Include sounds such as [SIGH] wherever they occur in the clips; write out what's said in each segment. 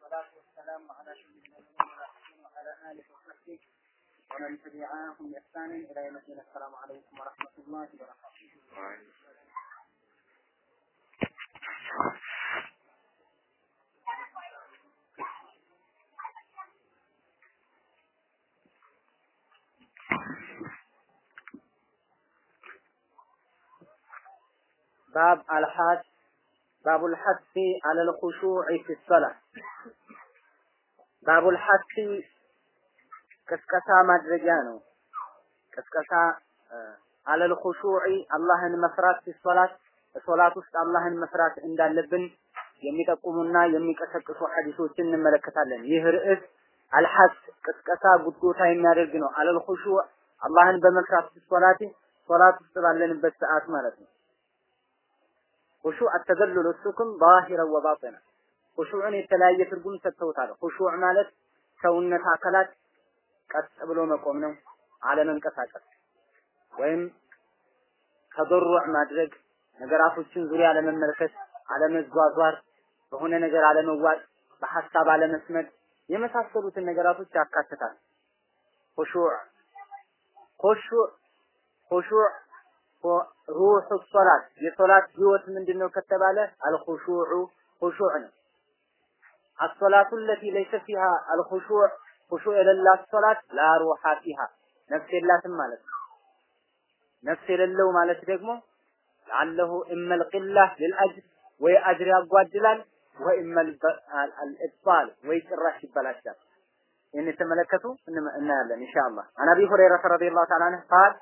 والصلاة والسلام على سيدنا محمد وعلى آله وصحبه ومن تبعهم بإحسان إلى يوم الدين السلام عليكم ورحمة الله وبركاته. باب الحث ባቡል ሐሲ አለል ኹሹዕ ፊ ሰላህ ባቡል ሐሲ ቅስቀሳ ማድረጊያ ነው። ቅስቀሳ አለል ኹሹዕ አላህን መፍራት ፊ ሶላት ሶላት ውስጥ አላህን መፍራት እንዳለብን የሚጠቁሙና የሚቀሰቅሱ ሐዲሶችን እንመለከታለን። ይህ ርዕስ አልሐስ ቅስቀሳ ጉዶታ የሚያደርግ ነው። አለል ኹሹዕ አላህን በመፍራት ፊ ሶላት ሶላት ውስጥ ባለንበት ሰዓት ማለት ነው። ሁሹዕ አተዘልሎ ሱክም ዛሂረ ወባጢና ሁሹዕን የተለያየ ትርጉም ሰጥተውታል። ሁሹዕ ማለት ሰውነት አካላት ቀጥ ብሎ መቆም ነው፣ አለመንቀሳቀስ ወይም ተደሩዕ ማድረግ፣ ነገራቶችን ዙሪያ አለመመልከት፣ አለመዟዟር፣ በሆነ ነገር አለመዋጥ፣ በሐሳብ አለመስመድ የመሳሰሉትን ነገራቶች ያካትታል። ሁሹዕ ሁሹዕ ሩሑ ሶላት የሶላት ህይወት ምንድነው ከተባለ አልኹሹዑ ኹሹዕ ነው። አሶላቱ ለቲ ለይሰ ፊሃ አልኹሹዕ ኹሹዕ የሌላት ሶላት ላ ፊሃ ነፍስ የላትም ማለት ነው። ነፍስ የሌለው ማለት ደግሞ ለአለሁ እመል ቂላህ ልልአጅር ወይ አጅር ያጓድላል ወይ እመል አልኢጥፋል ወይ ጭራሽ ይበላሻል። ይህን የተመለከቱ እናያለን ኢንሻአላህ። አን አቢ ሁረይረተ ረዲየላሁ ተዓላ አንሁ ቃል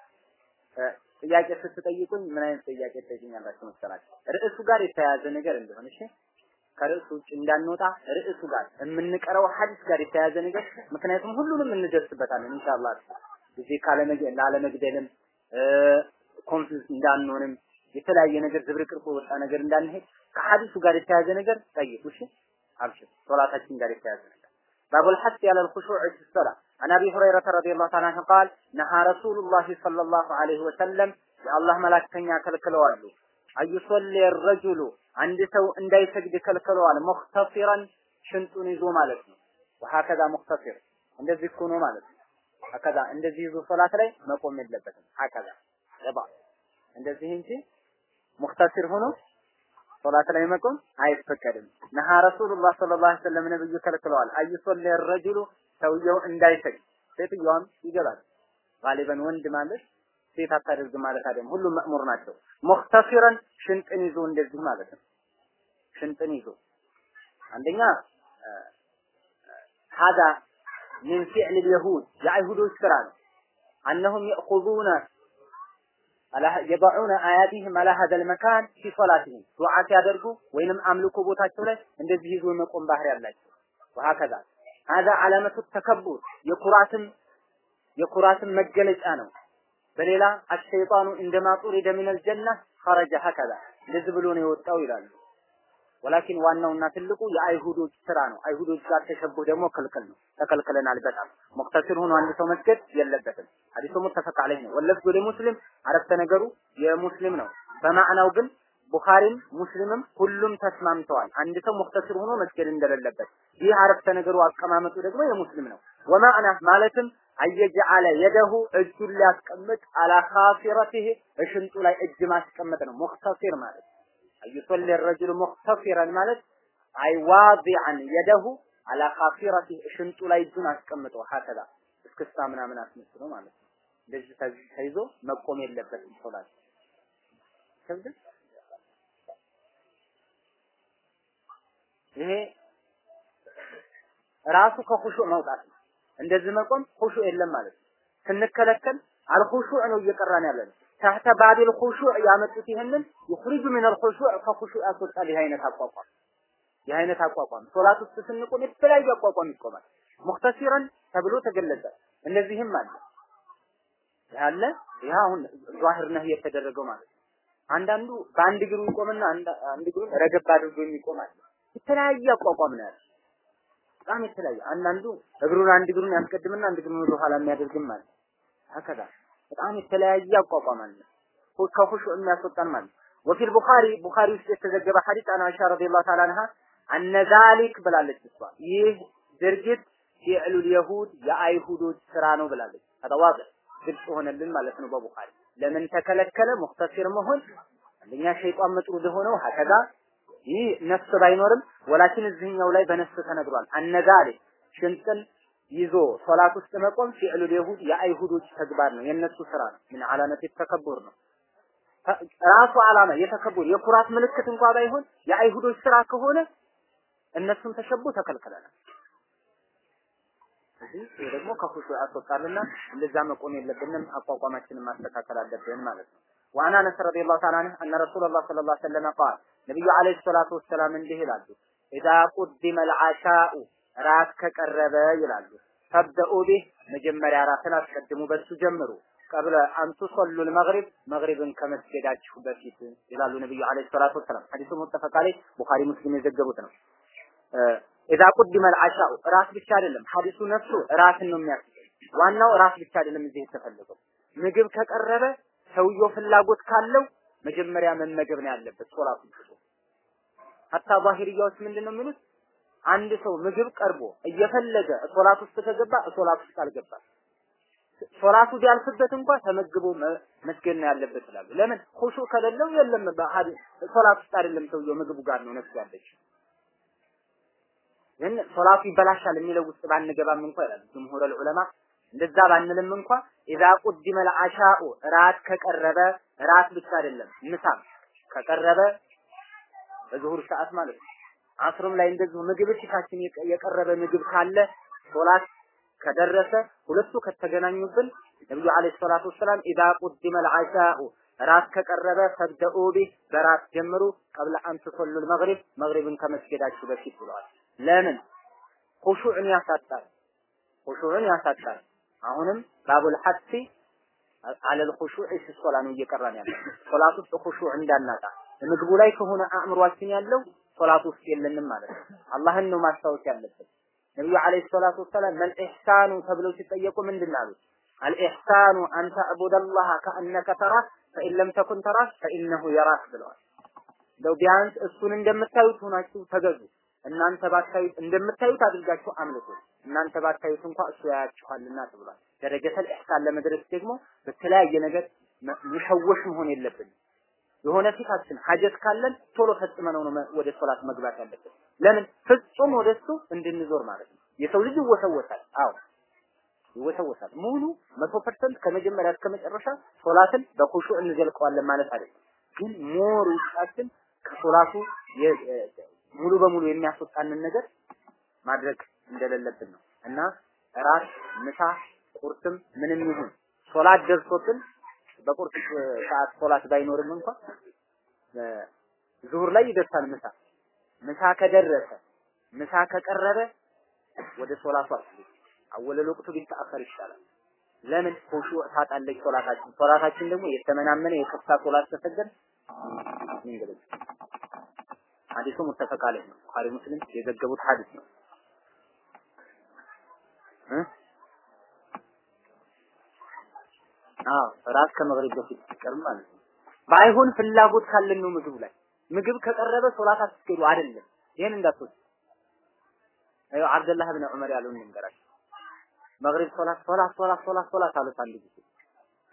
ጥያቄ ስትጠይቁኝ ምን አይነት ጥያቄ ትጠይቁኛላችሁ መሰላችሁ? ርዕሱ ጋር የተያያዘ ነገር እንደሆነ እሺ። ከርዕሱ ውጭ እንዳንወጣ ርዕሱ ጋር የምንቀረው ሐዲስ ጋር የተያያዘ ነገር፣ ምክንያቱም ሁሉንም እንደርስበታለን ኢንሻአላህ። ጊዜ ላለመግደልም confuse እንዳንሆንም የተለያየ ነገር ዝብርቅርቅ ወጣ ነገር እንዳንሄድ ከሐዲሱ ጋር የተያያዘ ነገር ጠይቁ እሺ። አብሽር ሶላታችን ጋር የተያያዘ ነገር ባቡል ሐስ ያለል ኹሹዕ ፊ ሶላት عن أبي هريرة رضي الله تعالى عنه قال نهى رسول الله صلى الله عليه وسلم يا الله ملاكتنيا كلكلوالو أن يصلي الرجل عند سو እንዳይሰግድ ከልክለዋል ሙኽተሲረን ሽንጡን ይዞ ማለት ነው ወሀከዛ ሙኽተሲር እንደዚህ እኮ ነው ማለት ነው ሀከዛ እንደዚህ ይዞ ሶላት ላይ መቆም የለበትም ሀከዛ ገባ እንደዚህ እንጂ ሙኽተሲር ሆኖ ሶላት ላይ መቆም አይፈቀድም ነሃ ረሱሉላህ ሰለላሁ ዐለይሂ ወሰለም ነብዩ ከልክለዋል አይሶለ ረጅሉ ሰውየው እንዳይሰኝ ሴትየዋም ይገባል። ጋሊበን ወንድ ማለት ሴት አታደርግ ማለት አይደለም። ሁሉም መእሙር ናቸው። ሙኽተሲረን ሽንጥን ይዞ እንደዚህ ማለት ነው። ሽንጥን ይዞ አንደኛ ሀዳ ሚን ፊዕል ልየሁድ የአይሁዶች ስራ ነው። አነሁም የእኹዙነ የበዑነ አያዲህም አላ ሀዘል መካን ፊ ሶላትህም ዱዓ ሲያደርጉ ወይንም አምልኮ ቦታቸው ላይ እንደዚህ ይዞ መቆም ባህሪ ያላቸው ወሀከዛ ሀዛ አላመቱ ተከቡር የኩራትም የኩራትም መገለጫ ነው በሌላ አሸይጣኑ እንደማ ጡሪደ ሚነል ጀና ኸረጀ ሀከዛ እንደዚህ ብሎ ነው የወጣው ይላሉ ወላኪን ዋናውና ትልቁ የአይሁዶች ስራ ነው። አይሁዶች ጋር ተሸቡህ ደግሞ ክልክል ነው፣ ተከልክለናል በጣም ሙክተሲር ሆኖ አንድ ሰው መስገድ የለበትም። ሐዲሱ ሙተፈቅ ዐለይህ ነው። ወለፍዙ ለሙስሊም አረፍተ ነገሩ የሙስሊም ነው። በማዕናው ግን ቡኻሪም ሙስሊምም ሁሉም ተስማምተዋል። አንድ ሰው ሙክተሲር ሆኖ መስገድ እንደሌለበት። ይህ አረፍተ ነገሩ አቀማመጡ ደግሞ የሙስሊም ነው። ወማዕና ማለትም አየጀዓለ የደሁ እጁን ሊያስቀምጥ አላ ካፊረቲህ እሽንጡ ላይ እጅ ማስቀመጥ ነው ሙክተሲር ማለት። አዩሶሊ ረጅሉ ሙክተሲረን ማለት አይ የደሁ አላ ካፊረቲህ እሽንጡ ላይ እጁን አስቀምጦ ሀከዛ እስክስታ ምናምን አስመስሎ ማለት ነው። እንደዚህ ተይዞ መቆም የለበትም ሶላት ከዚህ ይሄ ራሱ ከኹሹዕ መውጣት ነው። እንደዚህ መቆም ኹሹዕ የለም ማለት ነው። ስንከለከል አልኹሹዕ ነው እየቀራን ያለነው። ታህተ ባቢል ኹሹዕ ያመጡት ይህንን ይኹሪጁ ሚነል ኹሹዕ ከኹሹዕ ያስወጣል። ይህ አይነት አቋቋም ይህ አይነት አቋቋም ሶላት ውስጥ ስንቆም የተለያየ አቋቋም ይቆማል። ሙክተሲረን ተብሎ ተገለጸ። እንደዚህም አለ ያለ ይህ አሁን ዟሂር ነህ የተደረገው ማለት ነው። አንዳንዱ በአንድ እግሩ ይቆምና አንድ እግሩን ረገብ አድርጎ የሚቆም አለ። የተለያየ አቋቋም ነው ያለው። በጣም የተለያየ አንዳንዱ እግሩን አንድ እግሩን ያስቀድምና አንድ እግሩን ወደ ኋላ የሚያደርግም አለ። ሀከዛ በጣም የተለያየ አቋቋም አለ። ከኹሹዕ የሚያስወጣን ማለት وفي البخاري ቡኻሪ ውስጥ የተዘገበ ሐዲስ አን አይሻ ረዲየላሁ ተዓላ አንሃ አነ ዛሊክ ብላለች እሷ ይህ ድርጊት ፊዕሉል የሁድ የአይሁዶች ስራ ነው ብላለች። አጠዋብ ግልጽ ሆነልን ማለት ነው በቡኻሪ ለምን ተከለከለ? ሙክተሲር መሆን አንደኛ ሸይጣን መጥሩድ ሆነው ሀከዛ ይህ ነፍስ ባይኖርም ወላኪን እዚህኛው ላይ በነፍስ ተነግሯል። አነዛሌ ሽንጥን ይዞ ሶላት ውስጥ መቆም ፊዕሉል የሁድ የአይሁዶች ተግባር ነው፣ የነሱ ስራ ነው። ምን አላመት ተከቡር ነው። ራሱ አላማ የተከቡር የኩራት ምልክት እንኳ ባይሆን የአይሁዶች ስራ ከሆነ እነሱን ተሸቡ ተከልክለናል። ይሄ ደግሞ ከኹሹ ያስወጣልና እንደዛ መቆም የለብንም፣ አቋቋማችንን ማስተካከል አለብን ማለት ነው። وعن انس رضي الله تعالى عنه ان رسول الله صلى الله عليه وسلم قال ነብዩ አለይሂ ሰላቱ ወሰላም እንዲህ ይላሉ اذا قدم العشاء ራት ከቀረበ ይላሉ ፈብደኡ ቢህ መጀመሪያ ራትን አስቀድሙ በሱ ጀምሩ ቀብለ አንቱ ሶሉ المغرب መግሪብን ከመስገዳችሁ በፊት ይላሉ ነብዩ አለይሂ ሰላቱ ወሰላም ሐዲሱ ሙተፈቅ ዐለይህ ቡኻሪ ሙስሊም የዘገቡት ነው ኢዛ ቁድመ العشاء ራት ብቻ አይደለም ሐዲሱ ነፍሱ ራትን ነው የሚያስገኝ ዋናው ራት ብቻ አይደለም እዚህ የተፈለገው ምግብ ከቀረበ ሰውየው ፍላጎት ካለው መጀመሪያ መመገብ ነው ያለበት ሶላቱን ትቶ ሀታ ዛሂርያዎች ምንድን ነው የሚሉት? አንድ ሰው ምግብ ቀርቦ እየፈለገ ሶላት ውስጥ ከገባ ሶላት ውስጥ አልገባም። ሶላቱ ቢያልፍበት እንኳን ተመግቦ መስገድ ነው ያለበት ይላሉ። ለምን? ኹሹ ከሌለው የለም በሐዲ ሶላት ውስጥ አይደለም ሰውየው ምግቡ ጋር ነው ነፍስ ያለች ግን ሶላቱ ይበላሻል የሚለው ውስጥ ባንገባም እንኳን ይላሉ። ጅምሁር ዑለማ እንደዛ ባንልም እንኳ ኢዛ ቁዲመ ለአሻኡ ራት ከቀረበ ራት ብቻ አይደለም ምሳም ከቀረበ በዙሁር ሰዓት ማለት ነው። አስሩም ላይ እንደዚሁ ምግብ ፊታችን የቀረበ ምግብ ካለ ሶላት ከደረሰ ሁለቱ ከተገናኙብን ነብዩ አለይሂ ሰላቱ ወሰላም ኢዛ ቁዲመ ለአሻኡ ራት ከቀረበ ፈብደኡ ቢህ በራት ጀምሩ ቀብለ አን ትሰሉ መግሪብ መግሪብን ከመስገዳችሁ በፊት ብለዋል። ለምን ኹሹዕን ያሳጣል፣ ኹሹዕን ያሳጣል። አሁንም ባቡል ሐሲ አለል ኹሹዕ ፊ ሶላ ነው እየቀራን ያለው ሶላት ውስጥ ኹሹዕ እንዳናጣ ምግቡ ላይ ከሆነ አእምሯችን ያለው ሶላት ውስጥ የለንም ማለት ነው። አላህን ነው ማስታወስ ያለብን። ነብዩ አለይሂ ሰላቱ ወሰላም መል ኢህሳኑ ተብለው ሲጠየቁ ምንድን አሉት? አልኢህሳኑ አን ተዕቡደላህ ከአነከ ተራህ ፈኢን ለም ተኩን ተራህ ፈኢነሁ የራክ ብለዋል። እንደው ቢያንስ እሱን እንደምታዩት ሆናችሁ ተገዙ። እናንተ ባታዩት እንደምታዩት አድርጋችሁ አምልኩ። እናንተ ባታዩት እንኳ እሱ ያያችኋልና ተብሏል። ደረጀተል ኢህሳን ለመድረስ ደግሞ በተለያየ ነገር ሙሸወሽ መሆን የለብንም። የሆነ ፊታችን ሀጀት ካለን ቶሎ ፈጽመነው ነው ወደ ሶላት መግባት ያለብን። ለምን ፍጹም ወደሱ እንድንዞር ማለት ነው። የሰው ልጅ ይወሰወሳል። አዎ ይወሰወሳል። ሙሉ መቶ percent ከመጀመሪያ እስከ መጨረሻ ሶላትን በኹሹ እንዘልቀዋለን ማለት አይደለም። ግን more ውስጣችን ከሶላቱ ሙሉ በሙሉ የሚያስወጣንን ነገር ማድረግ እንደሌለብን ነው። እና ራት፣ ምሳ፣ ቁርስም ምንም ይሁን ሶላት ደርሶትን በቁርስ ሰዓት ሶላት ባይኖርም እንኳን ዙሁር ላይ ይደርሳል ምሳ። ምሳ ከደረሰ ምሳ ከቀረበ ወደ ሶላቱ አስቢ አወለል ወቅቱ ቢተአኸር ይሻላል። ለምን? ኹሹዕ ታጣለች ሶላታችን። ሶላታችን ደግሞ የተመናመነ የከፍታ ሶላት ተሰገድ እንግዲህ ሐዲሱ ሙተፈቅ ዐለይህ ነው። ቡኻሪ ሙስሊም የዘገቡት ሐዲስ ነው አዎ ራት ከመግሪብ በፊት ሲቀርም ማለት ነው። ባይሆን ፍላጎት ካለን ነው ምግቡ ላይ ምግብ ከቀረበ ሶላት አትስገዱ አይደለም። ይሄን እንዳትወስዱ። አዩ አብደላህ ብን ዑመር ያለውን ልንገራችሁ። መግሪብ ሶላት ሶላት ሶላት ሶላት ሶላት አሉት አንድ ጊዜ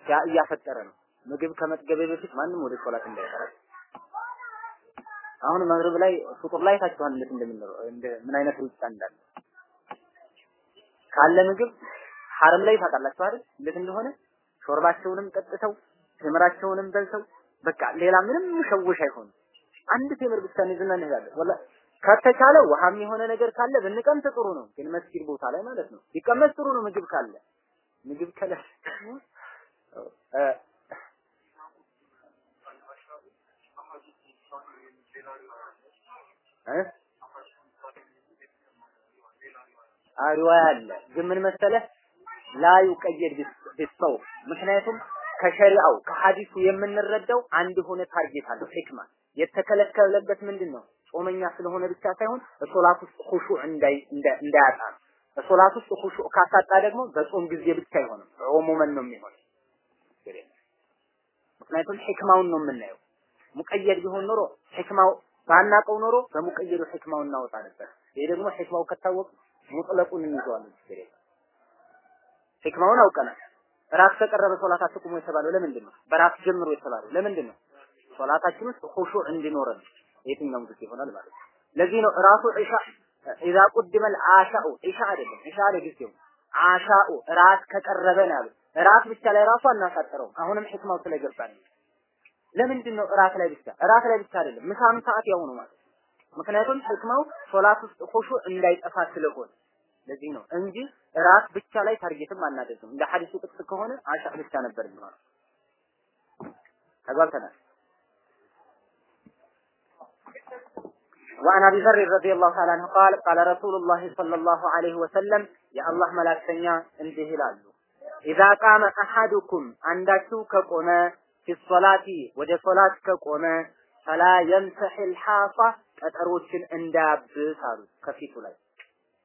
ያ እያፈጠረ ነው። ምግብ ከመጥገበ በፊት ማንም ወደ ሶላት እንዳይቀራ። አሁን መግሪብ ላይ ፍጡር ላይ ታችኋል እንዴት እንደምንለው እንደ ምን አይነት ሩጫ እንዳለ ካለ ምግብ ሐረም ላይ ታውቃላችሁ አይደል እንዴት እንደሆነ ሾርባቸውንም ጠጥተው ቴምራቸውንም በልተው በቃ ሌላ ምንም ሸውሽ አይሆንም። አንድ ቴምር ብቻ እንይዝና እንሄዳለን። ወላ ከተቻለ ውሃም የሆነ ነገር ካለ ብንቀምጥ ጥሩ ነው፣ ግን መስጊድ ቦታ ላይ ማለት ነው። ቢቀመጥ ጥሩ ነው ምግብ ካለ ምግብ ከለ ሪዋያ አለ። ግን ምን መሰለህ? ላ ዩቀየድ ቢሰው ምክንያቱም ከሸሪዓው ከሐዲሱ የምንረዳው አንድ የሆነ target አለው ህክማ የተከለከለበት ምንድን ነው ጾመኛ ስለሆነ ብቻ ሳይሆን በሶላት ውስጥ ኹሹዕ እንዳያጣ ነው። በሶላት ውስጥ ኹሹዕ ካሳጣ ደግሞ በጾም ጊዜ ብቻ አይሆንም። ዑሙመን ነው የሚሆነው። ምክንያቱም ህክማውን ነው የምናየው። ሙቀየድ ቢሆን ኖሮ ሕክማው ባናቀው ኖሮ በሙቀየዱ ሕክማው እናወጣ ነበር። ይሄ ደግሞ ሕክማው ከታወቅ ሙጥለቁን እንይዘዋለን። ችግር የለም። ሕክማውን አውቀናል። ራስ ከቀረበ ሶላት አትቁሙ የተባለው ለምንድን ነው? በራስ ጀምሮ የተባለው ለምንድን ነው? ሶላታችን ውስጥ ኹሹዕ እንዲኖረን የትኛውም ጊዜ ይሆናል ማለት ነው። ለዚህ ነው ራሱ ዒሻ ኢዛ ቁድመ አሻኡ ዒሻ አይደለም ዒሻ ለጊዜው አሻኡ ራስ ከቀረበ ነው ያሉት። ራስ ብቻ ላይ ራሱ አናሳጥረውም። አሁንም ሕክማው ስለገባን ለምንድን ነው እራት ላይ ብቻ እራት ላይ ብቻ አይደለም ምሳም ሰዓት ያው ነው ማለት ምክንያቱም ህክማው ሶላት ውስጥ ሁሹ እንዳይጠፋ ስለሆነ ለዚህ ነው እንጂ ራስ ብቻ ላይ ታርጌትም አናደርግም። እንደ ሐዲሱ ጥቅስ ከሆነ አሻ ብቻ ነበር የሚሆነው። ተግባብተናል። وعن ابي ذر رضي الله تعالى عنه قال قال رسول الله صلى الله عليه وسلم يا الله ملائكتنا እንዲህ ይላሉ ኢዛ ቃመ አሐዱኩም አንዳችሁ ከቆመ ፊ ሶላቲ ወደ ሶላት ከቆመ ፈላ የምሰሕ ልሓሳ ጠጠሮችን እንዳያብስ አሉት ከፊቱ ላይ።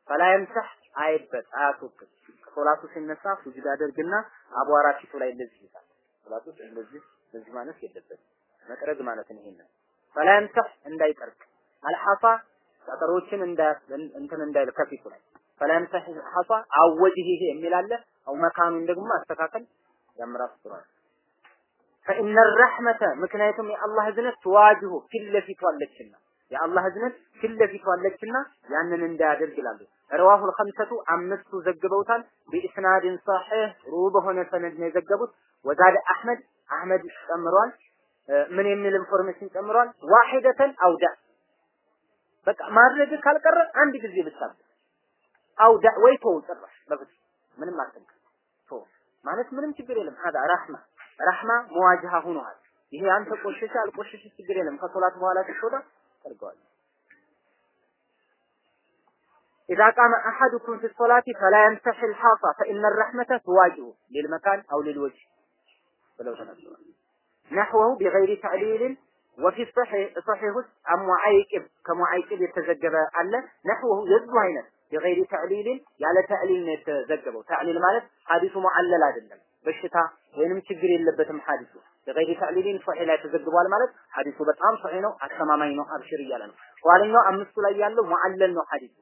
ፈላ የምሰሕ አይበት አያስወግድ። ሶላቱ ሲነሳ ሱጁድ አድርግና አቧራ ፊቱ ላይ እንደዚህ ይዛል ሶላቱ እንደዚህ እንደዚህ ማለት የለበትም። መጥረግ ማለት ነው ይሄንን። ፈላ የምሰሕ እንዳይጠርግ። አልሓሳ ጠጠሮችን እንትን እንዳይል ከፊቱ ላይ። ፈላ የምሰሕ ሐሳ አወጅ ይሄ የሚል አው መካኑን ደግሞ አስተካከል ያምራስ ጥሯል ፈኢነ ረሕመተ ምክንያቱም የአላህ እዝነት ተዋጅሁ ፊት ለፊቱ አለችና የአላህ እዝነት ፊት ለፊቱ አለችና ያንን እንዳያደርግ ይላሉ። ረዋሁል ኸምሰቱ አምስቱ ዘግበውታል። ቢኢስናድን ሳሒህ ጥሩ በሆነ ሰነድ ነው የዘገቡት። ወዛደ አሕመድ አሕመድ ጨምሯል። ምን የሚል ኢንፎርሜሽን ጨምሯል? ዋሂደተን አውዳ በቃ ማድረግ ካልቀረ አንድ ጊዜ ብቻ አውዳ ወይ ተው፣ ጭራሽ በፍጹም ምንም አትንካ። ማለት ምንም ችግር የለም። ሀዳ ረሕማ ረህማ መዋጅሃ ሆኗል። ይሄ አንተ ቆሸሸ አልቆሸሸ ችግር የለም። ከሶላት በኋላ ስትወጣ ተርገዋል። إذا قام أحدكم في الصلاة فلا يمسح الحاصى فإن الرحمة تواجهه للمكان أو للوجه ولو تنزل نحوه بغير تعليل وفي الصحيح صحيح عن معيقب كمعيقب يتزجب على نحوه يذو عينه بغير تعليل ያለ تعليل ነው የተዘገበው تعليل ማለት ሐዲሱ ሙዓለል አይደለም በሽታ ወይንም ችግር የለበትም ሐዲሱ በገይሪ ተዕሊሊን ሶሒህ ላይ ተዘግቧል ማለት ሐዲሱ በጣም ሶሒህ ነው አስተማማኝ ነው አብሽር እያለ ነው ኋለኛው አምስቱ ላይ ያለው ሙዓለል ነው ሐዲሱ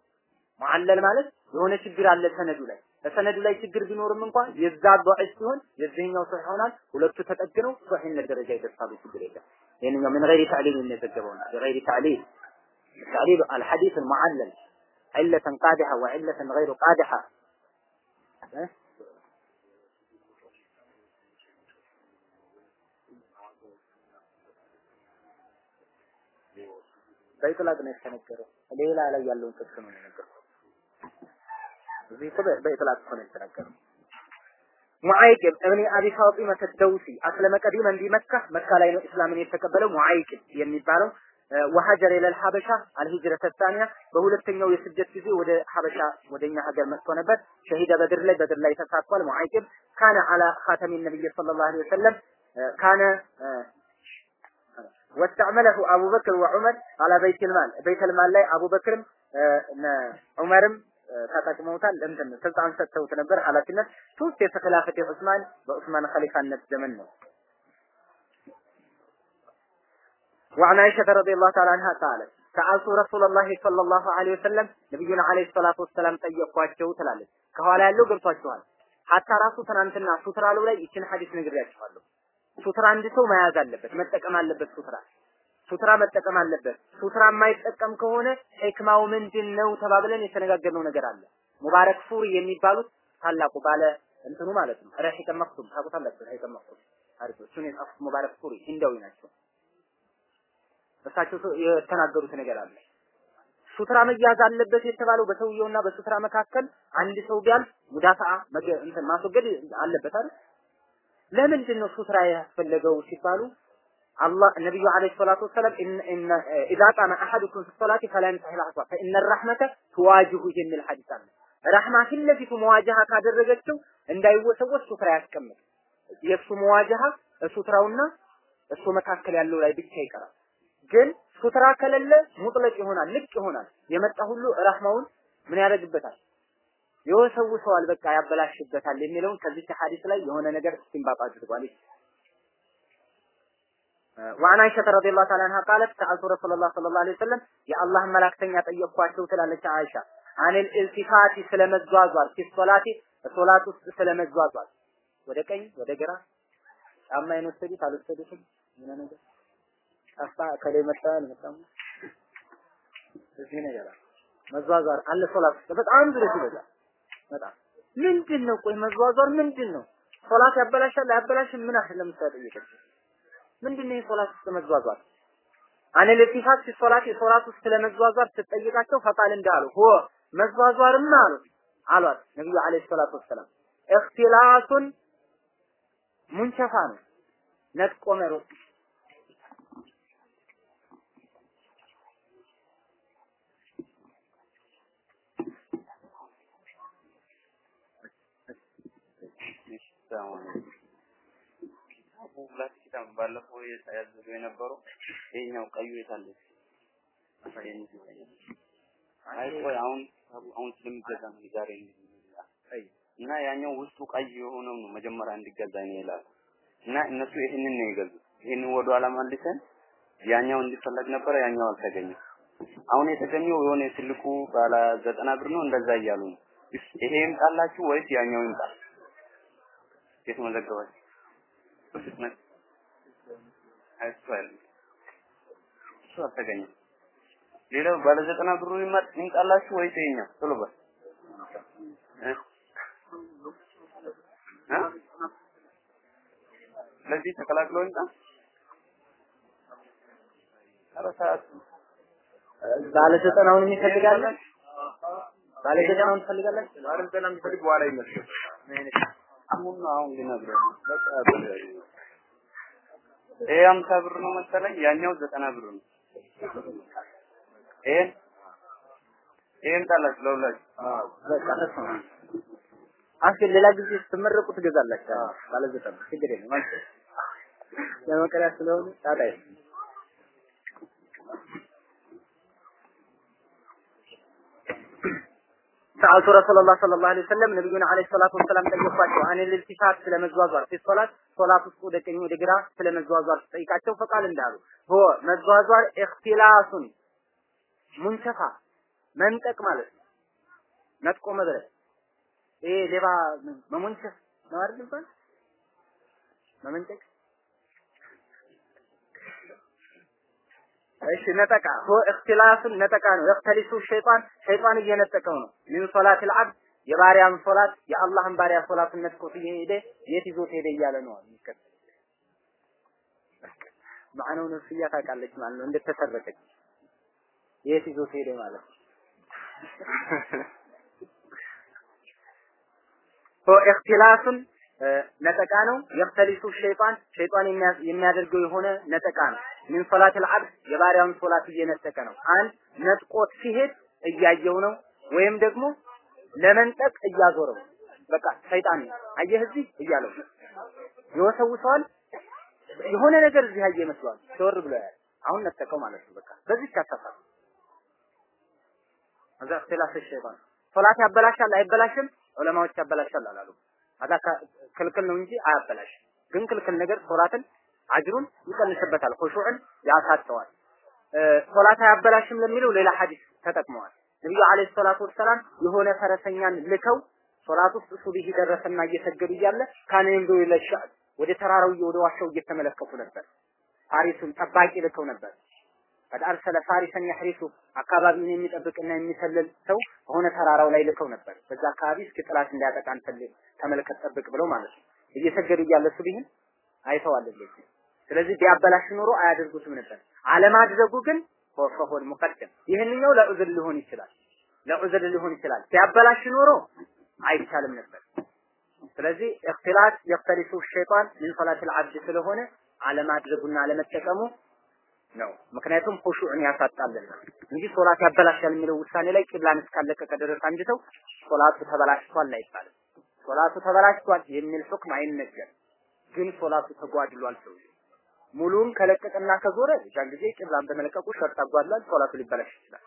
ሙዓለል ማለት የሆነ ችግር አለ ሰነዱ ላይ በሰነዱ ላይ ችግር ቢኖርም እንኳን የዛ ضعيف ሲሆን የዚህኛው ሶሒህ ይሆናል ሁለቱ ተጠግነው ሶሒህነት ደረጃ ይደርሳሉ ችግር የለም ይሄንኛው ምን ገይሪ ተዕሊል ነው የተዘገበው ነው በገይሪ ተዕሊል التعليل الحديث المعلل علة قادحة وعلة غير قادحة በኢጥላቅ ነው የተነገረው። ሌላ ላይ ያለውን ጥቅስ ነው የነገረው። እዚህ እኮ በኢጥላቅ ነው የተነገረው። ሙዓይቅብ እብኒ አቢ ፋጢማ ተደውሲ አስለመ ቀዲመን ቢመካ መካ ላይ ነው እስላምን የተቀበለው ሙዓይቅብ የሚባለው ወሀጀር ኢለል ሀበሻ አልሂጅረተ ታኒያ በሁለተኛው የስደት ጊዜ ወደ ሀበሻ ወደኛ ሀገር መጥቶ ነበር። ሸሂደ በድር ላይ በድር ላይ ተሳትፏል። ሙዓይቅብ ካነ አላ ኻተሚ ነብይ ሰለላሁ ዐለይሂ ወሰለም ካነ واستعمله أبو بكر وعمر على بيت المال بيت المال ላይ አቡበክርም ዑመርም ተጠቅመውታል። እንትን ስልጣን ሰጥተውት ነበር ኃላፊነት ሶስት የተከላፈት ዑስማን በዑስማን ኸሊፋነት ዘመን ነው። وعن عائشة رضي الله تعالى عنها قالت سألت رسول الله صلى الله عليه وسلم ነብዩን አለይሂ ሰላቱ ወሰላም ጠየቅኳቸው ትላለች። ከኋላ ያለው ገብቷቸዋል። ሀታ ራሱ ትናንትና ሱትራሉ ላይ ይችን ሐዲስ ነግሬያችኋለሁ። ሱትራ አንድ ሰው መያዝ አለበት፣ መጠቀም አለበት። ሱትራ ሱትራ መጠቀም አለበት። ሱትራ የማይጠቀም ከሆነ ሕክማው ምንድን ነው ተባብለን የተነጋገርነው ነገር አለ። ሙባረክ ፉሪ የሚባሉት ታላቁ ባለ እንትኑ ማለት ነው። ረሂቀ መክቱም ታውቁታላችሁ። ረሂቀ መክቱም አሪፍ እሱን የጻፉት ሙባረክ ፉሪ ሂንዳዊ ናቸው። እሳቸው የተናገሩት ነገር አለ። ሱትራ መያዝ አለበት የተባለው በሰውየውና በሱትራ መካከል አንድ ሰው ቢያልፍ ሙዳፋአ እንትን ማስወገድ አለበት አይደል? ለምንድን ነው ሱትራ ያስፈለገው ሲባሉ አላህ ነብዩ አለይሂ ሰላቱ ወሰለም ኢነ ኢዛ ቃመ አሐዱኩም ፊ ሶላቲ ፈላ የምሰህ ልአስዋ ፈኢነ ረሕመተ ትዋጅሁ የሚል ሐዲስ አለ። ረሕማ ፊት ለፊቱ መዋጃሃ ካደረገችው እንዳይወሰወስ ሱትራ ያስቀምጥ። የእሱ መዋጃሃ ሱትራውና እሱ መካከል ያለው ላይ ብቻ ይቀራል። ግን ሱትራ ከሌለ ሙጥለቅ ይሆናል፣ ልቅ ይሆናል። የመጣ ሁሉ ረሕማውን ምን ያደርግበታል? ይወሰውሰዋል፣ በቃ ያበላሽበታል የሚለውን ከዚህ ሐዲስ ላይ የሆነ ነገር ሲምባባ አድርጓል። وعن عائشة رضي الله تعالى عنها قالت سألت رسول الله صلى الله عليه وسلم يا الله ملاكتني أطيقواቸው ትላለች አይሻ። عن الالتفات ስለመዟዟር في الصلاة ሶላት ውስጥ ስለመዟዟር። ወደ ቀኝ ወደ ግራ። ጫማዬን ወሰዱት አልወሰዱትም? ምን ነገር? ጠፋ ከላይ መጣ አልመጣም? እዚህ ነገር መዟዟር አለ ሶላት በጣም ድረስ ይበዛል በጣም ምንድን ነው ቆይ መዟዟር ምንድን ነው ሶላት ያበላሻል? አያበላሽም? ምን አህል ለምሳሌ ጠየቀች ምንድን ነው የሶላት ውስጥ አነ ለቲፋት ሶላት የሶላት ውስጥ ስትጠይቃቸው ፈቃል እንዳሉ ሆ መዟዟርማ አሉ አሏት ነብዩ አለይሂ ሰላቱ ወሰላም። እክትላሱን ሙንቸፋ ነው። ነጥቆ መሮጥ ኪታብ ባለፈው ያዘዙ የነበረው ይሄኛው ቀዩ የታለ? አይ ቆይ አሁን አሁን ስለሚገዛ ነው ዛሬ እና ያኛው ውስጡ ቀይ የሆነው ነው መጀመሪያ እንዲገዛ ነው ይላል። እና እነሱ ይህንን ነው የገዙት። ይህንን ወደ ኋላ መልሰን ያኛው እንዲፈለግ ነበረ፣ ያኛው አልተገኘም። አሁን የተገኘው የሆነ ትልቁ ባለ ዘጠና ብር ነው እንደዛ እያሉ ነው። ይሄ ይምጣላችሁ ወይስ ያኛው ይምጣ? የት መዘገባችሁ? አይቷል እሱ አልተገኘም። ሌላው ባለ ዘጠና ብሩ ይምጣላችሁ ወይስ ይሄኛው? ቶሎ በል ስለዚህ ተቀላቅሎ ኧረ ሰዓት ባለ ዘጠናውን የሚፈልጋለ ባለ ዘጠናውን ትፈልጋላችሁ? ባለ ዘጠና የሚፈልግ በኋላ ይመስል አሁን አሁን ነው። በቃ ይሄ አምሳ ብር ነው መሰለኝ፣ ያኛው ዘጠና ብር ነው። ይሄን ይሄን ታላችሁ ለሁላችሁ። አስኪ ሌላ ጊዜ ስትመረቁ ትገዛላችሁ። ባለ ዘጠና ችግር የለም አንተ ለመቀሪያ ስለሆነ ጣጣ ሰዓቱ ረሱላህ ሰለላሁ ዐለይሂ ወሰለም ነብዩን ዐለይሂ ሰላቱ ወሰላም ጠየቋቸው። አን ልልቲፋት ስለመዟዟር ፊ ሶላት ሶላት ውስጥ ወደ ቀኝ ወደ ግራ ስለመዟዟር ጠይቃቸው ፈቃል እንዳሉ ሆ መዟዟር እክትላሱን ሙንቸፋ መንጠቅ ማለት ነው። ነጥቆ መድረስ ይሄ ሌባ መሞንቸፍ ነው አይደል ይባል እሺ ነጠቃ ሆ እክትላፍን ነጠቃ ነው። የክተሊሱ ሸይጣን ሸይጣን እየነጠቀው ነው። ሚን ሶላት ልዓብድ የባሪያን ሶላት የአላህን ባሪያ ሶላትን ነጥቆት እየሄደ የት ይዞት ሄደ እያለ ነው የሚከተል ማዕነው ነፍስያ ታውቃለች ማለት ነው። እንደተሰረቀች የት ይዞት ሄደ ማለት ነው። ሆ እክትላፍን ነጠቃ ነው። የክተሊሱ ሸይጣን ሸይጣን የሚያደርገው የሆነ ነጠቃ ነው። ሚን ሶላቲል አብድ የባሪያውን ሶላት እየነጠቀ ነው። አንድ ነጥቆት ሲሄድ እያየው ነው፣ ወይም ደግሞ ለመንጠቅ እያዞረው በቃ ሰይጣን አየህ እዚህ እያለው ይወሰውሰዋል። የሆነ ነገር እዚህ አየ ይመስለዋል። ዞር ብሎ ያያል። አሁን ነጠቀው ማለት ነው። በቃ በዚህ ያሳፋል። አዛ እክትላፍ ሸይጣን ሶላት ያበላሻል አይበላሽም? ዑለማዎች ያበላሻል አላሉ። አዛ ክልክል ነው እንጂ አያበላሽም። ግን ክልክል ነገር ሶላትን አጅሩን ይቀንስበታል፣ ኹሹዕን ያሳጠዋል። ሶላት አያበላሽም ለሚለው ሌላ ሐዲስ ተጠቅመዋል። ነብዩ አለይሂ ሰላቱ ወሰላም የሆነ ፈረሰኛን ልከው ሶላት ውስጥ ሱብሂ ደረሰና እየሰገዱ እያለ ካነ ይምዱ ይለሻል ወደ ተራራው ወደ ዋሻው እየተመለከቱ ነበር። ፋሪሱን ጠባቂ ልከው ነበር። ቀድ አርሰለ ፋሪሰን የሕሪሱ አካባቢውን የሚጠብቅና የሚሰልል ሰው በሆነ ተራራው ላይ ልከው ነበር። በዛ አካባቢ እስኪ ጥላት እንዳያጠቃን ተመልከት፣ ጠብቅ ብለው ማለት ነው። እየሰገዱ እያለ ሱብሂን አይተዋል እንደዚህ። ስለዚህ ቢያበላሽ ኖሮ አያደርጉትም ነበር። አለማድረጉ ግን ፈሆል ሙቀደም ይህንኛው ለዑዝር ሊሆን ይችላል፣ ለዑዝር ሊሆን ይችላል። ቢያበላሽ ኖሮ አይቻልም ነበር። ስለዚህ እክትላት የክተሊሱ ሸይጣን ምን ሶላቲል አብድ ስለሆነ አለማድረጉና አለመጠቀሙ ነው። ምክንያቱም ኹሹዕን ያሳጣልና እንጂ ሶላት ያበላሻል የሚለው ውሳኔ ላይ ቂብላን እስካለቀቀ ድረስ አንድ ሰው ሶላቱ ተበላሽቷል አይባልም። ሶላቱ ተበላሽቷል የሚል ሁክም አይነገርም። ግን ሶላቱ ተጓድሏል ሰው ሙሉን ከለቀቀና ከዞረ ያን ጊዜ ቂብላን በመለቀቁ ሸርጥ አጓድሏል፣ ሶላቱ ሊበላሽ ይችላል።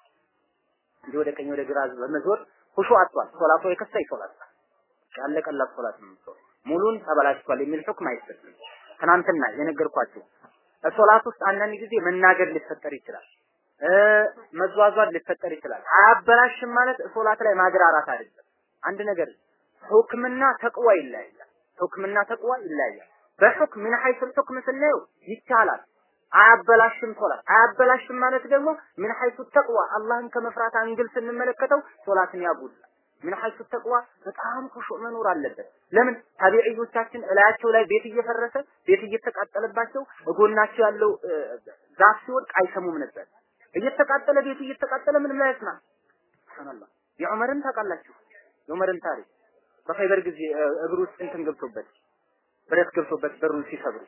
እንጂ ወደ ቀኝ ወደ ግራ በመዞር ሁሹ አጥቷል። ሶላቱ የከሳ ሶላት ያለቀላት ሶላት ነው። ሙሉን ተበላሽቷል የሚል ሁክም አይሰጥም። ትናንትና የነገርኳችሁ ሶላት ውስጥ አንዳንድ ጊዜ መናገር ሊፈጠር ይችላል። መዟዟር ሊፈጠር ይችላል። አያበላሽም ማለት ሶላት ላይ ማግራራት አይደለም። አንድ ነገር ሁክምና ተቅዋ ይለያያል። ሁክምና ተቅዋ ይለያያል። በሁክም ምን ሐይሱል ሁክም ስናየው ይቻላል። አያበላሽም ሶላት። አያበላሽም ማለት ደግሞ ምን ሐይሱ ተቅዋ አላህን ከመፍራት angle ስንመለከተው ሶላትን ያጎድላል። ምን ሐይሱ ተቅዋ በጣም ኹሹዕ መኖር አለበት። ለምን ታቢዒዮቻችን እላያቸው ላይ ቤት እየፈረሰ ቤት እየተቃጠለባቸው እጎናቸው ያለው ዛፍ ሲወድቅ አይሰሙም ነበር። እየተቃጠለ ቤቱ እየተቃጠለ ምንም ላይ ያስማ ሱብሃንአላህ የዑመርን ታውቃላችሁ የዑመርን ታሪክ በኸይበር ጊዜ እግሩ ውስጥ ገብቶበት ብረት ገብቶበት በሩን ሲሰብሩ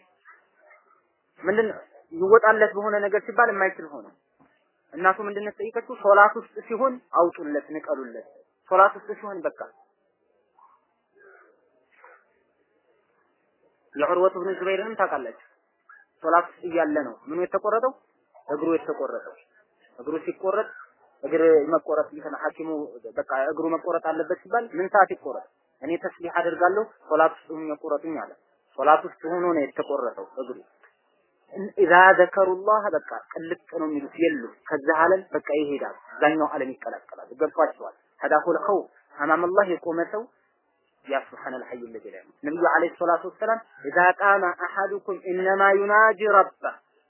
ምንድን ይወጣለት በሆነ ነገር ሲባል የማይችል ሆነ። እናቱ ምንድን ጠይቀችው ሶላት ውስጥ ሲሆን አውጡለት ንቀሉለት። ሶላት ውስጥ ሲሆን በቃ። የዑርወት ብን ዙበይርንም ታውቃላችሁ። ሶላት ውስጥ እያለ ነው። ምኑ የተቆረጠው? እግሩ የተቆረጠው። እግሩ ሲቆረጥ እግር መቆረጥ ይተና ሐኪሙ በቃ እግሩ መቆረጥ አለበት ሲባል ምን ሰዓት ይቆረጥ? እኔ ተስቢህ አደርጋለሁ ሶላት ውስጥ ቁረጡኝ አለ። ሶላት ውስጥ ሆኖ ነው የተቆረጠው እግሩ። ኢዛ ዘከሩላህ በቃ ቅልጥ ነው የሚሉት የሉ። ከዛ ዓለም በቃ ይሄዳል፣ እዛኛው ዓለም ይቀላቀላል። ገብቷቸዋል። ተዳኹል ኸውፍ አማመላህ የቆመ ሰው ያ ሱብሓነል ሐይ ለዚ ላ ነብዩ አለይሂ ሰላቱ ወሰላም ኢዛ ቃመ አሐዱኩም ኢነማ ዩናጂ ረበ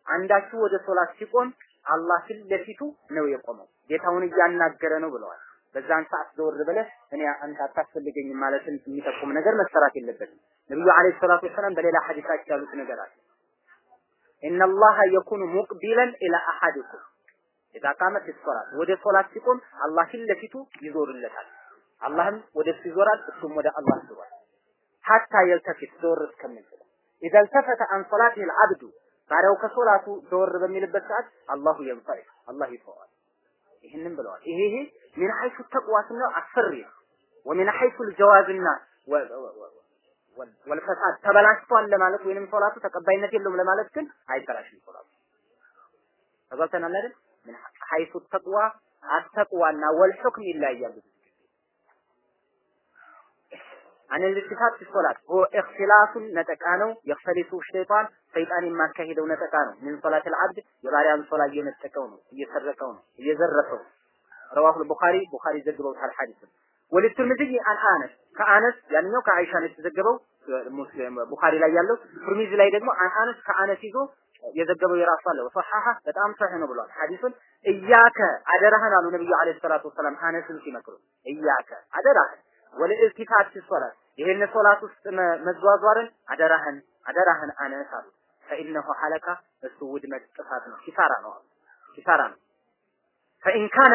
አንዳችሁ ወደ ሶላት ሲቆም አላህ ፊት ለፊቱ ነው የቆመው ጌታውን እያናገረ ነው ብለዋል። በዛን ሰዓት ዘወር ብለህ እኔ አንተ አታስፈልገኝም ማለትን የሚጠቁም ነገር መሰራት የለበትም። ነብዩ አለይሂ ሰላቱ ወሰላም በሌላ ሐዲሳቸው ያሉት ነገር አለ። ኢነላህ የኩኑ ሙቅቢለን ኢላ አሐዲኩም ኢዛ ቃመት ሶላት፣ ወደ ሶላት ሲቆም አላህ ፊት ለፊቱ ይዞርለታል። አላህም ወደ እሱ ይዞራል፣ እሱም ወደ አላህ ይዞራል። ሐታ የልተፊት ዘወር እስከሚል ኢዛ ልተፈተ አን ሶላቲሂል አብዱ ባሪያው ከሶላቱ ዘወር በሚልበት ሰዓት አላሁ የንፈሪፍ አላህ ይፈዋል። ይህንን ብለዋል። ይሄ ይሄ ምን ሐይሱ ተቅዋ ስንለው አስፈሪ ነው። ወሚን ልጀዋዝና ወልፈሳድ ተበላሽቷል ለማለት ወይንም ሶላቱ ተቀባይነት የለውም ለማለት ግን አይበላሽም ሶላቱ። ተጓልተናል አይደል? ምን ሐይሱ ተቅዋ አተቅዋና ወልሑክም ይለያያሉ። አን ልትፋት ሶላት ሆ እክትላሱን ነጠቃ ነው። የክተሊሱ ሸይጣን ሰይጣን የማካሄደው ነጠቃ ነው። ምን ሶላት አልዓብድ የባሪያን ሶላት እየነጠቀው ነው፣ እየሰረቀው ነው፣ እየዘረፈው ነው። ረዋሁ ቡኻሪ ቡኻሪ ዘግበውታል ሐዲስን ወለትርሚዚ አን አነስ ከአነስ ያንኛው ከአይሻ ነው የተዘገበው ቡኻሪ ላይ ያለው ትርሚዚ ላይ ደግሞ አን አነስ ከአነስ ይዞ የዘገበው የራሱ አለ ወሰሐሐ በጣም ሰሒህ ነው ብሏል ሐዲሱን እያከ አደራህን አሉ ነብዩ አለይሂ ሰላቱ ወሰላም አነስን ሲመክሩ እያከ አደራህን ወለኢልቲፋት ሶላት ይሄን ሶላት ውስጥ መዟዟርን አደራህን አደራህን አነስ አሉ ፈኢነሁ ሐለካ እሱ ውድመት ጥፋት ነው ኪሳራ ነው ኪሳራ ነው። ፈኢን ካነ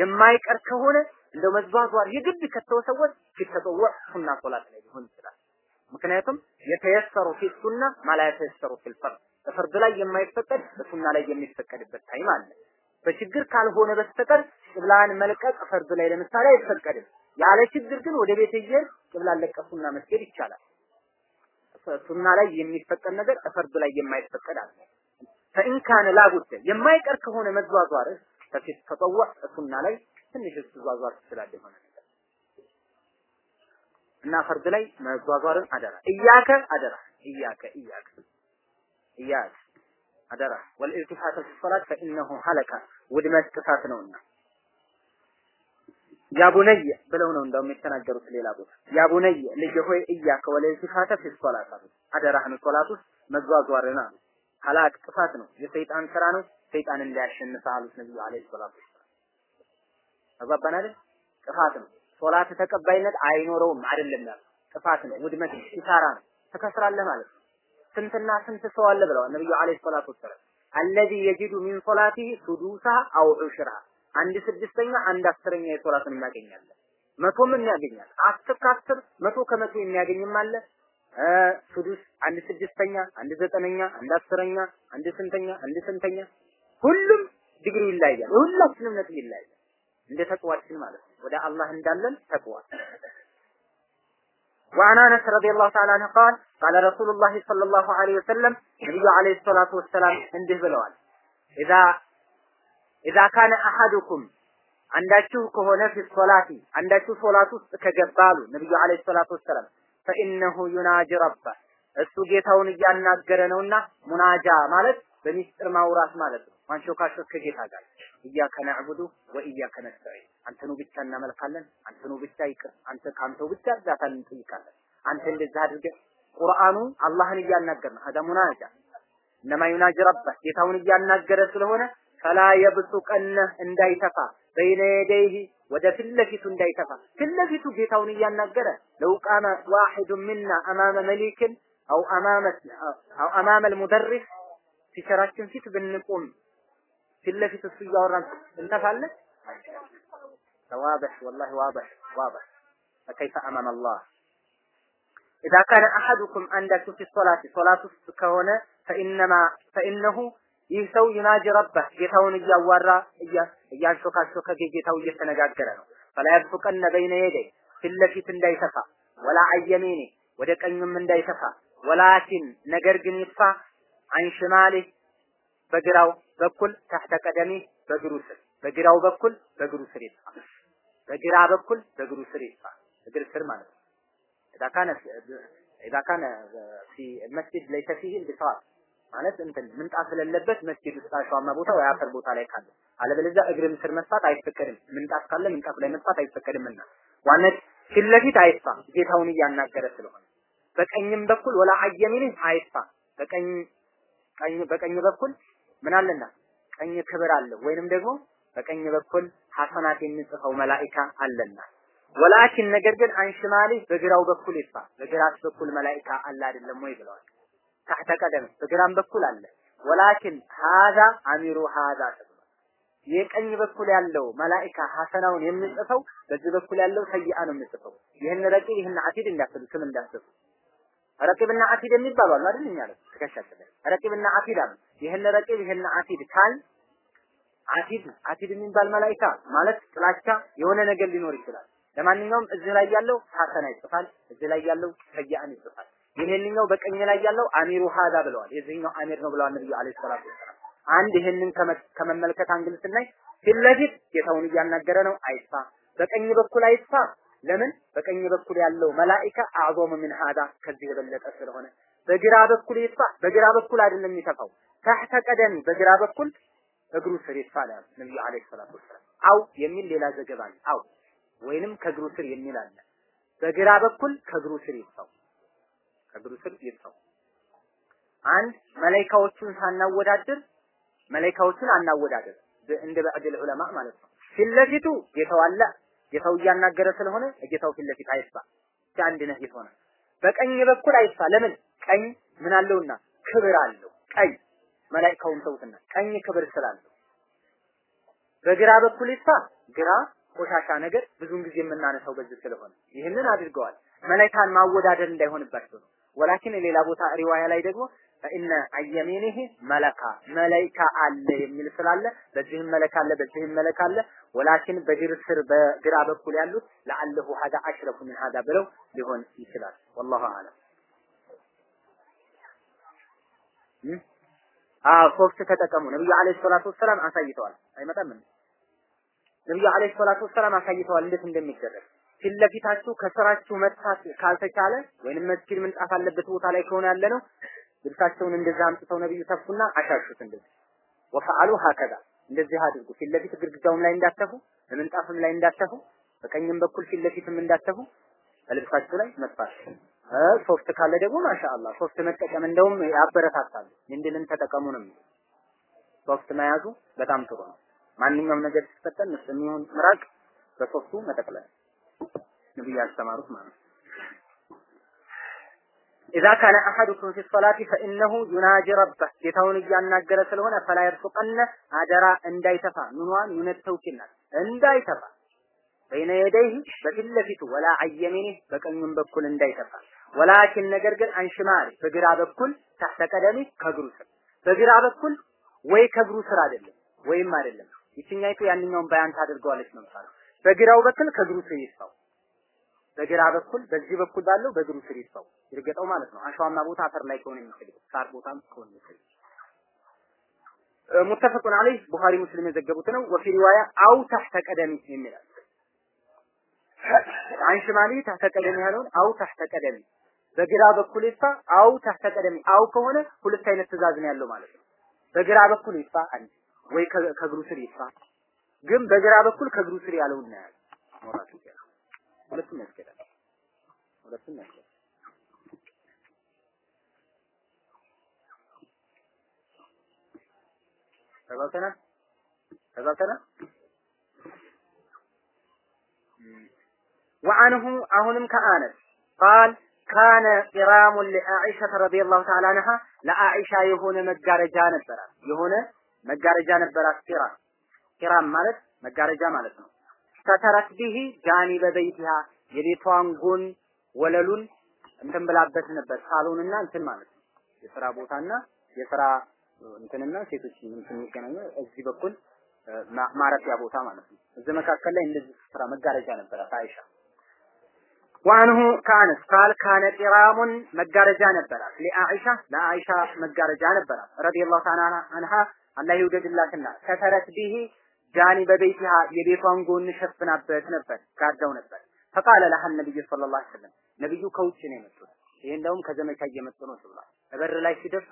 የማይቀር ከሆነ እንደው መዟዟር የግድ ከተወሰወት ሲተጠወዕ ሱና ሶላት ላይ ሊሆን ይችላል። ምክንያቱም የተየሰሩ ፊት ሱና ማላ የተየሰሩ ፊል ፈርድ በፈርድ ላይ የማይፈቀድ በሱና ላይ የሚፈቀድበት ታይም አለ። በችግር ካልሆነ በስተቀር ቅብላን መልቀቅ ፈርድ ላይ ለምሳሌ አይፈቀድም ያለ ችግር ግን ወደ ቤት እየሄድ ቅብላን ለቀሱና መስገድ ይቻላል። ሱና ላይ የሚፈቀድ ነገር ፈርድ ላይ የማይፈቀድ አለ። ፈኢን ካነ ላቡደ የማይቀር ከሆነ መዟዟር ከፊት ተጠወዕ ሱና ላይ ትንሽ ተዟዟር ትችላለህ የሆነ ነገር። እና ፈርድ ላይ መዟዟርን አደራ። እያከ አደራ። እያከ እያከ እያከ አደራ። ወልኢልቲፋት ፊ ሶላት ፈኢነሁ ሀለካ ውድመት ጥፋት ነውና ያቡነየ ብለው ነው እንደውም የተናገሩት ሌላ ቦታ። ያቡነየ ልጅ ሆይ እያከ ወለኢልቲፋተ ፊ ሶላት አሉ አደራህን ሶላት ውስጥ መዟዟርን ሀላክ ጥፋት ነው። የሰይጣን ስራ ነው። ሰይጣን እንዳያሸንፍ አሉት ነብዩ አለይሂ ሰላቱ ወሰላም። ጥፋት ነው። ሶላት ተቀባይነት አይኖረውም አይደለም ያለው ጥፋት ነው። ውድመት ኪሳራ ነው። ትከስራለህ ማለት ነው። ስንትና ስንት ሰው አለ ብለዋል ነብዩ አለይሂ ሰላቱ ወሰላም። አለዚ የጅዱ ሚን ሶላቲሂ ሱዱሳ አው ዑሽራ አንድ ስድስተኛ አንድ አስረኛ የሶላትን የሚያገኛለን መቶ ምን ያገኛል አስር ከአስር መቶ ከመቶ የሚያገኝም አለ ሱዱስ አንድ ስድስተኛ አንድ ዘጠነኛ አንድ አስረኛ አንድ ስንተኛ አንድ ስንተኛ ሁሉም ዲግሪ ይለያያል የሁላችንም ነጥብ ይለያያል እንደ ተቅዋችን ማለት ነው ወደ አላህ እንዳለን ተቅዋ وعن انس رضي الله تعالى عنه قال قال رسول الله صلى الله عليه وسلم نبي عليه الصلاه والسلام እንዲህ ብለዋል اذا ኢዛ ካነ አሐዱኩም አንዳችሁ ከሆነ ፊ ሶላቲ አንዳችሁ ሶላት ውስጥ ከገባ አሉ ነብዩ አለይሂ ሰላቱ ወሰለም ፈኢነሁ ዩናጂ ረባ እሱ ጌታውን እያናገረ ነውና ሙናጃ ማለት በሚስጥር ማውራት ማለት ነው። ማንሾካሾክ ከጌታ ጋር እያከ ነዕቡዱ ወእያከ ነስተዒን አንተኑ ብቻ እናመልካለን፣ አንተኑ ብቻ ይቅር፣ አንተ ካንተው ብቻ እርዳታ እንጠይቃለን። አንተ እንደዚህ አድርገህ ቁርአኑ አላህን እያናገረ ነው። ሀዳ ሙናጃ እነማ ዩናጅ ረበህ ጌታውን እያናገረ ስለሆነ فلا يبصقن انداي تفا بين يديه وده في اللفت انداي تفا في اللفت في ثونية النقرة لو كان واحد منا أمام مليك أو أمام أو أمام المدرس في شراش فيت بنقوم. في اللفت السيارة. انت فعلت واضح والله واضح واضح. فكيف أمام الله؟ إذا كان أحدكم عندك في الصلاة صلاة السكونة فإنما فإنه ይህ ሰው ዩናጅ ረበህ ጌታውን እያዋራ እያንሾካሾከ ጌታው እየተነጋገረ ነው። ፈላ የብሱቀነ በይነ የደይ ፊት ለፊት እንዳይተፋ ወላ አየሚኒ ወደ ቀኙም እንዳይተፋ ወላኪን ነገር ግን ይጥፋ አንሽማሌ በግራው በኩል ተሕተ ቀደሚ በእግሩ ስር በግራው በኩል በእግሩ ስር ይጥፋ በግራ በኩል በእግሩ ስር ይጥፋ እግር ስር ማለት ነው إذا كان إذا كان في المسجد ليس فيه البساط ማለት እንትን ምንጣፍ ስለሌለበት መስጊድ ውስጥ አሸዋማ ቦታ ወይ አፈር ቦታ ላይ ካለ። አለበለዚያ እግርም ስር መስፋት አይፈቀድም። ምንጣፍ ካለ ምንጣፍ ላይ መስፋት አይፈቀድምና። ዋነት ፊት ለፊት አይስፋ። ጌታውን እያናገረ ስለሆነ በቀኝም በኩል ወላ አየሚን አይስፋ። በቀኝ ቀኝ በቀኝ በኩል ምን አለና? ቀኝ ክብር አለ ወይንም ደግሞ በቀኝ በኩል ሐሰናት የሚጽፈው መላኢካ አለና። ወላኪን ነገር ግን አንሽማሊ በግራው በኩል ይስፋ። በግራስ በኩል መላኢካ አለ አይደለም ወይ ብለዋል። ታህተ ቀደም በግራም በኩል አለ። ወላኪን ሃዛ አሚሩ ሃዛ የቀኝ በኩል ያለው መላኢካ ሐሰናውን የሚጽፈው በዚህ በኩል ያለው ሰይአ ነው የሚጽፈው። ይህን ረቂብ ይህን አቲድ እንዳትሉ ስም እንዳትሉ። ረቂብና አቲድ የሚባሉ አሉ አይደል? እኛ ላይ ረቂብና አቲድ አሉ። ይህን ረቂብ ይህን አቲድ ካል አቲድ አቲድ የሚባል መላኢካ ማለት ጥላቻ የሆነ ነገር ሊኖር ይችላል። ለማንኛውም እዚህ ላይ ያለው ሐሰና ይጽፋል፣ እዚህ ላይ ያለው ሰይአን ይጽፋል። ይሄንኛው በቀኝ ላይ ያለው አሚሩ ሀዛ ብለዋል። የዚህኛው አሚር ነው ብለዋል ነብዩ አለይሂ ሰላቱ ወሰላም። አንድ ይሄንን ከመመልከት angle ስናይ ፊት ጌታውን እያናገረ ነው፣ አይጥፋ። በቀኝ በኩል አይጥፋ። ለምን? በቀኝ በኩል ያለው መላኢካ አዕዞሙ ምን ሀዳ ከዚህ የበለጠ ስለሆነ። በግራ በኩል ይጥፋ። በግራ በኩል አይደለም የሚተፋው፣ ታህተ ቀደሚ በግራ በኩል እግሩ ስር ይጥፋ አለ ነብዩ አለይሂ ሰላቱ ወሰላም። አው የሚል ሌላ ዘገባ አለ። አው ወይንም ከእግሩ ስር የሚል አለ። በግራ በኩል ከእግሩ ስር ይጥፋው ከእግሩ ስር ይጥፋው። አንድ መላኢካዎቹን ሳናወዳድር መላኢካዎቹን አናወዳድር እንደ ባዕድል ዑለማ ማለት ነው። ፊት ለፊቱ ጌታው አለ። ጌታው እያናገረ ስለሆነ ጌታው ፊት ለፊት አይስፋ። አንድ ነህ ሆነ። በቀኝ በኩል አይስፋ። ለምን? ቀኝ ምን አለውና ክብር አለው። ቀኝ መላኢካውን ተውትና ቀኝ ክብር ስላለው በግራ በኩል ይስፋ። ግራ ቆሻሻ ነገር ብዙውን ጊዜ የምናነሳው በዚህ ስለሆነ ይህንን አድርገዋል። መላኢካን ማወዳደር እንዳይሆንባቸው ነው። ወላኪን ሌላ ቦታ ሪዋያ ላይ ደግሞ ፈኢነ አየሚኒህ መለካ መላኢካ አለ የሚል ስላለ በዚህም መለካ አለ በዚህም መለካ አለ። ወላኪን በግር ስር በግራ በኩል ያሉት ለአለሁ ሀዳ አሽረፉ ምን ሀዳ ብለው ሊሆን ይችላል። ወላሁ አለም። ሶፍት ተጠቀሙ። ነብዩ አለይሂ ሰላቱ ወሰላም አሳይተዋል። አይመጣም? ነብዩ አለይሂ ሰላቱ ወሰላም አሳይተዋል እንዴት እንደሚደረግ ፊት ለፊታችሁ ከስራችሁ መጥፋት ካልተቻለ ወይንም መስጊድ ምንጣፍ አለበት ቦታ ላይ ከሆነ ያለ ነው ልብሳቸውን እንደዛ አምጥተው ነብዩ ተፉና አሻሹት እንደዚህ። وفعلوا هكذا እንደዚህ አድርጉ። ፊት ለፊት ግድግዳውም ላይ እንዳተፉ ምንጣፍም ላይ እንዳተፉ በቀኝም በኩል ፊት ለፊትም እንዳተፉ በልብሳችሁ ላይ መጥፋት። ሶፍት ካለ ደግሞ ማሻአላህ ሶፍት መጠቀም እንደውም ያበረታታሉ ምንድንን ተጠቀሙ ነው ሶፍት መያዙ በጣም ጥሩ ነው። ማንኛውም ነገር ሲፈጠን ምስ የሚሆን ምራቅ በሶፍቱ መጠቅለል ነብዩ ያስተማሩት ማለት ነው። ኢዛ ካነ አሐዱኩም ፊ ሶላቲ ፈኢነሁ ዩናጂ ረበህ ጌታውን እያናገረ ስለሆነ ፈላ የርሱቀነ አደራ እንዳይተፋ ምኗን ዩነት ተውኪናል እንዳይተፋ በይነ የደይህ በፊት ለፊቱ ወላ አየሚኒህ በቀኙም በኩል እንዳይተፋ ወላኪን ነገር ግን አንሽማሪ በግራ በኩል ታስተቀደሚ ከእግሩ ስር በግራ በኩል ወይ ከእግሩ ስር አይደለም ወይም አይደለም ይችኛይቱ ያንኛውን ባያን ታደርገዋለች ነው በግራው በኩል ከእግሩ ስር ይስፋው በግራ በኩል በዚህ በኩል ባለው በእግሩ ስር ይስፋው ይርገጠው ማለት ነው። አሸዋማ ቦታ አፈር ላይ ከሆነ የሚፈልግ ሳር ቦታም ከሆነ የሚፈልግ ሙተፈቁን አለይህ ቡኻሪ ሙስሊም የዘገቡት ነው። ወፊ ሪዋያ አው ታህተ ቀደሚ የሚላል አን ሽማሊ ታህተ ቀደሚ ያለውን አው ታህተ ቀደሚ በግራ በኩል ይፋ አው ታህተ ቀደም አው ከሆነ ሁለት አይነት ትእዛዝ ነው ያለው ማለት ነው። በግራ በኩል ይፋ አንድ ወይ ከእግሩ ስር ይፋ ግን በግራ በኩል ከእግሩ ስር ያለው እናያለን። ሞራቱ ይችላል። ሁለቱም ያስኬዳል። ሁለቱም ያስኬዳል። ተግባብተናል? ተግባብተናል? ወአንሁ አሁንም ከአነስ ቃል ካነ ኢራሙን ለአኢሻ ረዲየላሁ ተዓላ አንሃ ለአኢሻ የሆነ መጋረጃ ነበራት። የሆነ መጋረጃ ነበራት ኢራም ቂራም ማለት መጋረጃ ማለት ነው። ሰተረት ቢሂ ጃኒበ በይቲሃ የቤቷን ጎን ወለሉን እንትን ብላበት ነበር። ሳሎንና እንትን ማለት ነው። የስራ ቦታና የስራ እንትንና ሴቶች እንትን የሚገናኙ እዚህ በኩል ማረፊያ ቦታ ማለት ነው። እዚህ መካከል ላይ እንደዚህ ስራ መጋረጃ ነበራት አይሻ ወአንሁ ካነስ ቃል ካነ ቂራሙን መጋረጃ ነበራት ለአኢሻ ለአኢሻ መጋረጃ ነበራት ረዲየላሁ ተዓላ አንሃ አላህ ይውደድላትና ሰተረት ቢሂ ጃኒ በቤቲሃ የቤቷን ጎን ሸፍናበት ነበር ጋርዳው ነበር። ፈቃለ ለሃ ነብዩ ሰለላሁ ዐለይሂ ወሰለም ነብዩ ከውጭ ነው የመጡት። ይሄ እንደውም ከዘመቻ እየመጡ ነው ተብሏል። በር ላይ ሲደርሱ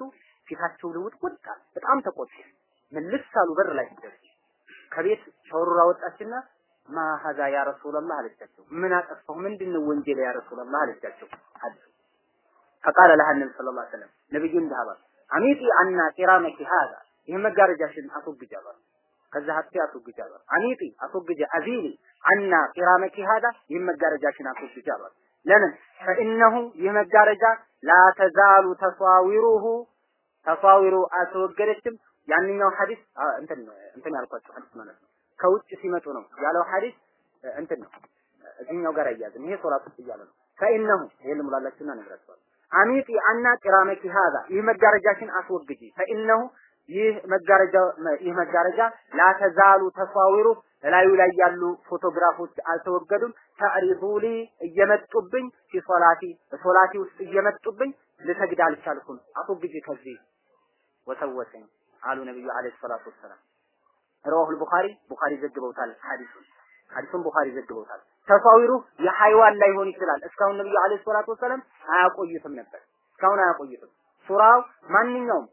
ፊታቸው ልውጥ ወጣል በጣም ተቆጡ ምልስ አሉ በር ላይ ሲደርሱ ከቤት ሸውሩራ ወጣችና ማ ሀዛ ያ ረሱላህ አለቻቸው። ምን አጠፋሁ? ምንድነው ወንጀል ያ ረሱላህ አለቻቸው። ሐዲስ ፈቃለ ለሃ ነብዩ ሰለላሁ ዐለይሂ ወሰለም ነብዩ አሏት አሚጢ አና ቂራመኪ ሀዛ ይህ መጋረጃሽን አስወግጅ አሏት ከዛ ሀብቴ አስወግጅ አሏት አሚጢ አስወግጅ አዚሊ አና ቂራመኪ ሀዛ ይህ መጋረጃሽን አስወግጅ አሏት ለምን? ፈኢነሁ ይህ መጋረጃ ላ ተዛሉ ተሷዊሩሁ ተሷዊሩ አልተወገደችም። ያንኛው ሐዲስ እንትን እንትን ያልኳቸው ሐዲስ ማለት ነው። ከውጭ ሲመጡ ነው ያለው ሐዲስ እንትን ነው። እዚህኛው ጋር አያዝም ይሄ ሶላት ውስጥ እያለ ነው። ፈኢነሁ ይሄን ሙላላችሁና ነግራችኋል አሚጢ አና ቂራመኪ ሀዛ ይህ መጋረጃሽን አስወግጂ። ፈኢነሁ ይህ መጋረጃ ይህ መጋረጃ ላተዛሉ ተሷዊሩ እላዩ ላይ ያሉ ፎቶግራፎች አልተወገዱም። ተዕሪዱሊ እየመጡብኝ ሶላቲ በሶላቲ ውስጥ እየመጡብኝ ልሰግድ አልቻልኩም። አስወግጂ ከዚህ ወሰወሰኝ አሉ ነብዩ አለይሂ ሰላቱ ወሰላም። ረዋሁል ቡኻሪ ቡኻሪ ዘግበውታል ሐዲሱን። ሐዲሱን ቡኻሪ ዘግበውታል። ተሳዊሩ የሐይዋን ላይሆን ይችላል። እስካሁን ነብዩ አለይሂ ሰላቱ ወሰላም አያቆዩትም ነበር። እስካሁን አያቆዩትም ሱራው ማንኛውም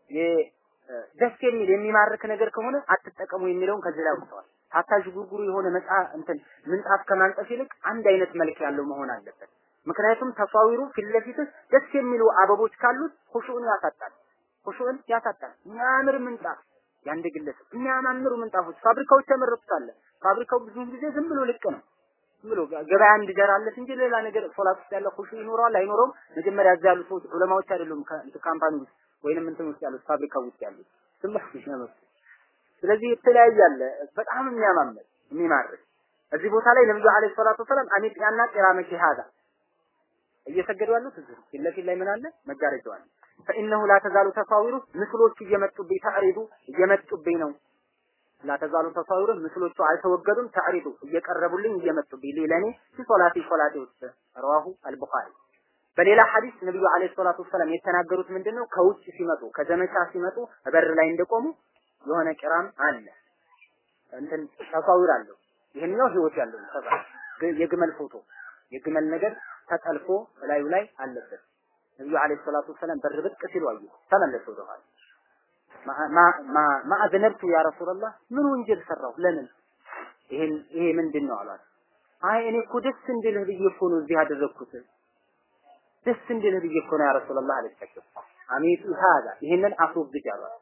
ደስ የሚል የሚማርክ ነገር ከሆነ አትጠቀሙ የሚለውን ከዚህ ላይ አውጥተዋል። ሀታ ዥጉርጉሩ የሆነ መጽ እንትን ምንጣፍ ከማንጠፍ ይልቅ አንድ አይነት መልክ ያለው መሆን አለበት። ምክንያቱም ተሳዊሩ ፊት ለፊት ደስ የሚሉ አበቦች ካሉት ሁሹን ያሳጣል። ሁሹን ያሳጣል። የሚያምር ምንጣፍ የአንድ ግለሰብ። የሚያማምሩ ምንጣፎች ፋብሪካዎች ያመረቱታል ፋብሪካው ብዙ ጊዜ ዝም ብሎ ልቅ ነው። ብሎ ገበያ እንዲጀራለት እንጂ ሌላ ነገር ሶላት ውስጥ ያለ ሁሹ ይኖረዋል አይኖረውም። መጀመሪያ እዚያ ያሉ ሰዎች ዑለማዎች አይደሉም company ውስጥ ወይንም እንትን ውስጥ ያሉት ፋብሪካ ውስጥ ያሉት ዝም ብሎ ስለዚህ የተለያየ አለ። በጣም የሚያማምር የሚማርክ። እዚህ ቦታ ላይ ነብዩ አለይሂ ሰላቱ ወሰላም أميطي عنا قرامك هذا እየሰገዱ ያሉት እዚህ ፊት ለፊት ላይ ምን አለ? መጋረጃው አለ። ፈኢነሁ ላ ተዛሉ ተሳዊሩ ምስሎቹ እየመጡብኝ ተዕሪዱ እየመጡብኝ ነው። ላ ተዛሉ ተሳዊሩ ምስሎቹ አልተወገዱም ተዕሪዱ እየቀረቡልኝ እየመጡብኝ። ሊለኔ ፊ ሶላቲ ሶላቲ ውስጥ ረዋሁ አልቡኻሪ በሌላ ሐዲስ ነብዩ አለይሂ ሰላቱ ወሰላም የተናገሩት ምንድነው? ከውጭ ሲመጡ ከዘመቻ ሲመጡ በር ላይ እንደቆሙ የሆነ ቂራም አለ። እንትን ተሳዊር አለው። ይሄኛው ህይወት ያለው የግመል ፎቶ የግመል ነገር ተጠልፎ ላዩ ላይ አለበት። ነብዩ አለይሂ ሰላቱ ወሰላም በር ብቅ ሲሉ አዩ ተመለሱ ወደኋላ ማ አዝነብቱ ያ ረሱላህ ምን ወንጀል ሰራሁ? ለምን? ይሄን ይሄ ምንድን አሏት። አይ እኔ እኮ ደስ እንድልህ ብዬ እኮ ነው እዚህ ያደረግኩት ደስ እንድልህ ብዬ እኮ ነው ያ ረሱላህ አለቻቸው አሚቱ ሀዛ ይሄንን አስወግጅ አሏት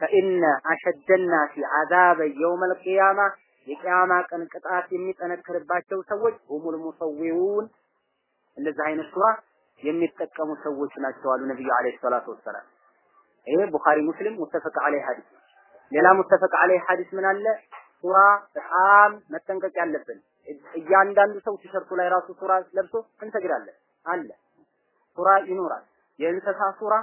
فإن أشد الناس عذابا يوم القيامة የቂያማ ቀን ቅጣት የሚጠነክርባቸው ሰዎች هم المصورون እንደዚህ አይነት ሱራ የሚጠቀሙ ሰዎች ናቸው አሉ ነብዩ አለይሂ ሰላቱ ወሰላም። ይሄ ቡኻሪ ሙስሊም متفق عليه ሐዲስ። ሌላ متفق عليه ሐዲስ ምን አለ? ሱራ በጣም መጠንቀቅ ያለብን እያንዳንዱ ሰው ቲሸርቱ ላይ ራሱ ሱራ ለብሶ እንሰግዳለን አለ። ሱራ ይኖራል። የእንስሳ ሱራ፣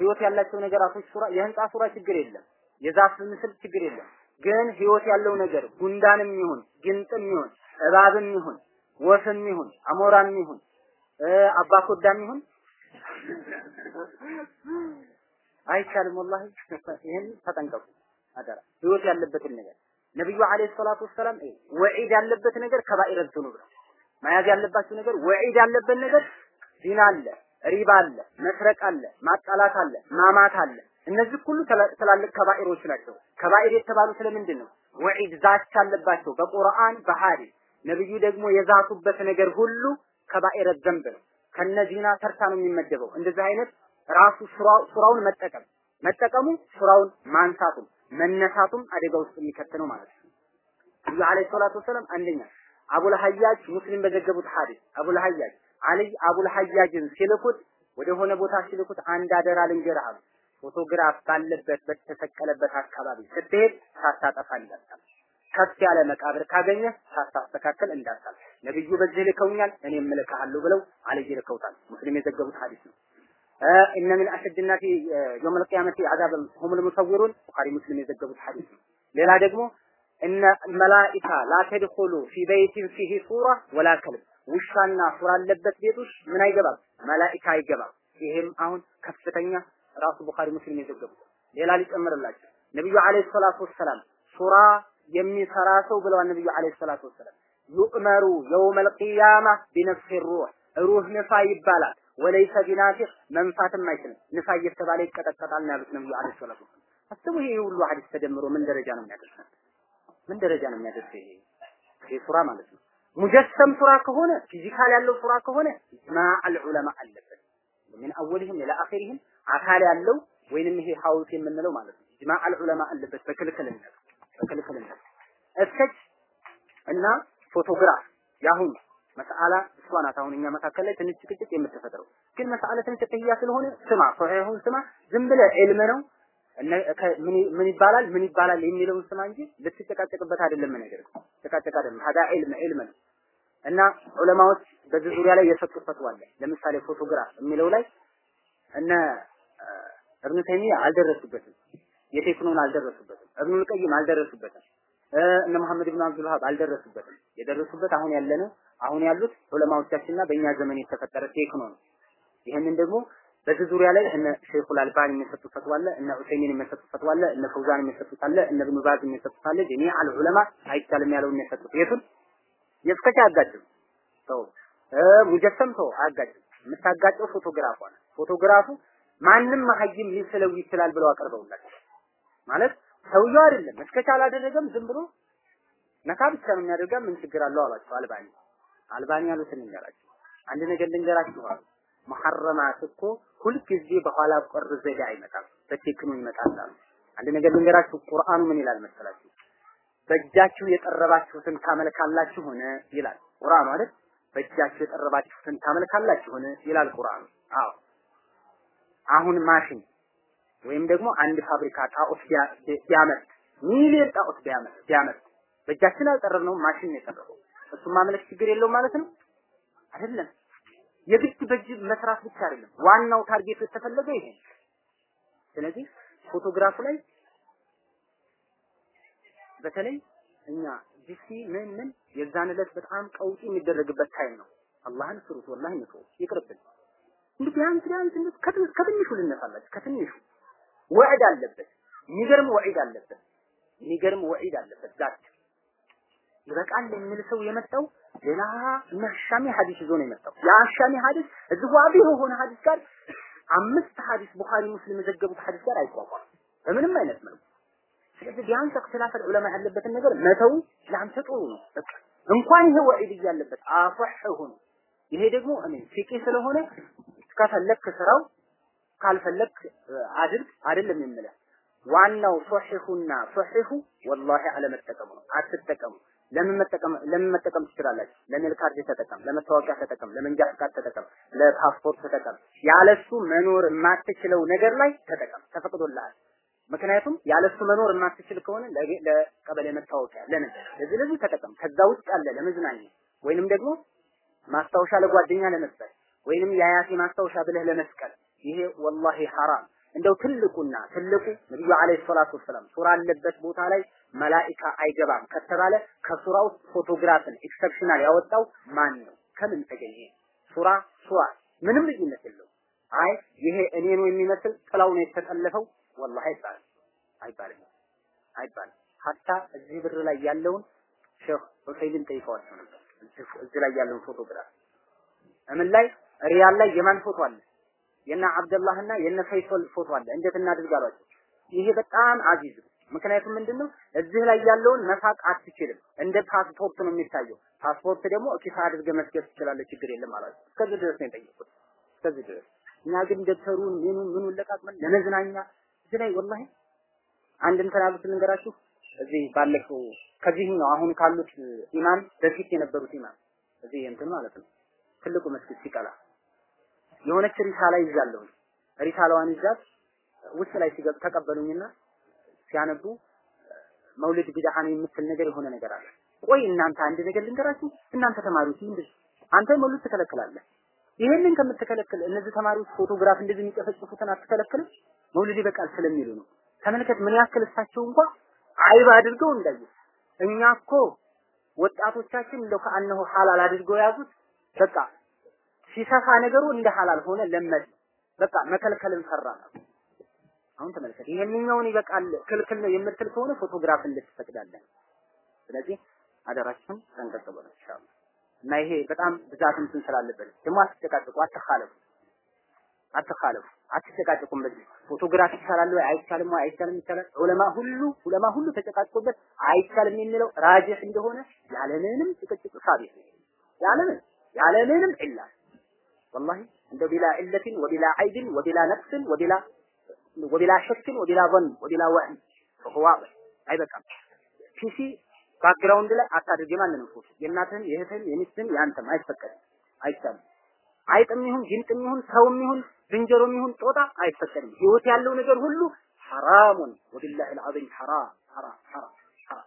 ህይወት ያላቸው ነገራቶች ሱራ፣ የህንጻ ሱራ ችግር የለም። የዛፍ ምስል ችግር የለም። ግን ህይወት ያለው ነገር ጉንዳንም ይሁን ጊንጥም ይሁን እባብም ይሁን ወፍም ይሁን አሞራም ይሁን አባ ኮዳም ይሁን አይቻልም። ወላሂ ይሄን ተጠንቀቁ አደራ። ህይወት ያለበትን ነገር ነብዩ አለይሂ ሰላቱ ወሰላም ወዒድ ያለበት ነገር ከባኢረ ዝኑብ ነው። መያዝ ያለባችሁ ነገር ወዒድ ያለበት ነገር ዚና አለ፣ ሪባ አለ፣ መስረቅ አለ፣ ማጣላት አለ፣ ማማት አለ። እነዚህ ሁሉ ትላልቅ ከባኢሮች ናቸው። ከባኢር የተባሉ ስለምንድን ነው? ወዒድ ዛቻ አለባቸው በቁርአን በሐዲስ። ነብዩ ደግሞ የዛቱበት ነገር ሁሉ ከባኢረ ዘንብ ነው። ከነዚህና ተርታ ነው የሚመደበው። እንደዚህ አይነት ራሱ ሱራውን መጠቀም መጠቀሙ ሱራውን ማንሳቱም መነሳቱም አደጋ ውስጥ የሚከት ነው ማለት ነው። ነብዩ አለይሂ ሰላቱ ወሰለም አንደኛ አቡል ሀያጅ ሙስሊም በዘገቡት ሐዲስ አቡል ሀያጅ አልይ አቡል ሀያጅን ሲልኩት ወደ ሆነ ቦታ ሲልኩት አንድ አደራ ልንገርህ አሉ። ፎቶግራፍ ባለበት በተሰቀለበት አካባቢ ስትሄድ ሳታጠፋ እንዳታል። ከፍ ያለ መቃብር ካገኘ ሳታስተካከል እንዳታል። ነብዩ በዚህ ልከውኛል እኔም እልክሃለሁ ብለው አልይ ልከውታል። ሙስሊም የዘገቡት ሐዲስ ነው። እነ አሸድ ናሲ የውም ልቅያመቲ አዛብ هم المصورون ቡኻሪ ሙስሊም የዘገቡት ሐዲስ ነው። ሌላ ደግሞ إن الملائكة لا تدخل في بيت فيه صورة ولا كلب ውሻና ሱራ አለበት ቤት ውስጥ ምን አይገባም? መላኢካ አይገባም። ይሄም አሁን ከፍተኛ ራሱ ቡኻሪ ሙስሊም የዘገቡት። ሌላ ሊጨምርላችሁ ነብዩ አለይሂ ሰላቱ ወሰላም ሱራ የሚሰራ ሰው ብለዋል ነብዩ አለይሂ ሰላቱ ወሰላም يؤمر يوم القيامة بنفخ الروح ሩህ ንፋ ይባላል። وليس بنافخ መንፋትም አይችልም። ንፋ እየተባለ ይቀጠቀጣል ነው ያሉት ነብዩ አለይሂ ሰላቱ ወሰላም። አስቡ ይሄ ሁሉ ሐዲስ ተደምሮ ምን ደረጃ ነው የሚያደርሰን? ምን ደረጃ ነው የሚያደርሰው ይሄ ሱራ ማለት ነው። مجسم ሱራ ከሆነ physical ያለው ሱራ ከሆነ إجماع العلماء አለበት من أولهم إلى آخرهم አካል ያለው ወይንም ይሄ ሐውልት የምንለው ማለት ነው። إجماع العلماء አለበት በክልክልነት በክልክልነት sketch እና ፎቶግራፍ ያሁን መስአላ እሷ ናት። አሁን እኛ መካከል ላይ ትንሽ ጭቅጭቅ የምትፈጥረው ግን መስአለትን ፍቅህያ ስለሆነ ስማ፣ ሶሒሁን ስማ። ዝም ብለህ ዒልም ነው ምን ይባላል ምን ይባላል የሚለውን ስማ እንጂ ልትጨቃጨቅበት አይደለም ነገር ጨቃጨቅ አይደለም። ሀዳ ዒልም ዒልም ነው እና ዑለማዎች በዚህ ዙሪያ ላይ የሰጡት ፈትዋ አለ። ለምሳሌ ፎቶግራፍ የሚለው ላይ እነ እብኑ ተይሚያ አልደረሱበትም፣ የቴክኖን አልደረሱበትም፣ እብኑል ቀይም አልደረሱበትም፣ እነ መሐመድ ብን አብዱል ወሃብ አልደረሱበትም። የደረሱበት አሁን ያለነው አሁን ያሉት ዑለማዎቻችንና በእኛ ዘመን የተፈጠረ techno ነው። ይህንን ደግሞ በዚህ ዙሪያ ላይ እነ ሼኹል አልባኒ የሚሰጡት ፈትዋ አለ፣ እነ ዑሰይሚን የሚሰጡት ፈትዋ አለ፣ እነ ፈውዛን የሚሰጡት አለ፣ እነ ኢብኑ ባዝ የሚሰጡት አለ። جميع العلماء አይቻልም ያለውን የሚሰጡት የቱን የስከቻ አያጋጭም ሰው مجسم ሰው አያጋጭም። የምታጋጨው ፎቶግራፏ ነው። ፎቶግራፉ ማንም መሀይም ሊስለው ይችላል ብለው አቅርበውላቸው ማለት ሰውየው አይደለም። እስከቻ አላደረገም። ዝም ብሎ ነካ ብቻ ነው የሚያደርጋ ምን ችግር አለው አሏቸው አልባኒ። አልባኒ ያሉትን እንገራቸው አንድ ነገር ልንገራችሁ መሐረማት እኮ ሁልጊዜ በኋላ ቆር ዘዴ አይመጣም። በቴክኖ ይመጣል አንድ ነገር ልንገራችሁ። ቁርአኑ ምን ይላል መሰላችሁ በእጃችሁ የጠረባችሁትን ታመልካላችሁ ሆነ ይላል ቁርአኑ አይደል በእጃችሁ የጠረባችሁትን ታመልካላችሁ ሆነ ይላል ቁርአኑ አዎ። አሁን ማሽን ወይም ደግሞ አንድ ፋብሪካ ጣዖት ቢያመርት ሚሊዮን ጣዖት ቢያመርት ቢያመርት በእጃችን አልጠረብነው ማሽን የጠረበው እሱ ማምለክ ችግር የለውም ማለት ነው? አይደለም። የግድ በእጅ መስራት ብቻ አይደለም። ዋናው target ኡ የተፈለገ ይሄ ስለዚህ ፎቶግራፉ ላይ በተለይ እኛ ዲሲ ምን ምን የዛን በጣም ቀውጢ የሚደረግበት time ነው። አላህን ፍሩት ወላሂ ነው ይቅርብን። እንግዲህ ቢያንስ ቢያንስ ከትንሹ ልነሳላችሁ ከትንሹ ወዕድ አለበት። የሚገርም ወዒድ አለበት። የሚገርም ወዒድ አለበት ዛት ይበቃል የሚል ሰው የመጣው ሌላ የሚያሻሚ ሐዲስ ይዞ ነው የመጣው። የአሻሚ ሐዲስ እዚህ ዋቢ የሆነ ሐዲስ ጋር አምስት ሐዲስ ቡኻሪ ሙስሊም የዘገቡት ሐዲስ ጋር አይቋቋም። በምንም አይነት መልኩ ስለዚህ ቢያንስ እክትላፍ ዑለማ ያለበትን ነገር መተው ለአንተ ጥሩ ነው። እንኳን ይሄ ወዒድ እያለበት አፈህ ሆኖ ይሄ ደግሞ እኔ ፊቂ ስለሆነ ከፈለክ ስራው ካልፈለክ አድርግ። አይደለም የምልህ ዋናው ሶሒሁና ሶሒሁ ወላሂ አለመጠቀሙ ነው። አትጠቀሙ። ለምን መጠቀም ለምን መጠቀም ትችላላችሁ? ለሜል ካርድ ተጠቀም ለመታወቂያ ተጠቀም ለመንጃ ፍቃድ ተጠቀም ለፓስፖርት ተጠቀም። ያለሱ መኖር የማትችለው ነገር ላይ ተጠቀም። ተፈቅዶልሃል ምክንያቱም ያለሱ መኖር የማትችል ከሆነ ለቀበሌ መታወቂያ ለምን ለዚህ ለዚህ ተጠቀም ከዛ ውጭ ያለ ለመዝናኛ ወይንም ደግሞ ማስታወሻ ለጓደኛ ለመስጠት ወይንም የአያቴ ማስታወሻ ብለህ ለመስቀል ይሄ ወላሂ ሐራም እንደው ትልቁና ትልቁ ነብዩ አለይሂ ሰላቱ ወሰላም ሱራ አለበት ቦታ ላይ መላኢካ አይገባም ከተባለ ከሱራ ውስጥ ፎቶግራፍን exceptional ያወጣው ማን ነው? ከምን ተገኘ? ሱራ ሱራ ምንም ልዩነት የለው። አይ ይሄ እኔ ነው የሚመስል ጥላው ነው የተጠለፈው ወላሂ አይባልም አይባልም አይባልም። حتى እዚህ ብር ላይ ያለውን ሼህ ዑሰይሚን ጠይቀዋቸው ነበር። እዚህ ላይ ያለውን ፎቶግራፍ እምን ላይ ሪያል ላይ የማን ፎቶ አለ? የነ አብደላህና የነ ፈይሶል ፎቶ አለ። እንዴት እናድርግ አሏቸው። ይሄ በጣም عزيز ምክንያቱም ምንድነው እዚህ ላይ ያለውን መፋቅ አትችልም። እንደ ፓስፖርት ነው የሚታየው። ፓስፖርት ደግሞ ኪስ አድርገህ መስገድ ትችላለህ፣ ችግር የለም አሏቸው። እስከዚህ ድረስ ነው የጠየቁት። እስከዚህ ድረስ እኛ ግን ደብተሩን ምኑን ምኑን ለቃቅመን ለመዝናኛ እዚህ ላይ ወላሂ አንድ እንትን ያሉት ልንገራችሁ። እዚህ ባለፈው ከዚህኛው አሁን ካሉት ኢማም በፊት የነበሩት ኢማም እዚህ እንትን ማለት ነው ትልቁ መስጊድ ሲቀላ የሆነች ሪሳላ ይዛለሁ። ሪሳላዋን ይዛት ውስጥ ላይ ሲገብ ተቀበሉኝና ሲያነቡ መውሊድ ቢድዓ ነው የምትል ነገር የሆነ ነገር አለ። ቆይ እናንተ አንድ ነገር ልንገራችሁ፣ እናንተ ተማሪዎች ምንድን አንተ መውሊድ ትከለክላለህ። ይሄንን ከምትከለክል እነዚህ ተማሪዎች ፎቶግራፍ እንደዚህ የሚጨፈጭፉትን አትከለክልም? መውሊድ ይበቃል ስለሚሉ ነው። ተመልከት ምን ያክል እሳቸው እንኳን አይብ አድርገው እንዳዩ። እኛ እኮ ወጣቶቻችን እንደው ከአነሁ ሐላል አድርገው ያዙት። በቃ ሲሰፋ ነገሩ እንደ ሐላል ሆነ ለመድ በቃ መከልከልን ፈራ አሁን ተመልከት፣ ይሄንኛውን ይበቃል ክልክል ነው የምትል ከሆነ ፎቶግራፍ እንድትፈቅዳለን። ስለዚህ አደራችን ጠንቀቅ በሉ ኢንሻአላህ። እና ይሄ በጣም ብዛት እንትን ስላለበት ደግሞ አትጨቃጭቁ፣ አትኻለፉ፣ አትኻለፉ፣ አትጨቃጭቁም። በዚህ ፎቶግራፍ ይቻላል ወይ አይቻልም ወይ አይቻልም ይቻላል። ዑለማ ሁሉ ዑለማ ሁሉ ተጨቃጭቆበት አይቻልም የሚለው ራጅህ እንደሆነ ያለምንም ጭቅጭቅ ሳቢት ነው። ያለምን ያለምንም ኢላ ወላሂ እንደ ቢላ ኢለትን ወቢላ ዐይብን ወቢላ ነቅስን ወቢላ ወቢላ ሸክን ወቢላ ظን ወቢላ ወህም ፈሁዋ አይበቃም። PC background ላይ አታድርግ የማንንም ፎቶ የእናትህን የእህትህን የሚስትህን የአንተም አይፈቀድም አይቻልም። አይጥም ይሁን ጊንጥም ይሁን ሰውም ይሁን ዝንጀሮም ይሁን ጦጣ አይፈቀድም ህይወት ያለው ነገር ሁሉ حرام وبالله العظيم ሐራም ሐራም ሐራም ሐራም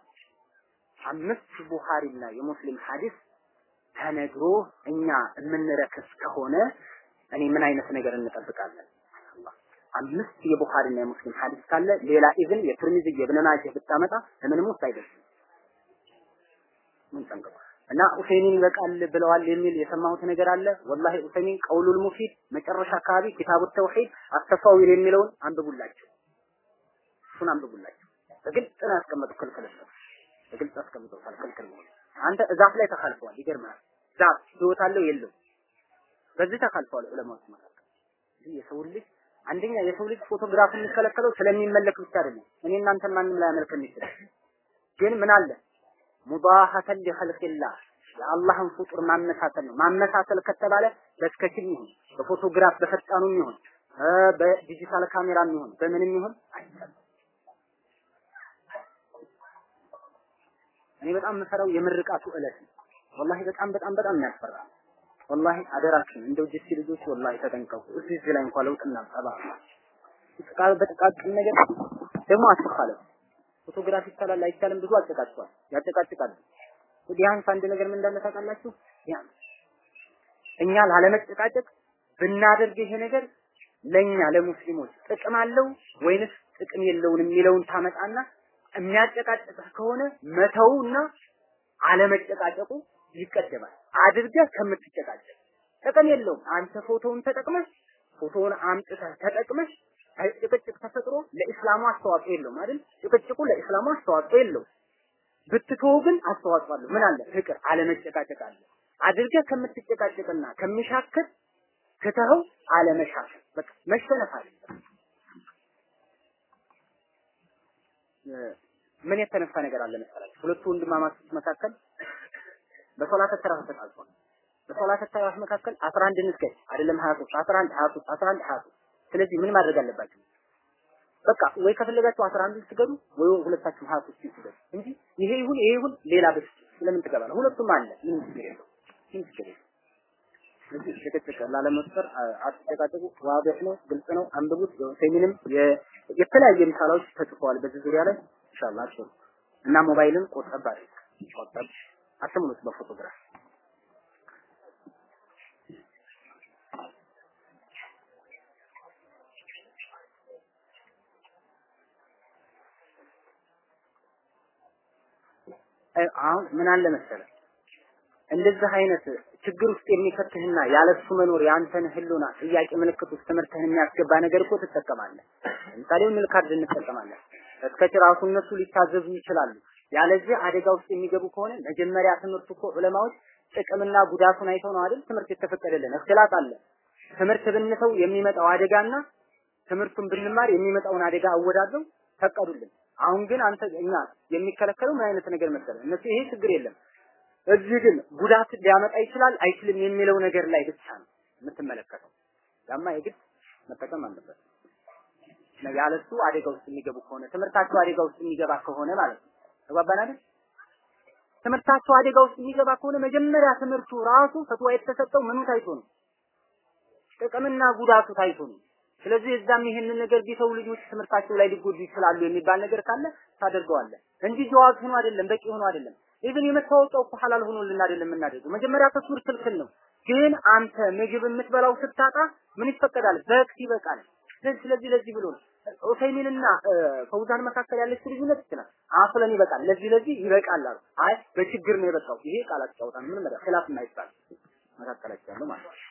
አምስት ቡኻሪና የሙስሊም ሐዲስ ተነግሮ እኛ የምንረክስ ከሆነ እኔ ምን አይነት ነገር እንጠብቃለን? አምስት የቡኻሪና የሙስሊም ሐዲስ ካለ ሌላ ኢብን የትርሚዚ ማጀህ ብታመጣ ለምንም ውስጥ አይደርስም። ምን ጠንቀቁ እና ኡሰይሚን ይበቃል ብለዋል የሚል የሰማሁት ነገር አለ። ወላሂ ኡሰይሚን ቀውሉል ሙፊድ መጨረሻ አካባቢ ኪታቡ ተውሂድ አስተፋዊል የሚለውን አንብቡላቸው፣ እሱን አንብቡላቸው። በግልጽ ነው ያስቀመጠው ክልክል ነው። በግልጽ አስቀምጠውታል ክልክል ነው። አንተ ዛፍ ላይ ተካልፈዋል። ይገርማል። ዛፍ ህይወት አለው የለው? በዚህ ተካልፈዋል ዑለማዎች መካከል። የሰው ልጅ አንደኛ የሰው ልጅ ፎቶግራፍ የሚከለከለው ስለሚመለክ ብቻ አይደለም። እኔ እናንተን ማንም ላይ ያመልከን ይችላል። ግን ምን አለ ሙባሃተን ሊኸልቅላህ የአላህን ፍጡር ማመሳሰል ነው። ማመሳሰል ከተባለ በስከችም ይሁን በፎቶግራፍ በፈጣኑም ይሁን በዲጂታል ካሜራም ይሁን በምንም ይሁን አይቻልም። እኔ በጣም የምፈራው የምርቃቱ ዕለት ነው። ወላሂ በጣም በጣም በጣም የሚያስፈራ ወላሂ አደራችን እንደው ጅሲ ልጆች ወላሂ ተጠንቀቁ። እዚህ ላይ እንኳን ለውጥ እናምጣ። ጥቃ በጥቃቅን ነገር ደግሞ አትኻለፉ። ፎቶግራፍ ይቻላል አይቻልም ብዙ አጨቃጭቋል፣ ያጨቃጭቃሉ። ቢያንስ አንድ ነገር ምን እንዳለ ታውቃላችሁ? እኛ ላለመጨቃጨቅ ብናደርግ ይሄ ነገር ለኛ ለሙስሊሞች ጥቅም አለው ወይንስ ጥቅም የለውም የሚለውን ታመጣና የሚያጨቃጭቅህ ከሆነ መተውና አለመጨቃጨቁ ይቀደማል። አድርገህ ከምትጨቃጨቅ ጥቅም የለውም። አንተ ፎቶውን ተጠቅመህ ፎቶውን አምጥተህ ተጠቅመህ ጭቅጭቅ ተፈጥሮ ለኢስላሙ አስተዋጽኦ የለውም አይደል? ጭቅጭቁ ለኢስላሙ አስተዋጽኦ የለውም። ብትተው ግን አስተዋጽኦ አለው። ምን አለ? ፍቅር፣ አለመጨቃጨቅ አለ። አድርገህ ከምትጨቃጨቅና ከሚሻክር ትተኸው አለመሻከር፣ በቃ መሸነፍ አለ። ምን የተነሳ ነገር አለ መሰላችሁ? ሁለቱ ወንድማማቾች መካከል በሶላት ተራህ ተጣልቷል። በሶላት ተራህ መካከል 11 እንስገድ አይደለም 23 11 23 11 23 ስለዚህ ምን ማድረግ አለባችሁ? በቃ ወይ ከፈለጋችሁ 11 ስገዱ ወይ ሁለታችሁ 23 ስገዱ እንጂ ይሄ ይሁን ይሄ ይሁን ሌላ ብስ ስለምን ትገባለህ? ሁለቱም አለ ምን ችግር የለው ምን ችግር ስለዚህ ጭቅጭቅ ላለመፍጠር አትጨቃጨቁ። ዋዲህ ነው፣ ግልጽ ነው። አንብቡት። ሴሚንም የተለያየ ምሳሌዎች ተጽፈዋል በዚህ ዙሪያ ላይ ኢንሻአላህ እና ሞባይልን ቆጠብ አድርግ ቆጠብ አትሙሉት በፎቶግራፍ አሁን ምን አለ መሰለህ እንደዚህ አይነት ችግር ውስጥ የሚከትህና ያለሱ መኖር የአንተን ህሉና ጥያቄ ምልክት ውስጥ ትምህርትህን የሚያስገባ ነገር እኮ ትጠቀማለህ። ለምሳሌ ምን ካርድ እንጠቀማለን። እስከች ራሱ እነሱ ሊታዘዙ ይችላሉ። ያለዚህ አደጋ ውስጥ የሚገቡ ከሆነ መጀመሪያ ትምህርቱ እኮ ዑለማዎች ጥቅምና ጉዳቱን አይተው ነው አይደል ትምህርት የተፈቀደልን። እክላፍ አለ። ትምህርት ብንተው የሚመጣው አደጋና ትምህርቱን ብንማር የሚመጣውን አደጋ አወዳድረው ፈቀዱልን። አሁን ግን አንተ እኛ የሚከለከለው ምን አይነት ነገር መሰለህ? እነሱ ይሄ ችግር የለም እዚህ ግን ጉዳት ሊያመጣ ይችላል አይችልም የሚለው ነገር ላይ ብቻ ነው የምትመለከተው። ያማ የግድ መጠቀም አለበት። ያለሱ አደጋ ውስጥ የሚገቡ ከሆነ ትምህርታቸው አደጋ ውስጥ የሚገባ ከሆነ ማለት ነው። ተግባባን? ትምህርታቸው አደጋ ውስጥ የሚገባ ከሆነ መጀመሪያ ትምህርቱ ራሱ ፈትዋ የተሰጠው ምኑ ታይቶ ነው? ጥቅምና ጉዳቱ ታይቶ ነው። ስለዚህ እዛም ይሄንን ነገር ቢተው ልጆች ትምህርታቸው ላይ ሊጎዱ ይችላሉ የሚባል ነገር ካለ ታደርገዋለህ እንጂ جواز ሆኖ አይደለም፣ በቂ ሆኖ አይደለም። even የመታወቂያው እኮ ሐላል ሆኖልን አይደለም የምናደርገው። መጀመሪያ تصوير ክልክል ነው። ግን አንተ ምግብ የምትበላው ስታጣ ምን ይፈቀዳል? በክት ይበቃል። ስለዚህ ለዚህ ብሎ ነው ዑሰይሚንና ፈውዛን መካከል ያለች ልዩነት ይችላል። አፍለን ይበቃል፣ ለዚህ ለዚህ ይበቃል አሉ። አይ በችግር ነው የበቃው። ይሄ ቃላት ያወጣል። ምን ማለት ኺላፍ የማይባል መካከላቸው ያለው ማለት ነው።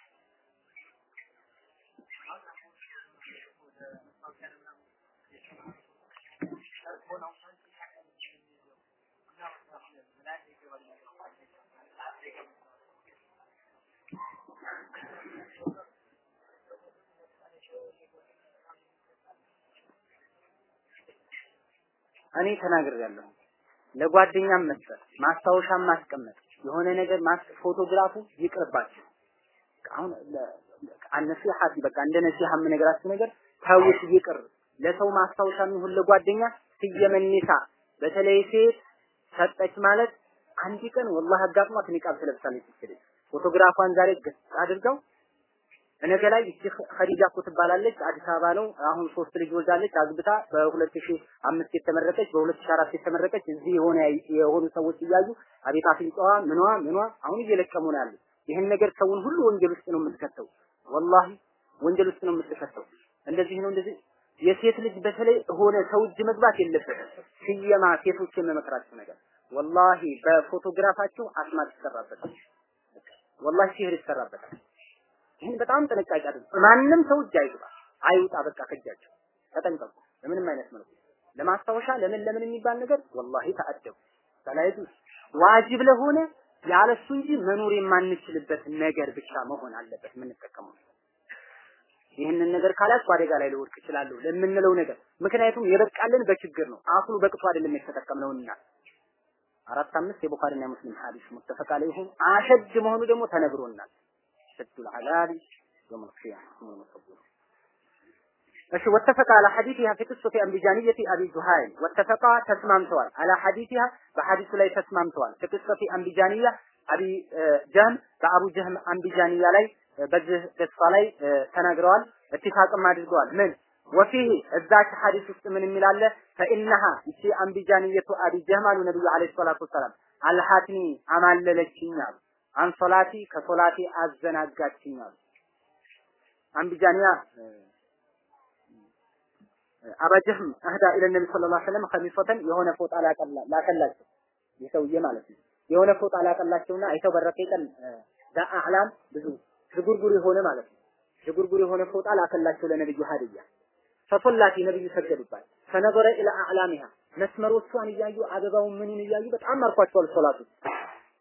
እኔ ተናግሬያለሁ። ለጓደኛም መስጠት፣ ማስታወሻም ማስቀመጥ፣ የሆነ ነገር ፎቶግራፉ ይቅርባችሁ። አሁን አነሲሐ በቃ እንደ ነሲሐ የምነግራችሁ ነገር ታውት ይቅር። ለሰው ማስታወሻ ይሁን ለጓደኛ ሲየመኒሳ በተለይ ሴት ሰጠች ማለት አንድ ቀን ወላሂ አጋጥሟት ኒቃብ ትለብሳለች ስትል ፎቶግራፏን ዛሬ ገጽ አድርገው ነገ ላይ እቺ ኸዲጃ እኮ ትባላለች። አዲስ አበባ ነው። አሁን ሶስት ልጅ ወልዳለች። አግብታ በ2005 የተመረቀች በ2004 የተመረቀች እዚህ የሆነ የሆኑ ሰዎች እያዩ አቤት አፍንጫዋ ምኗ ምኗ አሁን እየለቀሙ ነው ያሉት። ይህን ነገር ሰውን ሁሉ ወንጀል ውስጥ ነው የምትከተው። ወላሂ ወንጀል ውስጥ ነው የምትከተው። እንደዚህ ነው እንደዚህ የሴት ልጅ በተለይ ሆነ ሰው እጅ መግባት የለበትም። ስየማ ሴቶች የምመክራቸው ነገር ወላሂ በፎቶግራፋቸው አስማት ይሰራበታል። ወላሂ ሲህር ይሰራበታል። ይህን በጣም ጥንቃቄ አድርጉ። ማንም ሰው እጅ አይግባ አይውጣ፣ በቃ ከእጃቸው ተጠንቀቁ። ለምንም አይነት መልኩ ለማስታወሻ ለምን ለምን የሚባል ነገር ወላሂ ተአደቡ። ሰላይቱ ዋጅብ ለሆነ ያለሱ እንጂ መኖር የማንችልበት ነገር ብቻ መሆን አለበት የምንጠቀመው። ይህንን ነገር ካላስኩ አደጋ ላይ ልወድቅ እችላለሁ ለምንለው ነገር ምክንያቱም የበቃልን በችግር ነው። አክሉ በቅቶ አይደለም የተጠቀምነውና አራት አምስት የቡኻሪና ሙስሊም ሐዲስ ሙተፈቅ አለይሂ አሸድ መሆኑ ደግሞ ተነግሮናል። أشد العذاب يوم القيامة هو እሺ واتفقا على حديثها في قصة أنبجانية أبي جهم واتفقا ተስማምተዋል። على حديثها በሐዲሱ ላይ ተስማምተዋል። في قصة أنبجانية أبي جهم በአቡ ጀህም አንቢጃንያ ላይ በዚህ ቅሷ ላይ ተናግረዋል እትፋቅም አድርገዋል። ምን? وفيه እዛች ሐዲስ ውስጥ ምን የሚላለ فإنها ይቺ أنبجانية أبي جهم አሉ ነብዩ عليه الصلاة والسلام አልሐትኒ አማለለችኝ አሉ። አንሶላቲ ከሶላቴ አዘናጋችኝ አሉ። አንቢጃንያ አባጀህም አህዳ ኢለ ነቢ ሰለላሁ ዐለይሂ ወሰለም ከሚሶተን የሆነ ፎጣ ላከላቸው። ይህ ማለት ነው። የሆነ ፎጣ ላከላቸውና አይተው በረቀ ዳአዕላም ብዙ ዝጉርጉር የሆነ ማለት ነው። ዝጉርጉር የሆነ ፎጣ ላከላቸው ለነብዩ ሀዲያ ፈሶላቲ ነብዩ ሰገዱባት። فنظر إلى أعلامها መስመሮቿን እያዩ አበባውን ምኑን እያዩ በጣም ማርኳቸዋል ሶላቱ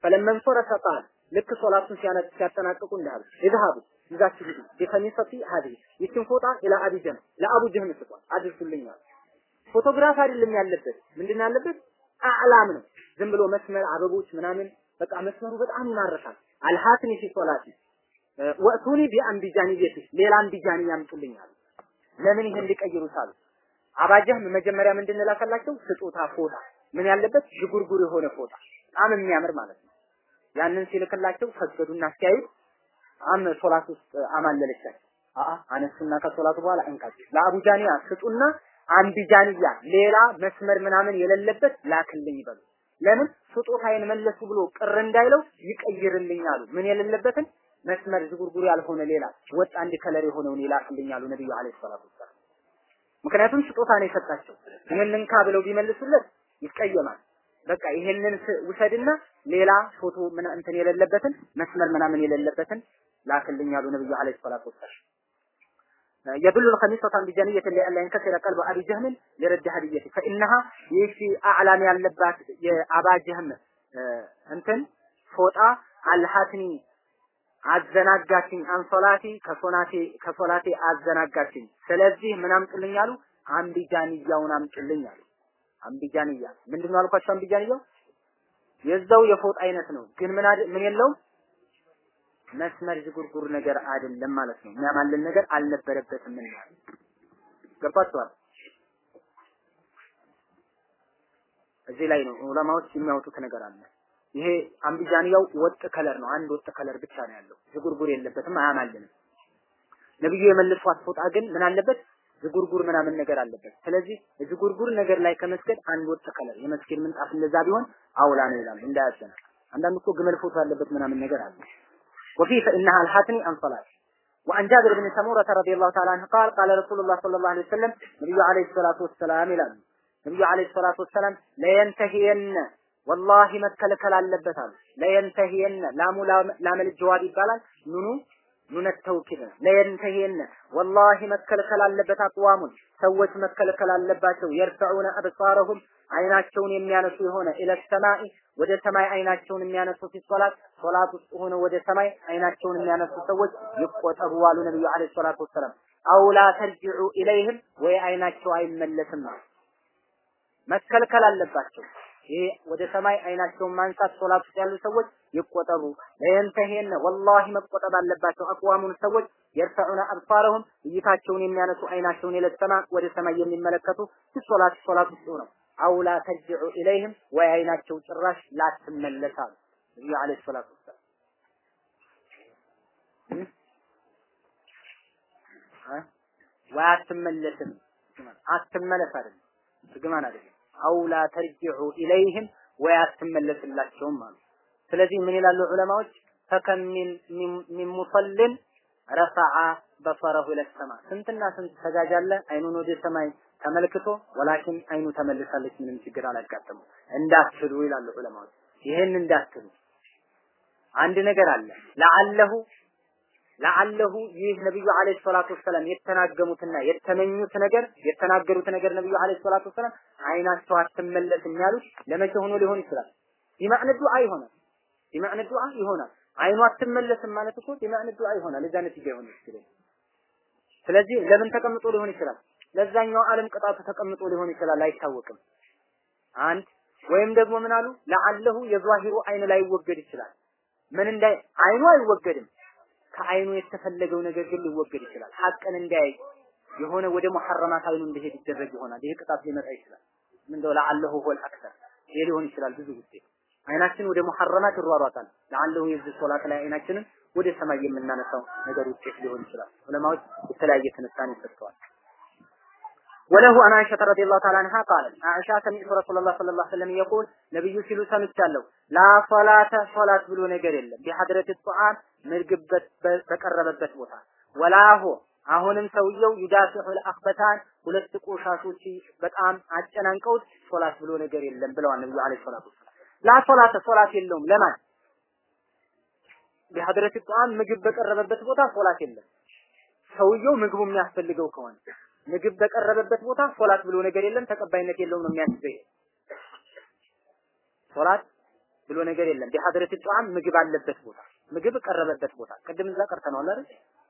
فلما انصرف قال ልክ ሶላቱን ሲያጠናቅቁ እንዳሉ اذهبوا ይዛችሁ ሂዱ بخميصتي هذه ይችን ፎጣ إلى أبي جهم ለአቡ ጀህም ስጧት አድርሱልኛል። ፎቶግራፍ አይደለም ያለበት ምንድን ያለበት? أعلام ነው። ዝም ብሎ መስመር አበቦች ምናምን በቃ መስመሩ በጣም ይማርካል። ألهتني في صلاتي وأتوني بأنبجانية ሌላ አንቢጃኒ ያምጡልኛል። ለምን ይሄን ሊቀይሩ ሳሉ አባጀህም መጀመሪያ ምንድን ላከላቸው? ስጦታ ፎጣ ምን ያለበት ዥጉርጉር የሆነ ፎጣ በጣም የሚያምር ማለት ነው። ያንን ሲልክላቸው ሰገዱና ሲያዩት አም ሶላት ውስጥ አማለለቻቸው። አአ አነሱና ከሶላቱ በኋላ እንካችሁ ለአቡጃኒያ ስጡና አንቢጃንያ ሌላ መስመር ምናምን የሌለበት ላክልኝ ይበሉ። ለምን ስጦታዬን መለሱ ብሎ ቅር እንዳይለው ይቀይርልኝ አሉ። ምን የሌለበትን መስመር ዝጉርጉር ያልሆነ ሌላ ወጥ አንድ ከለር የሆነውን ይላክልኝ አሉ ነብዩ አለይሂ ሰላቱ ወሰላም። ምክንያቱም ስጦታ ነው የሰጣቸው። ይሄንን እንካ ብለው ቢመልሱለት ይቀየማል። በቃ ይሄንን ውሰድና ሌላ ፎቶ ምን እንትን የሌለበትን መስመር ምናምን የሌለበትን ላክልኝ አሉ ነብዩ አለይሂ ሰላቱ ወሰላም። يدل الخميسة بجنية لأن لا ينكسر قلب أبي جهم لرد هديته فإنها يشي أعلام ያለባት የአባ ጀህም እንትን ፎጣ አልሃትኒ አዘናጋችኝ አንሶላቲ ከሶናቴ ከሶላቴ አዘናጋችኝ። ስለዚህ ምን አምጡልኝ አሉ? አምቢጃንያውን አምጡልኝ አሉ። አምቢጃንያ ምንድነው አልኳቸው? አምቢጃንያው የዛው የፎጥ አይነት ነው፣ ግን ምን ምን የለውም መስመር ዝጉርጉር ነገር አይደለም ማለት ነው። የሚያማልን ነገር አልነበረበትም ማለት ገባችኋል? እዚህ ላይ ነው ዑለማዎች የሚያወጡት ነገር አለ። ይሄ አምቢጃንያው ወጥ ከለር ነው። አንድ ወጥ ከለር ብቻ ነው ያለው። ዝጉርጉር የለበትም፣ አያማልንም። ነብዩ የመለሷት ፎጣ ግን ምን አለበት? ዝጉርጉር ምናምን ነገር አለበት። ስለዚህ ዝጉርጉር ነገር ላይ ከመስገድ አንድ ወጥ ከለር የመስጊድ ምንጣፍ እንደዛ ቢሆን አውላ ነው ይላል። እንዳያዘና አንዳንዱ እኮ ግመል ፎቶ ያለበት ምናምን ነገር አለ። وفي فإنها الحاتني عن صلاة وعن جابر بن سمورة رضي الله تعالى عنه قال قال رسول الله صلى الله عليه وسلم نبي عليه الصلاة والسلام إلى ነብዩ አለይሂ ሰላቱ ወሰላም ለየንተሂየነ ወላሂ መከልከል አለበት አሉ። ለየንተሂየነ ላሙ ላመል ጀዋብ ይባላል። ኑኑ ኑነ ተውኪድ ለየንተሂየነ ወላሂ መከልከል አለበት። አቅዋሙን ሰዎች መከልከል አለባቸው። የርፈዑነ አብሳረሁም አይናቸውን የሚያነሱ የሆነ ኢለ ሰማይ ወደ ሰማይ አይናቸውን የሚያነሱ ፊሶላት ሶላት ውስጥ ሆነ ወደ ሰማይ አይናቸውን የሚያነሱ ሰዎች ይቆጠቡ አሉ ነብዩ አለይሂ ሰላቱ ወሰላም። አውላ ተርጅዑ ኢለይህም ወይ አይናቸው አይመለስም መከልከል አለባቸው። ይሄ ወደ ሰማይ አይናቸውን ማንሳት ሶላት ውስጥ ያሉ ሰዎች ይቆጠቡ። ለየንተሄነ ወላሂ መቆጠብ አለባቸው። አቅዋሙን ሰዎች የርፈዑነ አብሳረሁም እይታቸውን የሚያነሱ አይናቸውን የለሰማ ወደ ሰማይ የሚመለከቱ ሶላት ሶላት ውስጥ ነው። አውላ ተርጅዑ ኢለይህም ወይ አይናቸው ጭራሽ ላትመለሳሉ። ነብዩ አለይሂ ሰላቱ ወሰላም ወይ አትመለስም አትመለስ አይደለም እርግማን አይደለም። አውላ ተርጅዑ ኢለይህም ወይ አትመለስላቸውም አሉ። ስለዚህ ምን ይላሉ ዑለማዎች? ፈከም ሚን ሙሰልን ረፈዓ በሰረሁ ለሰማ ስንትና ስንት ሰጋጅ አለ አይኑን ወደ ሰማይ ተመልክቶ ወላኪን አይኑ ተመልሳለች፣ ምንም ችግር አላጋጠመው። እንዳትሉ ይላሉ ዑለማዎች። ይህን እንዳትሉ አንድ ነገር አለ ለዓለሁ ለዓለሁ ይህ ነብዩ አለይሂ ሰላቱ ወሰላም የተናገሙትና የተመኙት ነገር የተናገሩት ነገር ነብዩ አለይሂ ሰላቱ ወሰላም አይናቸው አትመለስም ያሉት ለመቼ ሆኖ ሊሆን ይችላል? ቢማዕነ ዱዓ ይሆናል። ቢማዕነ ዱዓ ይሆናል። አይኑ አትመለስም ማለት እኮ ቢማዕነ ዱዓ ይሆናል። እዛ ነቲጃ ይሆን ይችላል። ስለዚህ ለምን ተቀምጦ ሊሆን ይችላል? ለዛኛው ዓለም ቅጣቱ ተቀምጦ ሊሆን ይችላል፣ አይታወቅም። አንድ ወይም ደግሞ ምን አሉ? ለዓለሁ የዛሂሩ አይን ላይ ይወገድ ይችላል። ምን እንዳይ አይኑ አይወገድም ከአይኑ የተፈለገው ነገር ግን ሊወገድ ይችላል። ሐቅን እንዳያይ የሆነ ወደ ሙሐረማት አይኑ እንዲሄድ ይደረግ ይሆናል። ይሄ ቅጣት ሊመጣ ይችላል። ምን እንደው لعله هو الأكثر ይሄ ሊሆን ይችላል። ብዙ ጊዜ አይናችን ወደ ሙሐረማት ይሯሯጣል። ለዓለሁ የዚህ ሶላት ላይ አይናችንን ወደ ሰማይ የምናነሳው ነገር ውጤት ሊሆን ይችላል። ዑለማዎች የተለያየ ትንታኔ ሰጥተዋል። ወለሁ አን አይሻ ረዲየላሁ ተዓላ አንሃ ቃለት። አይሻ ሰሚዕቱ ረሱላላህ ሰለላሁ ዐለይሂ ወሰለም የቁል ነብዩ ሲሉ ሰምቻለሁ። ላ ሶላተ ሶላት ብሎ ነገር የለም። ቢሐድረት ጧዓም ምግብ በቀረበበት ቦታ። ወላሁ አሁንም ሰውየው ዩዳፊዑል አኽበታን ሁለት ቆሻሾች በጣም አጨናንቀውት ሶላት ብሎ ነገር የለም ብለዋል ነብዩ አለይሂ ሰላቱ ላ ሶላተ ሶላት የለውም። ለማን? ቢሐድረት ጧዓም ምግብ በቀረበበት ቦታ ሶላት የለም። ሰውየው ምግቡ የሚያስፈልገው ከሆነ ምግብ በቀረበበት ቦታ ሶላት ብሎ ነገር የለም፣ ተቀባይነት የለውም ነው የሚያስበው። ሶላት ብሎ ነገር የለም። ቢሐድረት ጧዓም ምግብ አለበት ቦታ ምግብ ቀረበበት ቦታ ቅድም እዛ ቀርተነዋል አይደል?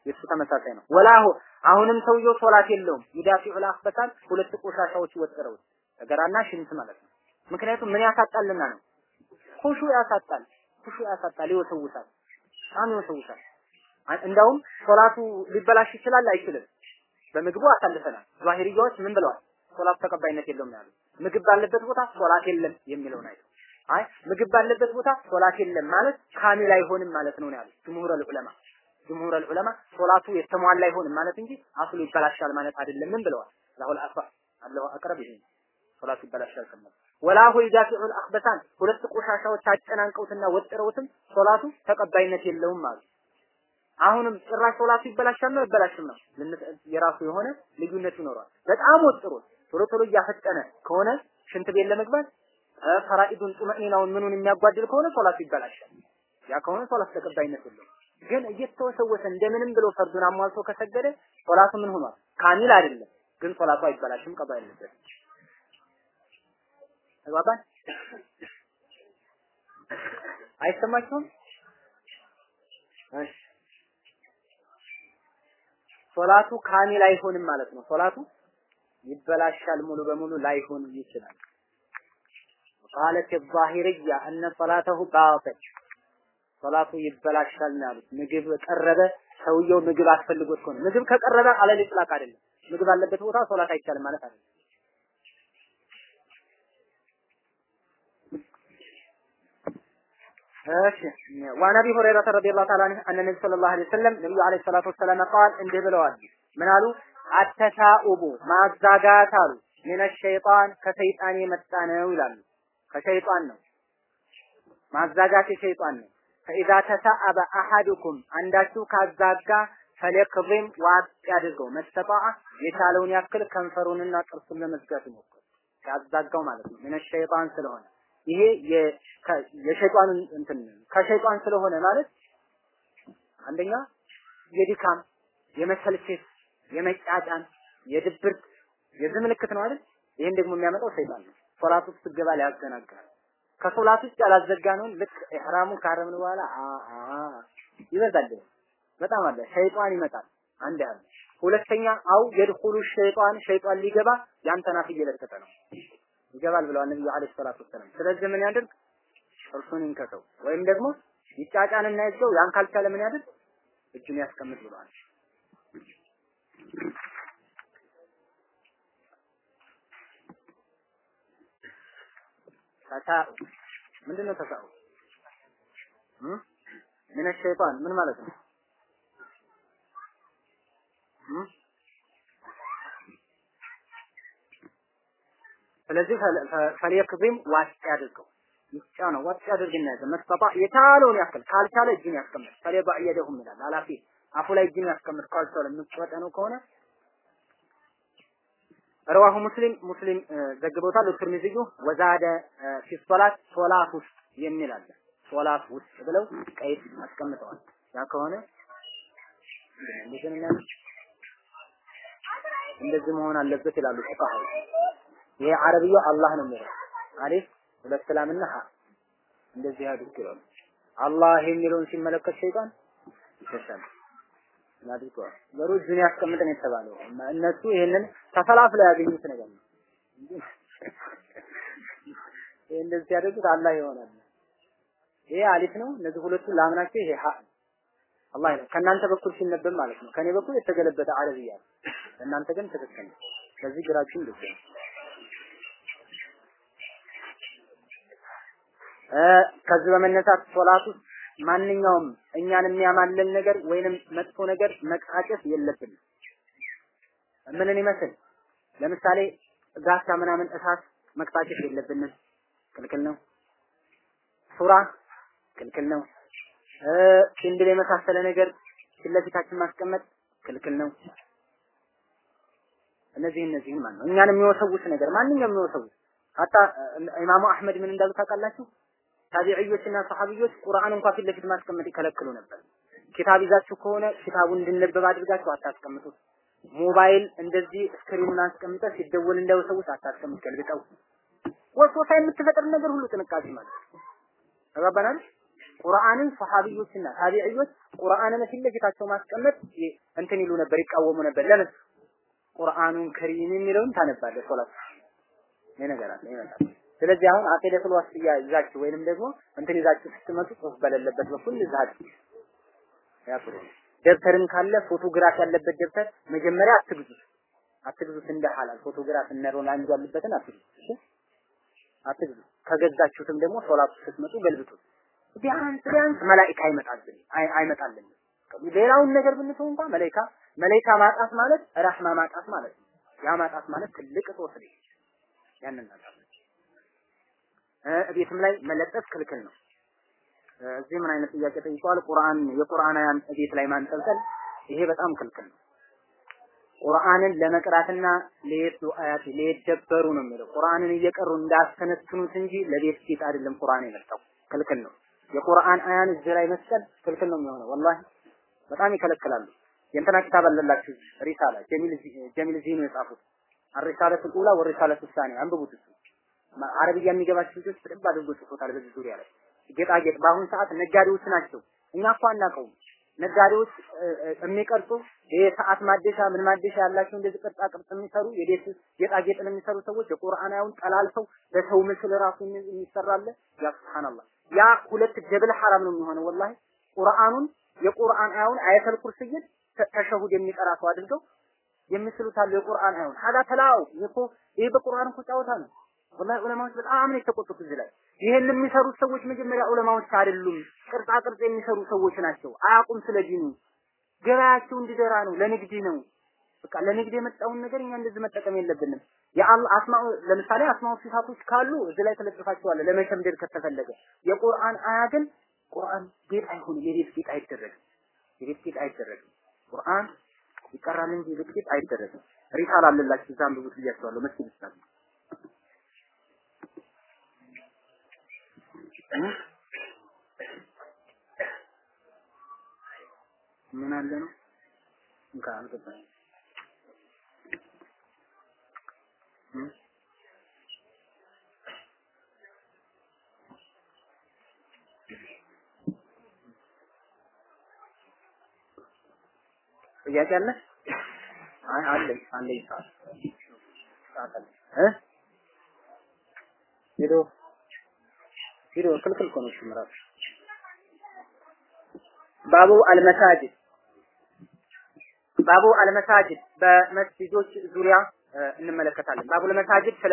የሱ ተመሳሳይ ነው። ወላሁ አሁንም ሰውየው ሶላት የለውም። ይዳፊዑል አኽበታን ሁለት ቆሻሻዎች ወጥረው ሰገራና ሽንት ማለት ነው። ምክንያቱም ምን ያሳጣልና ነው? ኹሹዕ ያሳጣል፣ ኹሹዕ ያሳጣል፣ ይወሰውሳል፣ በጣም ይወሰውሳል። እንዳውም ሶላቱ ሊበላሽ ይችላል አይችልም? በምግቡ አሳልፈናል። ዛሂርያዎች ምን ብለዋል? ሶላት ተቀባይነት የለውም ያሉ ምግብ ባለበት ቦታ ሶላት የለም የሚለውን አይደል? አይ ምግብ ባለበት ቦታ ሶላት የለም ማለት ካሚል አይሆንም ማለት ነው ያሉ ጅምሁር ዑለማ ጅምሁር ዑለማ ሶላቱ የተሟላ አይሆንም ማለት እንጂ አስሉ ይበላሻል ማለት አይደለም ምን ብለዋል? ለሁል አፋ አላሁ አቅረብ ይሄ ሶላቱ ይበላሻል ከመ ወላሁ ይዳፊዑል አኽበታን ሁለት ቆሻሻዎች አጨናንቀውትና ወጥረውትም ሶላቱ ተቀባይነት የለውም ማለት አሁንም ጭራሽ ሶላቱ ይበላሻል ነው ይበላሽም ነው የራሱ የሆነ ልዩነት ይኖረዋል። በጣም ወጥሮ ቶሎ ቶሎ እያፈጠነ ከሆነ ሽንት ቤት ለመግባት ፈራኢዱን ጡመኢናውን ምኑን የሚያጓድል ከሆነ ሶላቱ ይበላሻል። ያ ከሆነ ሶላት ተቀባይነት የለውም። ግን እየተወሰወሰ እንደምንም ብሎ ፈርዱን አሟልቶ ከሰገደ ሶላቱ ምን ሆኗል? ካሚል አይደለም፣ ግን ሶላቱ አይበላሽም፣ ቀባ ያለበት ተግባባን? አይሰማችሁም? እሺ ሶላቱ ካሚል አይሆንም ማለት ነው። ሶላቱ ይበላሻል ሙሉ በሙሉ ላይሆን ይችላል። ቃለት ዛሂርያ እነ ሶላተሁ ባጢል ሶላቱ ይበላሻል ነው ያሉት። ምግብ ቀረበ፣ ሰውየው ምግብ አስፈልጎት ከሆነ ምግብ ከቀረበ አለል ኢጥላቅ አይደለም። ምግብ አለበት ቦታ ሶላት አይቻልም ማለት አይደለም። እሺ ወአን አቢ ሁረይራ ረዲየላሁ ተዓላ አንሁ አነ ነብዩ ሰለላሁ ዐለይሂ ወሰለም ነብዩ ዐለይሂ ሰላቱ ወሰላም ቃል እንዲህ ብለዋል። ምን አሉ? አተታኡቡ ማዛጋት አሉ ሚነ ሸይጣን ከሸይጣን የመጣ ነው ይላሉ። ከሸይጣን ነው ማዛጋት የሸይጣን ነው። ፈኢዛ ተሳአበ አሐዱኩም አንዳችሁ ካዛጋ ፈሊቅዚም ዋጥ ያድርገው መስተጣአ የቻለውን ያክል ከንፈሩንና ጥርሱን ለመዝጋት ይሞክር። ያዛጋው ማለት ነው ሚነ ሸይጣን ስለሆነ ይሄ የሸይጣን እንትን ከሸይጣን ስለሆነ ማለት አንደኛ የድካም የመሰልቸት የመጫጫን የድብርት የዚህ ምልክት ነው አይደል? ይሄን ደግሞ የሚያመጣው ሰይጣን ነው። ሶላት ውስጥ ስትገባ ሊያዘናጋል። ከሶላት ውስጥ ያላዘጋነውን ልክ ኢህራሙን ካረምን በኋላ ይበዛል። በጣም አለ ሸይጣን ይመጣል። አንድ ያለ ሁለተኛ አው የድኹሉ ሸይጣን ሸይጣን ሊገባ ያንተን አፍ እየለቀቀ ነው ይገባል ብለዋል ነብዩ አለይሂ ሰላቱ ወሰለም። ስለዚህ ምን ያድርግ? እርሱን ይንከተው ወይም ደግሞ ይጫጫንና ይዘው ያን ካልቻለ ምን ያድርግ? እጁን ያስቀምጥ ብለዋል። ተሳኡ ምንድን ነው ተሳኡ? ምን ሸይጣን ምን ማለት ነው? ስለዚህ ፈሊየክዚም ዋጥ ያድርገው ይጫ ነው ዋጥ ያድርግና መስተጣ የቻለውን ያክል ካልቻለ እጅን ያስቀምጥ ፈሊየባ የደሁም ይላል አላፊ አፉ ላይ እጅን ያስቀምጥ ካልቻለ የምትወጣ ነው ከሆነ ረዋሁ ሙስሊም ሙስሊም ዘግቦታል። ትርሚዝዩ ወዛደ ፊ ሶላት ሶላት ውስጥ የሚል አለ። ሶላት ውስጥ ብለው ቀይድ አስቀምጠዋል። ያ ከሆነ እንደዚህ መሆን አለበት ይላሉ ፉቃሃ። ይሄ አረብዩ አላህ ነው የሚለው አሊፍ ሁለት ሰላምና ሀ እንደዚህ አድርግ ይላሉ። አላህ የሚለውን ሲመለከት ሸይጣን ይሸሻል። አድርገዋል። ዘሩ እጁን ያስቀምጠን የተባለው እነሱ ይሄንን ተፈላፍለው ያገኙት ነገር ነው። ይሄ እንደዚህ ሲያደርጉት አላህ ይሆናል። ይሄ አሊፍ ነው። እነዚህ ሁለቱ ላም ናቸው። ይሄ ሀ አላህ ነው። ከእናንተ በኩል ሲነበብ ማለት ነው። ከኔ በኩል የተገለበጠ አረብያ ነው። እናንተ ግን ትክክል ነው። ስለዚህ ግራችሁ እንደዚህ ነው። ከዚህ በመነሳት ሶላት ውስጥ ማንኛውም እኛን የሚያማልል ነገር ወይንም መጥፎ ነገር መቃጨት የለብንም። ምንን ይመስል ለምሳሌ ጋሻ ምናምን እሳት መቅጣጨት የለብንም፣ ክልክል ነው። ሱራ ክልክል ነው። ኪንድል የመሳሰለ ነገር ፊት ለፊታችን ማስቀመጥ ክልክል ነው። እነዚህ እነዚህን ማለት ነው እኛን የሚወሰውስ ነገር ማንኛውም የሚወሰውስ ሀታ ኢማሙ አህመድ ምን እንዳሉ ታውቃላችሁ? ታቢዕዮችና ሰሐቢዮች ቁርአን እንኳን ፊት ለፊት ማስቀመጥ ይከለክሉ ነበር። ኪታብ ይዛችሁ ከሆነ ኪታቡን እንድነበብ አድርጋችሁ አታስቀምጡት። ሞባይል እንደዚህ screen ኑን አስቀምጠ ሲደወል እንዳይወሰውስ አታስቀምጥ፣ ገልብጠው። ወስወሳ የምትፈጥር ነገር ሁሉ ጥንቃቄ ማለት ተባባናል። ቁርአንን ሰሐቢዮችና ታቢዕዮች ቁርአንን ፊት ለፊታቸው ማስቀመጥ እንትን ይሉ ነበር፣ ይቃወሙ ነበር። ለምን ቁርአኑን ከሪም የሚለውን ታነባለህ ሶላት ነገር አለ ይመጣል። ስለዚህ አሁን አቂደቱል ዋስጥያ ይዛችሁ ወይንም ደግሞ እንትን ይዛችሁ ስትመጡ ጽሁፍ በሌለበት በኩል ዛድ ያጥሩ ደብተርም ካለ ፎቶግራፍ ያለበት ደብተር መጀመሪያ አትግዙት አትግዙት እንደ ሐላል። ፎቶግራፍ እነ ሮናልዶ ያለበትን አትግዙት እሺ? አትግዙት ከገዛችሁትም ደግሞ ሶላት ስትመጡ ገልብጡት ቢያንስ ቢያንስ መላኢካ አይመጣልን አይመጣልን ሌላውን ነገር ብንተው እንኳን መላኢካ መላኢካ ማጣት ማለት ረህማ ማጣት ማለት ያ ማጣት ማለት ትልቅ ጦስ ነው ያንን ነገር ቤትም ላይ መለጠፍ ክልክል ነው። እዚህ ምን አይነት ጥያቄ ጠይቀዋል? ቁርአን የቁርአን አያን ቤት ላይ ማንጠልጠል ይሄ በጣም ክልክል ነው። ቁርአንን ለመቅራትና ለየቱ አያት ለየደበሩ ነው የሚለው። ቁርአንን እየቀሩ እንዳስተነትኑት እንጂ ለቤት ጌጥ አይደለም ቁርአን የመጣው ክልክል ነው። የቁርአን አያን እዚህ ላይ መስቀል ክልክል ነው የሚሆነው። ወላሂ በጣም ይከለክላሉ። የእንትና ኪታብ አለላችሁ ሪሳላ ጀሚል ጀሚል ዚኑ የጻፉት አሪሳለቱ ኡላ ወሪሳለቱ ሳኒ አንብቡት እሱ አረብያ የሚገባቸው ልጆች በደንብ አድርጎ ጽፎታል በዚህ ዙሪያ ላይ። ጌጣጌጥ በአሁን ሰዓት ነጋዴዎች ናቸው። እኛ እኮ አናውቀውም። ነጋዴዎች የሚቀርጹ ይሄ ሰዓት ማደሻ ምን ማደሻ ያላቸው እንደዚህ ቅርጻ ቅርጽ የሚሰሩ የቤት ጌጣጌጥን የሚሰሩ ሰዎች የቁርአናውን ጠላልፈው በሰው ምስል ራሱ የሚሰራለ። ያ ሱብሃንአላህ። ያ ሁለት ጀብል ሐራም ነው የሚሆነው ወላሂ። ቁርአኑን የቁርአን አያውን አያተል ኩርሲይን ተሸሁድ የሚቀራ ሰው አድርገው የሚስሉታል የቁርአን አያውን። ሀዳ ተላው። ይሄ በቁርአን እኮ ጨዋታ ነው ወላሂ ዑለማዎች በጣም ነው የተቆጡት እዚህ ላይ። ይሄን የሚሰሩት ሰዎች መጀመሪያ ዑለማዎች አይደሉም። ቅርጻ ቅርጽ የሚሰሩ ሰዎች ናቸው። አያውቁም ስለ ዲኑ። ገበያቸው እንዲደራ ነው። ለንግድ ነው። በቃ ለንግድ የመጣውን ነገር እኛ እንደዚህ መጠቀም የለብንም። የአላህ አስማኡ ለምሳሌ አስማኡ ሲፋቶች ካሉ እዚህ ላይ ተለጥፋቸዋል ለመሸምደድ ከተፈለገ። የቁርአን አያ ግን ቁርአን ጌጥ አይሆንም። የቤት ጌጥ አይደረግም። የቤት ጌጥ አይደረግም። ቁርአን ይቀራል እንጂ የቤት ጌጥ አይደረግም። ሪሳላ አለላችሁ። እዛም ብዙ ብያቸዋለሁ መስጊድ ውስጥ ምን አለ ነው? እንካ አልገባኝም። ጥያቄ አለ? አይ አለኝ አለኝ ሰዓት ሰዓት ሄዶ ሄዶ ክልክል እኮ ነው እሱ እራሱ ባቡ አልመሳጅድ። ባቡ አልመሳጅድ በመስጊዶች ዙሪያ እንመለከታለን። ባቡ አልመሳጅድ ስለ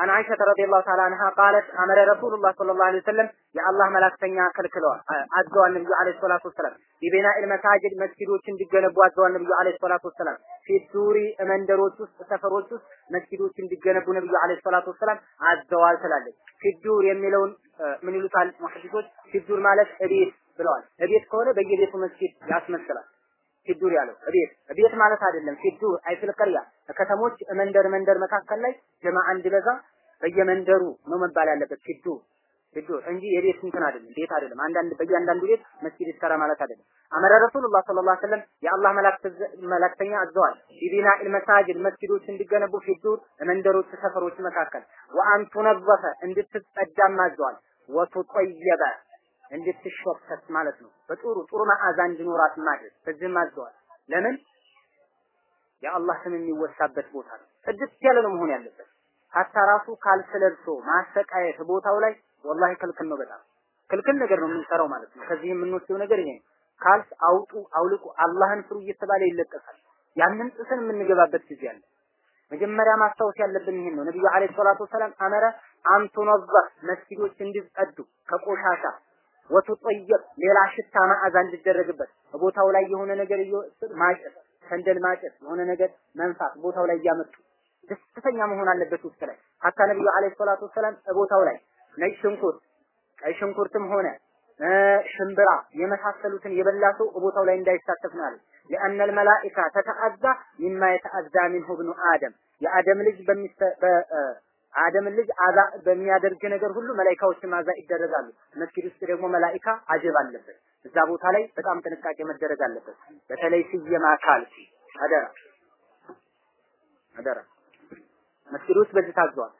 አን አይሸተ ረዲየላሁ ተዓላ አንሃ ቃለት አመረ ረሱሉላህ ሰለላሁ ዐለይሂ ወሰለም የአላህ መላክተኛ ከልክለዋል አዘዋል ነብዩ ዐለይሂ ሰላቱ ወሰላም ቢቢናኢል መሳጅድ መስጊዶች እንዲገነቡ አዘዋል ነብዩ ዐለይሂ ሰላቱ ወሰላም ፊቱሪ መንደሮች ውስጥ ሰፈሮች ውስጥ መስጊዶች እንዲገነቡ ነብዩ ዐለይሂ ሰላቱ ወሰላም አዘዋል ትላለች። في الدور የሚለውን ምን ይሉታል ሙሐዲሶች? في الدور ማለት እቤት ብለዋል። እቤት ከሆነ በየቤቱ መስጊድ ያስመስላል። في الدور ያለው እቤት እቤት ማለት አይደለም። في الدور أي في القرية ከተሞች መንደር መንደር መካከል ላይ ጀማዓ እንዲበዛ በየመንደሩ ነው መባል ያለበት في الدور في الدور እንጂ የቤት እንትን አይደለም፣ ቤት አይደለም። አንዳንድ በእያንዳንዱ ቤት መስጊድ ይሰራ ማለት አይደለም። أمر رسول الله صلى الله عليه وسلم የአላህ መላእክተኛ አዘዋል ቢቢና መሳጅድ መስጊዶች እንዲገነቡ ፊዱር መንደሮች ሰፈሮች መካከል ወአን ቱነዘፈ እንድትጸዳም አዘዋል ወቱጠየበ እንድትሸፈት ማለት ነው። በጥሩ ጥሩ መዓዛ እንዲኖራት ማድረግ በዚህም አዘዋል። ለምን የአላህ ስም የሚወሳበት ቦታ ነው። ጽድት ያለ ነው መሆን ያለበት። ሀታ ራሱ ካልስ ለብሶ ማሰቃየት ቦታው ላይ ወላሂ ክልክል ነው። በጣም ክልክል ነገር ነው የምንሰራው ማለት ነው። ከዚህ የምንወስደው ነገር ይሄ ካልስ አውጡ፣ አውልቁ፣ አላህን ፍሩ እየተባለ ይለቀሳል። ያንን ጥሰን የምንገባበት ጊዜ አለ። መጀመሪያ ማስታወስ ያለብን ይሄን ነው። ነብዩ አለይሂ ሰላቱ ወሰላም አመረ አንቱነዘህ መስጊዶች እንዲጸዱ ከቆሻሻ ወቱጠየብ ሌላ ሽታ መዓዛ እንዲደረግበት ቦታው ላይ የሆነ ነገር ማጨስ፣ ሰንደል ማጨስ፣ የሆነ ነገር መንፋት ቦታው ላይ እያመጡ ደስተኛ መሆን አለበት ውስጥ ላይ ሀታ ነብዩ አለይሂ ሰላቱ ወሰላም ቦታው ላይ ነጭ ሽንኩርት፣ ቀይ ሽንኩርትም ሆነ ሽምብራ የመሳሰሉትን የበላ ሰው ቦታው ላይ እንዳይሳተፍ ነው ያለው። لأن الملائكة تتأذى مما يتأذى منه ابن آدم የአደም ልጅ አደም ልጅ አዛ በሚያደርግ ነገር ሁሉ መላኢካዎችም አዛ ይደረጋሉ። መስጊድ ውስጥ ደግሞ መላኢካ አጀብ አለበት። እዛ ቦታ ላይ በጣም ጥንቃቄ መደረግ አለበት። በተለይ ስየማ ካልሲ አደራ አደራ ውስጥ በዚህ ታዟል።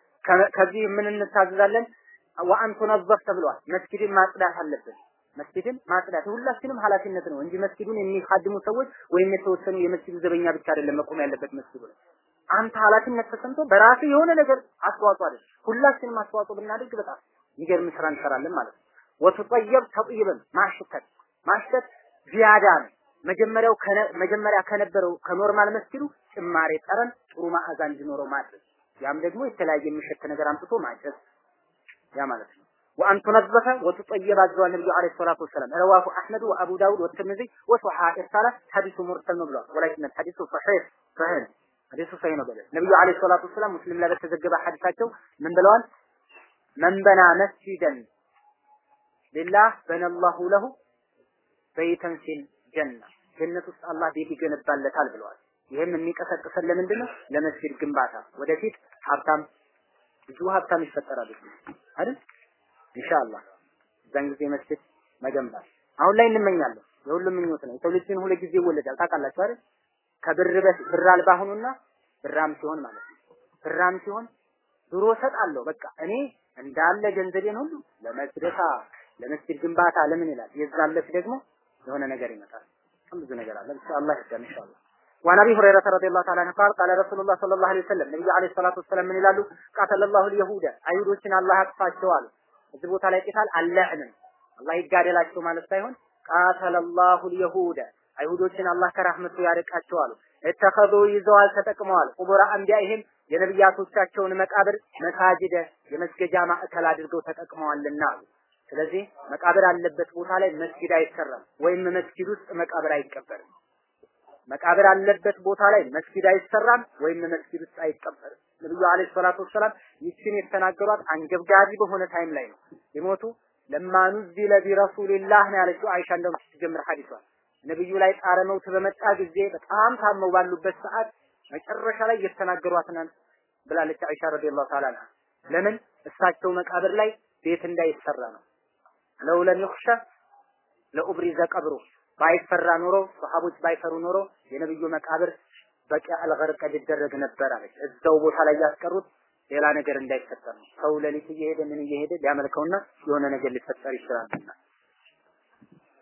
ከዚህ ምን እንታዘዛለን? ወአን ቱነዘፍ ተብሏል። መስጊድን ማጽዳት አለብን። መስጊድን ማጽዳት ሁላችንም ኃላፊነት ነው እንጂ መስጊዱን የሚካድሙ ሰዎች ወይም የተወሰኑ የመስጊዱ ዘበኛ ብቻ አይደለም መቆም ያለበት መስጊዱ ላይ። አንተ ኃላፊነት ተሰምቶ በራሱ የሆነ ነገር አስተዋጽኦ አይደል? ሁላችንም አስተዋጽኦ ብናደርግ በጣም የሚገርም ስራ እንሰራለን ማለት ነው። ወትጠየብ ተጥይብን ማሽተት ማሽተት ዚያዳ ነው። መጀመሪያው መጀመሪያ ከነበረው ከኖርማል መስጊዱ ጭማሬ ጠረን ጥሩ መዓዛ እንዲኖረው ማድረግ ያም ደግሞ የተለያየ የሚሸት ነገር አምጥቶ ማጨስ ያ ማለት ነው። وأن تنظف وتطيب أزواج النبي عليه الصلاة والسلام رواه أحمد وأبو داود والترمذي وصححه إرساله حديث مرسل مبلغ ولكن الحديث صحيح صحيح حديث صحيح ነው በለ ነብዩ አለይሂ ሰላቱ ወሰላም ሙስሊም ላይ በተዘገበ ሐዲሳቸው ምን ብለዋል? መን በና መስጂደን ሊላህ በነላሁ ለሁ በይተን ፊል ጀና ጀነት ውስጥ አላህ ቤት ይገነባለታል ብለዋል። ይህም የሚቀሰቅሰን ለምንድን ነው? ለመስጊድ ግንባታ ወደፊት ሀብታም ብዙ ሀብታም ይፈጠራል አይደል? ኢንሻአላህ እዛን ጊዜ መስጊድ መገንባት አሁን ላይ እንመኛለን። የሁሉም ምኞት ነው። የሰው ልጅ ግን ሁለት ጊዜ ይወለዳል። ታውቃላችሁ አይደል? ከብር ብር አልባ ሁኑና ብራም ሲሆን ማለት ነው። ብራም ሲሆን ድሮ እሰጣለሁ በቃ እኔ እንዳለ ገንዘቤን ሁሉ ለመድረሳ ለመስጊድ ግንባታ ለምን ይላል። የዛለት ደግሞ የሆነ ነገር ይመጣል። ብዙ ነገር አለ። ብቻ አላህ ይስጠን ኢንሻአላህ። وعن ابي هريره رضي الله تعالى عنه قال قال رسول الله صلى الله عليه وسلم ነብዩ አለይሂ ሰላቱ ወሰለም ምን ይላሉ? قاتل الله اليهود አይሁዶችን አላህ ያጥፋቸው አሉ። እዚህ ቦታ ላይ ቂታል አለዕንም አላህ ይጋደላቸው ማለት ሳይሆን قاتل الله اليهود አይሁዶችን አላህ ከራህመቱ ያርቃቸው አሉ። እተኸዙ ይዘዋል ተጠቅመዋል። ቁቡራ አንቢያኢህም የነቢያቶቻቸውን መቃብር መሳጅደ የመስገጃ ማዕከል አድርገው ተጠቅመዋልና አሉ። ስለዚህ መቃብር አለበት ቦታ ላይ መስጊድ አይሰራም፣ ወይም መስጊድ ውስጥ መቃብር አይቀበርም። መቃብር አለበት ቦታ ላይ መስጊድ አይሰራም፣ ወይም መስጊድ ውስጥ አይቀበርም። ነብዩ አለይሂ ሰላቱ ወሰላም ይችን የተናገሯት አንገብጋቢ በሆነ ታይም ላይ ነው የሞቱ ለማኑ ዚለ ቢረሱልላህ ነው ያለችው አይሻ እንደውም ስትጀምር ሐዲሷን ነብዩ ላይ ጣረ መውት በመጣ ጊዜ በጣም ታመው ባሉበት ሰዓት መጨረሻ ላይ የተናገሯት ናት ብላለች አይሻ ረዲየላሁ ተዓላ አንሃ። ለምን እሳቸው መቃብር ላይ ቤት እንዳይሰራ ነው። ለውለም ይኽሻ ለኡብሪዘ ቀብሩ ባይፈራ ኖሮ ሰሃቦች ባይፈሩ ኖሮ የነብዩ መቃብር በቂ አልገርቀድ ይደረግ ነበር አለች። እዛው ቦታ ላይ ያስቀሩት ሌላ ነገር እንዳይፈጠር ነው። ሰው ሌሊት እየሄደ ምን እየሄደ ሊያመልከውና የሆነ ነገር ሊፈጠር ይችላልና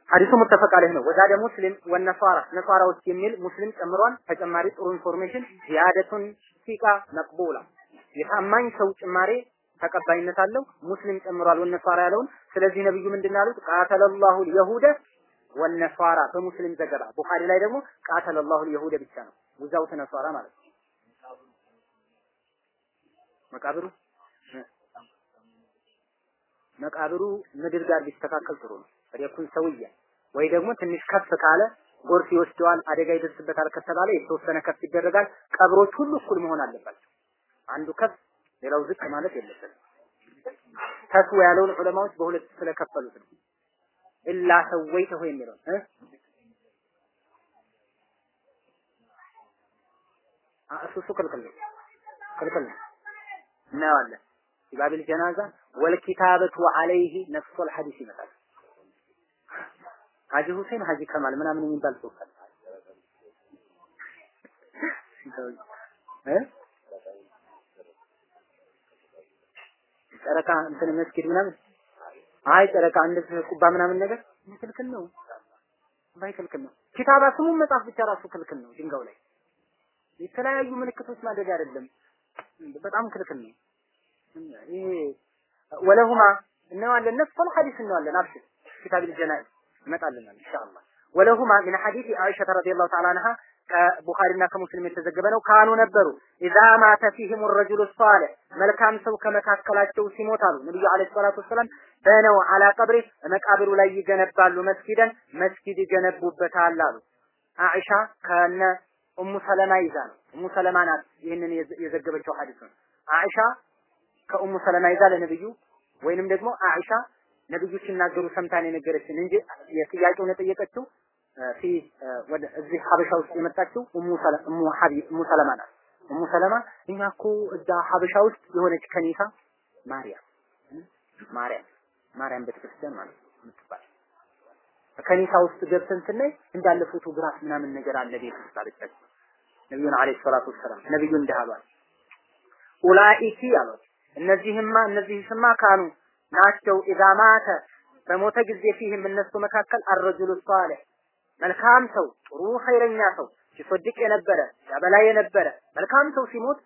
ሐዲሱ متفق عليه ነው። وزاد مسلم والنصارى ነሷራዎች የሚል ሙስሊም ጨምሯል። ተጨማሪ ጥሩ information زيادة الثقة مقبولة የታማኝ ሰው ጭማሬ ተቀባይነት አለው። ሙስሊም ጨምሯል والنصارى ያለውን። ስለዚህ ነብዩ ምንድን ያሉት? قاتل الله اليهود والنصارى በሙስሊም ዘገባ። ቡኻሪ ላይ ደግሞ قاتل الله اليهود ብቻ ነው። ውዛውት ነሷራ ማለት ነው። መቃብሩ መቃብሩ ምድር ጋር ቢስተካከል ጥሩ ነው። ፈሪኩን ሰውያ ወይ ደግሞ ትንሽ ከፍ ካለ ጎርፍ ይወስደዋል፣ አደጋ ይደርስበታል ከተባለ የተወሰነ ከፍ ይደረጋል። ቀብሮች ሁሉ እኩል መሆን አለባቸው። አንዱ ከፍ ሌላው ዝቅ ማለት የለበትም። ተስወ ያለውን ዑለማዎች በሁለት ስለከፈሉት ነው። ኢላ ሰወይተሁ የሚለው እሱ እሱ ክልክል ክልክል እናየዋለን። ሲባቢል ጀናዛ ወልኪታበቱ ዐለይሂ ነፍሱል ሐዲስ ይመጣል። ሀጂ ሁሴን ሀጂ ከማል ምናምን የሚባል ጽሁፍ አለ። ጨረቃ እንትን መስጊድ ምናምን አይ ጨረቃ እንደ ቁባ ምናምን ነገር ክልክል ነው። ባይ ክልክል ነው። ኪታባ ስሙን መጻፍ ብቻ ራሱ ክልክል ነው። ድንጋው ላይ የተለያዩ ምልክቶች ማድረግ አይደለም። በጣም ክልክል ነው። ይሄ ولهما እናዋለን نفس الحديث እናዋለን አብሽር كتاب الجنائز ይመጣልናል إن شاء الله ولهما من حديث عائشة رضي الله تعالى عنها ከቡኻሪና ከሙስሊም የተዘገበ ነው። كانوا ነበሩ إذا مات فيهم الرجل الصالح መልካም ሰው ከመካከላቸው ሲሞት አሉ ነብዩ عليه الصلاة والسلام በነው አላ ቀብሪ መቃብሩ ላይ ይገነባሉ መስጊደን መስጊድ ይገነቡበታል አሉ። አኢሻ ከነ ኡሙ ሰለማ ይዛ ነው። ኡሙ ሰለማ ናት ይህንን የዘገበችው ሐዲስ ነው። አኢሻ ከኡሙ ሰለማ ይዛ ለነብዩ ወይንም ደግሞ አኢሻ ነብዩ ሲናገሩ ሰምታን የነገረችን እንጂ የጥያቄውን የጠየቀችው ፊ ወደ እዚህ ሀበሻ ውስጥ የመጣችው ኡሙ ሰለማ ኡሙ ሐቢ ኡሙ ሰለማ ናት። ኡሙ ሰለማ እኛ እኮ እዛ ሀበሻ ውስጥ የሆነች ከኒሳ ማርያም ማርያም ማርያም ቤተክርስቲያን ማለት የምትባል ከኒሳ ውስጥ ገብተን ስናይ እንዳለ ፎቶግራፍ ምናምን ነገር አለ ቤት ውስጥ አለቻቸው። ነብዩን አለይሂ ሰላቱ ወሰላም ነብዩ እንዲህ አሏል። ኡላኢኪ አሏት እነዚህማ እነዚህ ስማ ካኑ ናቸው ኢዛ ማተ በሞተ ጊዜ ፊህም እነሱ መካከል አረጁሉ ሷሊህ መልካም ሰው ጥሩ ኸይረኛ ሰው ሲሶድቅ የነበረ ያበላ የነበረ መልካም ሰው ሲሞት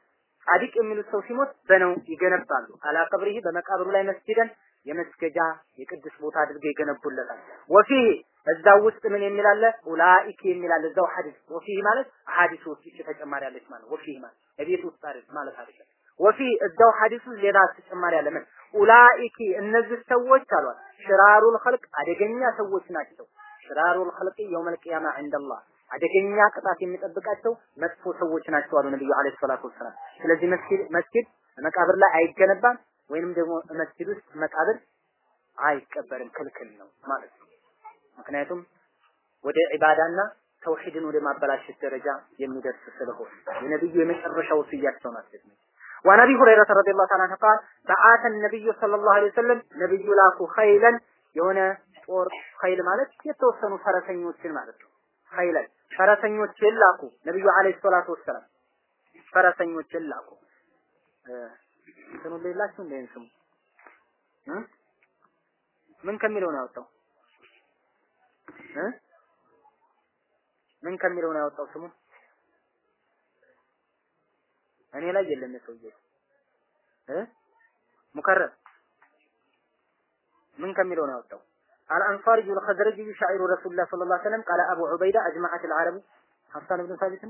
ጻድቅ የሚሉት ሰው ሲሞት በነው ይገነባሉ። አላ ቀብሪሂ በመቃብሩ ላይ መስጊደን የመስገጃ የቅዱስ ቦታ አድርገው ይገነቡለታል። ወፊህ እዛው ውስጥ ምን የሚል አለ? ኡላኢክ የሚል አለ እዛው ሐዲስ። ወፊህ ማለት ሐዲስ ውስጥ ይቺ ተጨማሪ አለች ማለት ወፊህ ማለት እቤት ውስጥ አይደል ማለት አይደለም። ወፊ እዛው ሐዲሱ ሌላ ተጨማሪ አለ። ምን ኡላኢኪ እነዚህ ሰዎች አሏት ሽራሩል ኸልቅ አደገኛ ሰዎች ናቸው። ሽራሩል ኸልቅ የውመል ቂያማ ዐንደላህ አደገኛ ቅጣት የሚጠብቃቸው መጥፎ ሰዎች ናቸው አሉ ነብዩ አለይሂ ሰላቱ ወሰላም። ስለዚህ መስጊድ መስጊድ መቃብር ላይ አይገነባም ወይንም ደግሞ መስጊድ ውስጥ መቃብር አይቀበርም፣ ክልክል ነው ማለት ነው። ምክንያቱም ወደ ዒባዳና ተውሂድን ወደ ማበላሸት ደረጃ የሚደርስ ስለሆነ የነብዩ የመጨረሻ ወስያቸው ናት። وعن ابي هريره رضي الله تعالى عنه قال بعث النبي صلى الله عليه وسلم ነብዩ ላኩ ኸይለን የሆነ ጦር ኸይል ማለት የተወሰኑ ፈረሰኞችን ማለት ነው። ኸይለን ፈረሰኞችን ላኩ ነብዩ አለይሂ ሰላቱ ወሰላም ፈረሰኞችን ላኩ። እንትኑ ሌላችሁ እንደ ስሙ ምን ከሚለው ነው ያወጣው ምን ከሚለው ነው ያወጣው ስሙን? እኔ ላይ የለም የሰውዬው እ ሙከረም ምን ከሚለው ነው ያወጣው? الأنصاري الخزرجي شاعر رسول الله صلى الله عليه وسلم قال أبو عبيدة أجمعت العرب حسان بن ثابت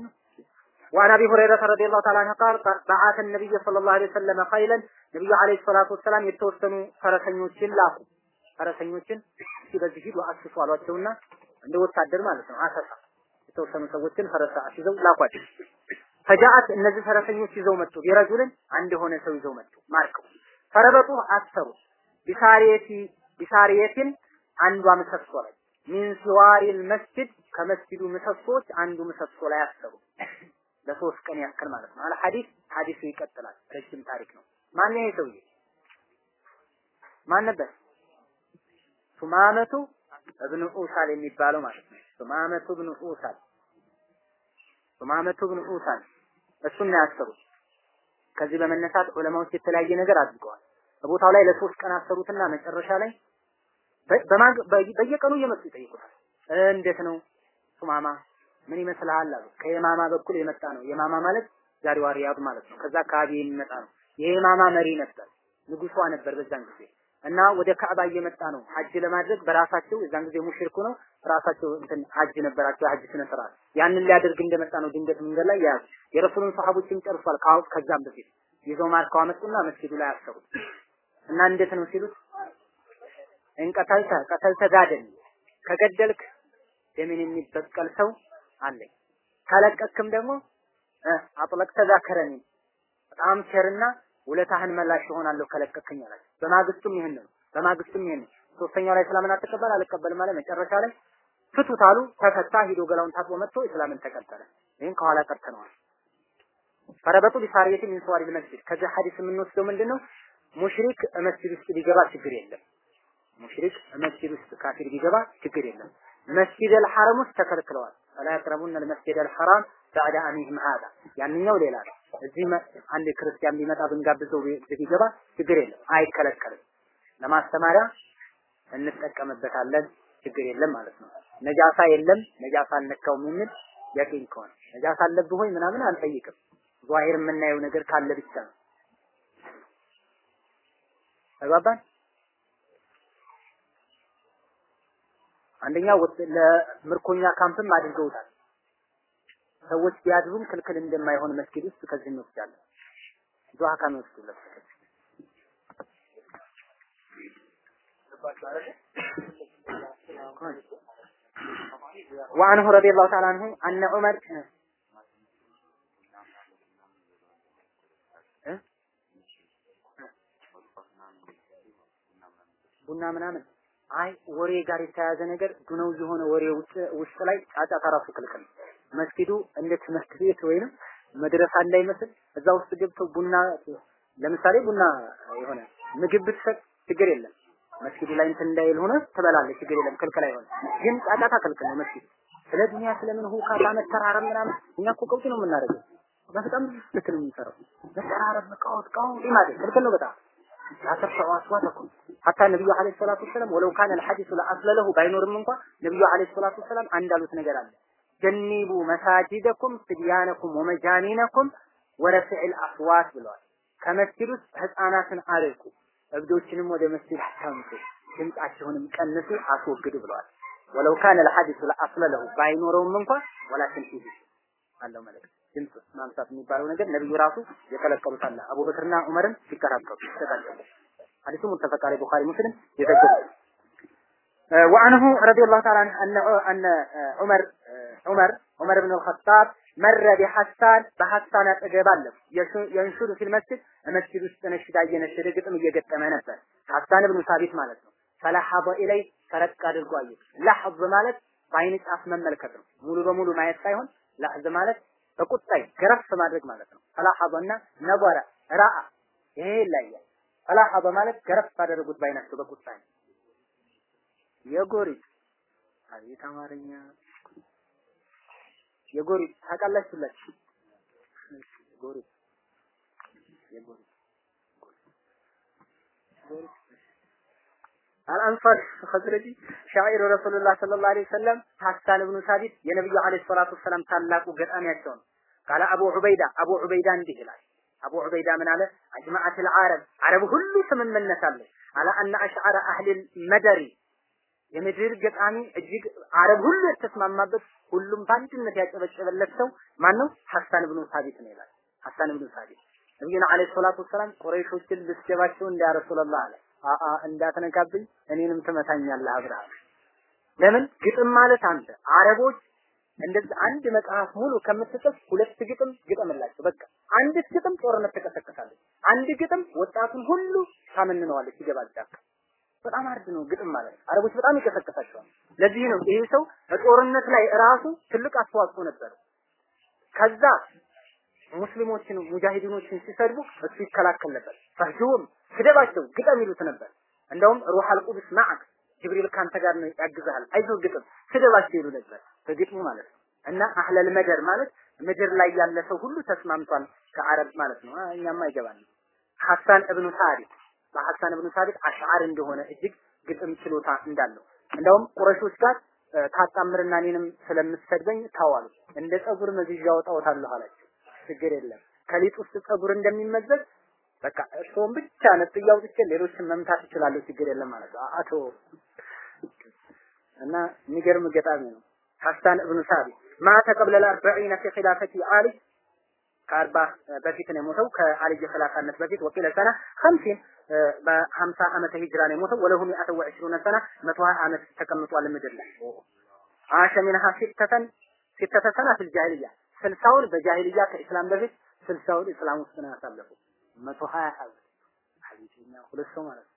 وعن أبي هريرة رضي الله تعالى عنه قال بعث النبي صلى الله عليه وسلم خيلا ነብዩ አለይሂ ሰላቱ ወሰላም የተወሰኑ ፈረሰኞችን ላኩ። ፈረሰኞችን እስኪ በዚህ ሂዱ አስሱ አሏቸውና እንደ ወታደር ማለት ነው አሰሳ የተወሰኑ ሰዎችን ፈረሳ አስይዘው ላኳቸው። ፈጃአት እነዚህ ፈረሰኞች ይዘው መጡ። ቢረጁልን አንድ የሆነ ሰው ይዘው መጡ። ማርከው ፈረበጡ አሰሩ ቢሳሪየቲ ቢሳሪየቲን አንዷ ምሰሶ ላይ من سواري المسجد ከመስጂዱ ምሰሶች አንዱ ምሰሶ ላይ አሰሩ። [CLEARS THROAT] ለሶስት ቀን ያክል ማለት ነው። الحديث ሐዲሱ ይቀጥላል። ረጅም ታሪክ ነው። ማን ይሄ ሰውዬ? ማን ነበር? ሱማመቱ እብኑ ኡሳል የሚባለው ማለት ነው። ሱማመቱ እብኑ ኡሳል ሱማመቱ እብኑ ኡሳል እሱን ነው ያሰሩት። ከዚህ በመነሳት ዑለማዎች የተለያየ ነገር አድርገዋል። በቦታው ላይ ለሶስት ቀን አሰሩትና መጨረሻ ላይ በየቀኑ እየመጡ ይጠይቁታል። እንዴት ነው ሱማማ ምን ይመስልሃል አሉ። ከየማማ በኩል የመጣ ነው። የማማ ማለት ዛሬዋ ሪያድ ማለት ነው። ከዛ አካባቢ የሚመጣ ነው። የየማማ መሪ ነበር፣ ንጉሷ ነበር በዛን ጊዜ እና ወደ ካዕባ እየመጣ ነው ሐጅ ለማድረግ በራሳቸው የዛን ጊዜ ሙሽሪኩ ነው ራሳቸው እንትን ሐጅ ነበራቸው ሐጅ ስነ ስርዓት ያንን ሊያደርግ እንደመጣ ነው ድንገት መንገድ ላይ ያዙ። የረሱሉን ሰሃቦችን ጨርሷል። ከዛም በፊት ይዘው ማርከው አመጡና መስጊዱ ላይ አሰሩት እና እንዴት ነው ሲሉት እንቀተልተ ቀተልተ ጋደል ከገደልክ ደምን የሚበቀል ሰው አለኝ ከለቀክም ደግሞ አጥለቅተ ዛከረኒ በጣም ቸርና ውለታህን መላሽ እሆናለሁ ከለቀከኝ አላቸው። በማግስቱም ይህን ነው። በማግስቱም ይህን ሶስተኛው ላይ እስላምን አትቀበል አልቀበልም አለ። መጨረሻ ላይ ፍቱት አሉ። ተፈታ። ሂዶ ገላውን ታጥቦ መጥቶ እስላምን ተቀበለ። ይህን ከኋላ ቀርተነዋል። ፈረበጡ ቢሳሪየቲ ሚን ሰዋሪል መስጂድ። ከዚህ ሐዲስ የምንወስደው ምንድን ነው? ሙሽሪክ መስጂድ ውስጥ ቢገባ ችግር የለም። ሙሽሪክ መስጂድ ውስጥ ካፊር ቢገባ ችግር የለም። መስጂድ አልሐረም ውስጥ ተከልክለዋል። ፈላ ያቅረቡን አልመስጂድ አልሐራም ባዕደ አሚህም ሀዛ ያንኛው ሌላ ነው። እዚህ አንድ ክርስቲያን ቢመጣ ብንጋብዘው ቢገባ ችግር የለም፣ አይከለከልም። ለማስተማሪያ እንጠቀምበታለን፣ ችግር የለም ማለት ነው። ነጃሳ የለም፣ ነጃሳ አልነካውም የሚል ያቂን ከሆነ ነጃሳ አለብህ ወይ ምናምን አንጠይቅም። ዛሂር የምናየው ነገር ካለ ብቻ ነው። ተግባባን? አንደኛ ለምርኮኛ ካምፕም አድርገውታል። ሰዎች ቢያድሩም ክልክል እንደማይሆን መስጊድ ውስጥ ከዚህ እንወስዳለን። ዱዓ ከመወስዱለት وعنه رضي الله تعالى عنه أن عمر ቡና ምናምን አይ ወሬ ጋር የተያያዘ ነገር ዱነው የሆነ ወሬ ውስጥ ላይ ጫጫታ ራሱ ክልክል መስጊዱ እንደ ትምህርት ቤት ወይንም መድረሳ እንዳይመስል እዛ ውስጥ ገብተው ቡና ለምሳሌ ቡና የሆነ ምግብ ብትሰጥ ችግር የለም። መስጊዱ ላይ እንትን እንዳይል ሆነ ትበላለህ፣ ችግር የለም፣ ክልክል አይሆንም። ግን ጫጫታ ክልክል ነው መስጊዱ። ስለ ዱንያ ስለምን ሁካታ መተራረብ ምናምን እኛ እኮ ቀውጢ ነው የምናደርገው። በጣም ልክ ነው የምንሰራው። መተራረብ መቃወት ቀውጢ ማለት ክልክል ነው በጣም لا ترفعوا أصواتكم حتى النبي عليه الصلاة والسلام ولو كان الحديث لأصل له ባይኖርም እንኳን ነብዩ عليه الصلاة والسلام አንዳሉት ነገር አለ ጀኒቡ መሳጅደኩም ስብያነኩም ወመጃኒነኩም ወረፍዕል አስዋት ብለዋል። ከመስጊድ ውስጥ ህፃናትን አርቁ፣ እብዶችንም ወደ መስጊድ አታምጡ፣ ድምጻቸውንም ቀንሱ፣ አስወግዱ ብለዋል። ወለው ካነ ለሐዲሱ ለአስለ ለሁ ባይኖረውም እንኳን ወላኪን ፊህ አለው መልእክት ድምፅ ማንሳት የሚባለው ነገር ነብዩ ራሱ የከለከሉት አለ። አቡበክርና ዑመርን ሲከራከሩ ተጠቀሙ። ሐዲሱ ሙተፈቅ ዐለይሂ ቡኻሪ ሙስሊም የዘገቡት وعنه رضي الله تعالى عنه أن أن عمر عمر عمر بن الخطاب مر بحسان بحسان አጠገብ አለፉ የንሹዱ ፊል መስጂድ መስጂድ ውስጥ ነሽዳ እየነሸደ ግጥም እየገጠመ ነበር ሐሳን ብኑ ሳቢት ማለት ነው ፈለሐበ ኢለይ ፈረቅ አድርጎ አየው ለሐብ ማለት በአይን ጫፍ መመልከት ነው ሙሉ በሙሉ ማየት ሳይሆን ለሐዝ ማለት በቁጣይ ገረፍ ማድረግ ማለት ነው። ፈላሐበና ነበረ ራአ ይሄ ይለያል ፈላሐበ ማለት ገረፍ ባደረጉት ባይናቸው በቁጣ የጎሪጥ አቤት አማርኛ የጎሪጥ ታውቃላችሁላችሁ ጎሪጥ የጎሪጥ ጎሪጥ አልአንሳር ኸዝረጂ ሻዒር ረሱሉላህ ሰለላሁ ዐለይሂ ወሰለም ሐሳን ብኑ ሳቢት የነብዩ ዐለይሂ ሰላቱ ወሰላም ታላቁ ገጣሚያቸው ነው። ቃለ አቡ ዑበይዳ አቡ ዑበይዳ እንዲህ ይላል። አቡ ዑበይዳ ምን አለ? አጅማዓት አልዓረብ አረብ ሁሉ ስምምነት አለ አላ አነ አሽዓረ አህሊል መደሪ የምድር ገጣሚ እጅግ አረብ ሁሉ የተስማማበት ሁሉም በአንድነት ያጨበጨበለት ሰው ማን ነው? ሐሳን ብኑ ሳቢት ነው ይላል። ሐሳን ብኑ ሳቢት ነብዩና አለይሂ ሰላቱ ወሰላም ቁረይሾችን ልስደባቸው እንደ ረሱላህ አለ አአ እንዳትነካብኝ እኔንም ትመታኛለህ አብርሃም። ለምን ግጥም ማለት አንተ አረቦች እንደዚህ አንድ መጽሐፍ ሙሉ ከምትጽፍ ሁለት ግጥም ግጥምላቸው። በቃ አንዲት ግጥም ጦርነት ትቀሰቀሳለች። አንድ ግጥም ወጣቱን ሁሉ ታመንነዋለች፣ ይገባል ጫካ። በጣም አርድ ነው ግጥም ማለት። አረቦች በጣም ይቀሰቅሳቸዋል። ለዚህ ነው ይሄ ሰው በጦርነት ላይ ራሱ ትልቅ አስተዋጽኦ ነበረው። ከዛ ሙስሊሞችን ሙጃሂዲኖችን ሲሰድቡ እሱ ይከላከል ነበር። ፈህጁም ስደባቸው ግጠም ይሉት ነበር። እንደውም ሩሐል ቁዱስ ማዕክ ጅብሪል ካንተ ጋር ነው ያግዛል፣ አይዞህ ግጥም ስደባቸው ይሉ ነበር። በግጥሙ ማለት ነው። እና አህለል መደር ማለት ምድር ላይ ያለ ሰው ሁሉ ተስማምቷል ከአረብ ማለት ነው። እኛማ አይገባንም። ሐሳን እብኑ ሳቢት በሐሳን እብኑ ሳቢት አሽዓር እንደሆነ እጅግ ግጥም ችሎታ እንዳለው እንደውም ቁረሾች ጋር ታጣምርና እኔንም ስለምትሰድበኝ ታዋሉ እንደ ጸጉር መዝዣ አወጣዎታለሁ አላቸው። ችግር የለም ከሊጥ ውስጥ ጸጉር እንደሚመዘዝ በቃ እርስዎን ብቻ ነጥዬ አውጥቼ ሌሎችን መምታት እችላለሁ፣ ችግር የለም ማለት ነው። አቶ እና የሚገርም ገጣሚ ነው። ሐሳን እብኑ ሳቢት ማተ ቀብለል አርበዒነ ፊ ኺላፈቲ አሊ ከአርባ በፊት ነው የሞተው። ከአልይ ኸላፋነት በፊት ወቂለ ሰና ኸምሲን በሀምሳ ዓመተ ሂጅራ ነው የሞተው። ወለሁ ሚአተ ወዕሽሩነ ሰና መቶ ሀያ ዓመት ተቀምጧል ምድር ላይ። አሸ ሚንሃ ሲተተን ሲተተ ሰና ስልሳውን በጃሂልያ ከኢስላም በፊት ስልሳውን ኢስላም ውስጥ ነው ያሳለፉ ያሳለፈው 120 ዓመት ሐዲስኛ ሁለት ሰው ማለት ነው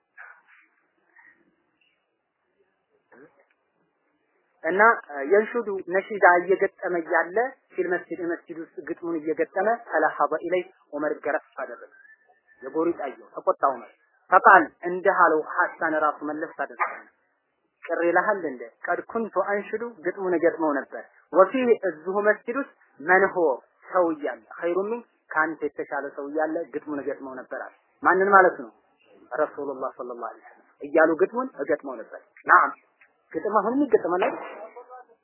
እና የንሹዱ ነሺዳ እየገጠመ እያለ ፊል መስጂድ መስጂድ ውስጥ ግጥሙን እየገጠመ ፈለሐበ ኢለይ ዑመር ገረፍ አደረገ። የጎሪጥ አየው ተቆጣ ዑመር ፈቃል እንዲህ አለው ሐሳን ራሱ መለስ አደረገ። ቅር ይልሃል እንደ ቀድ ኩንቱ አንሽዱ ግጥሙን እገጥመው ነበር ወፊህ እዚሁ መስጂድ ውስጥ መንሆ ሰው እያለ ኸይሩ ሚን ከአንተ የተሻለ ሰው እያለ ግጥሙን እገጥመው ነበር አለ። ማንን ማለት ነው? ረሱሉላህ ሰለላሁ ዐለይሂ ወሰለም እያሉ ግጥሙን እገጥመው ነበር። ናም ግጥም አሁንም ይገጠማል?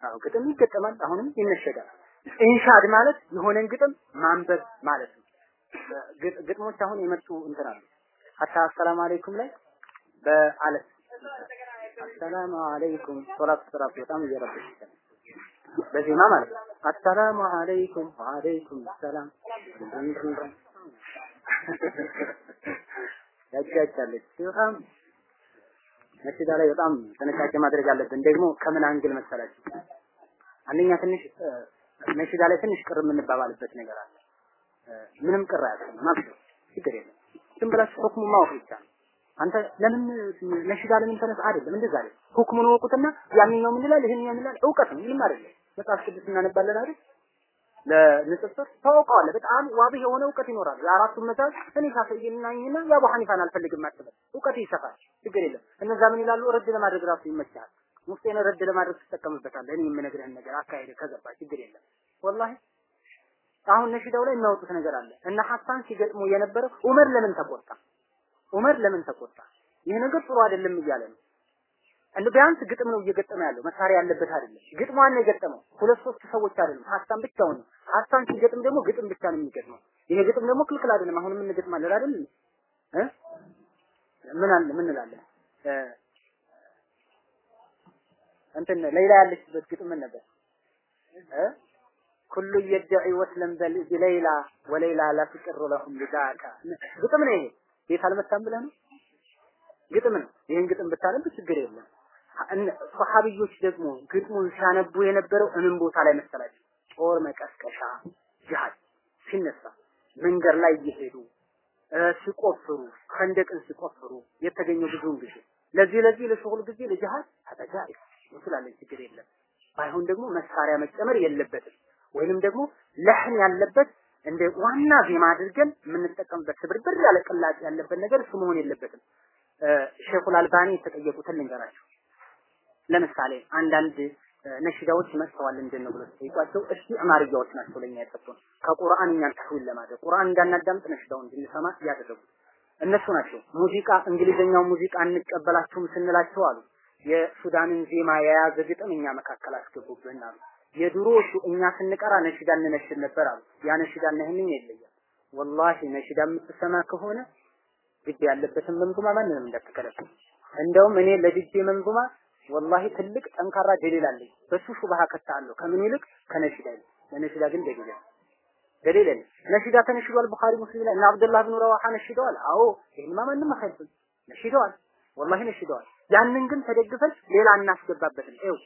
አዎ ግጥም ይገጠማል፣ አሁንም ይነሸዳል። إنشاد ማለት የሆነን ግጥም ማንበብ ማለት ነው። ግጥሞች አሁን የመጡ እንትን አሉ። حتى السلام عليكم ላይ በአለት السلام عليكم ሶላት ሶላት በጣም እየረበሽ በዜማ ማለት ነው። السلام عليكم وعليكم السلام ያጃጃለች በጣም መስጂዳ ላይ በጣም ጥንቃቄ ማድረግ አለብን። ደግሞ ከምን angle መሰላችሁ? አንደኛ ትንሽ መስጂዳ ላይ ትንሽ ቅር የምንባባልበት ነገር አለ። ምንም ቅር አያስፈልግም ማለት ችግር የለም። ዝም ብላችሁ ሁክሙ ማወቅ ብቻ ነው። አንተ ለምን መስጂዳ ለምን ተነሳ አይደለም፣ እንደዛ አይደለም። ሁክሙን ወቁትና ያንኛው ምን ይላል ይሄንኛው ምን ይላል እውቀት ነው፣ ምንም አይደለም። መጽሐፍ ቅዱስ እናነባለን አይደል? ለንጽጽር ታውቀዋለህ። በጣም ዋቢ የሆነ እውቀት ይኖራል። የአራቱን መዛዝ እኔ ካፈይናኝና የአቡ ሐኒፋን አልፈልግም አትበል። እውቀት ይሰፋል፣ ችግር የለም። እነዛ ምን ይላሉ? ረድ ለማድረግ ራሱ ይመችሃል። ሙፍቴን ረድ ለማድረግ ትጠቀምበታለህ። እኔ የምነግርህን ነገር አካሄድ ከገባ ችግር የለም። ወላሂ አሁን ነሽዳው ላይ የሚያወጡት ነገር አለ። እነ ሐሳን ሲገጥሙ የነበረው ዑመር ለምን ተቆጣ? ዑመር ለምን ተቆጣ? ይህ ነገር ጥሩ አይደለም እያለ ነው። እንደ ቢያንስ ግጥም ነው እየገጠመ ያለው መሳሪያ ያለበት አይደለም። ግጥሟን ነው የገጠመው። ሁለት ሶስት ሰዎች አይደለም፣ ሐሳን ብቻውን ነው። ሐሳን ሲገጥም ደግሞ ግጥም ብቻ ነው የሚገጥመው። ይሄ ግጥም ደግሞ ክልክል አይደለም። አሁንም እንገጥማለን አይደል? እ ምን አለ ምን እንላለን? እንትን ሌላ ያለችበት ግጥም ነበር? እ ኩሉ የድዒ ወስለም በሌላ ወሌላ ላ ትቅር ለሁም ሊዳካ ግጥም ነው ይሄ። ቤት አልመታም ብለህ ነው? ግጥም ነው። ይሄን ግጥም ብታነብ ችግር የለም። ሰሃቢዮች ደግሞ ግጥሙን ሲያነቡ የነበረው እምን ቦታ ላይ መሰላቸው? ጦር መቀስቀሻ ጅሃድ ሲነሳ መንገድ ላይ እየሄዱ ሲቆፍሩ ከንደቅን ሲቆፍሩ የተገኘው ብዙውን ጊዜ ለዚህ ለዚህ ለሽሁል ጊዜ ለጅሃድ ተጠጋሪ እንችላለን፣ ችግር የለም። ባይሆን ደግሞ መሳሪያ መጨመር የለበትም። ወይንም ደግሞ ለህን ያለበት እንደ ዋና ዜማ አድርገን የምንጠቀምበት ስብርብር ያለ ቅላጭ ያለበት ነገር እሱ መሆን የለበትም። ሼኹል አልባኒ የተጠየቁትን ልንገራቸው። ለምሳሌ አንዳንድ ነሽዳዎች መጥተዋል እንደነ ብሎ ሲጠይቋቸው እሺ አማርያዎች ናቸው ለኛ የሰጡን ከቁርአን እኛን ተህዊል ለማድረግ ቁርአን እንዳናዳምጥ ነሽዳውን እንድንሰማ ያደረጉት እነሱ ናቸው ሙዚቃ እንግሊዘኛው ሙዚቃ እንቀበላችሁም ስንላቸው አሉ የሱዳንን ዜማ የያዘ ግጥም እኛ መካከል አስገቡብን አሉ። የድሮዎቹ እኛ ስንቀራ ነሽዳ እንነሽድ ነበር አሉ። ያ ነሽዳ ይህንን ይለያል። ወላሂ ነሽዳ የምትሰማ ከሆነ ግድ ያለበትን መንዙማ ማንንም እንዳትከለክል። እንደውም እኔ ለድጄ መንዙማ ወላሂ ትልቅ ጠንካራ ደሊል አለኝ። በሱ ሹብሃ ከታለሁ ከምን ይልቅ ከነሽዳ ይልቅ። ለነሽዳ ግን ደሊል ደሊል ነሽዳ ተነሽዷል። ቡኻሪ ሙስሊም ላይ እና አብዱላህ ብን ረዋሃ ነሽደዋል። አዎ ይሄንማ ማንም አይፈልግም። ነሽደዋል። ወላሂ ነሽደዋል። ያንን ግን ተደግፈን ሌላ እናስገባበትም። ይኸው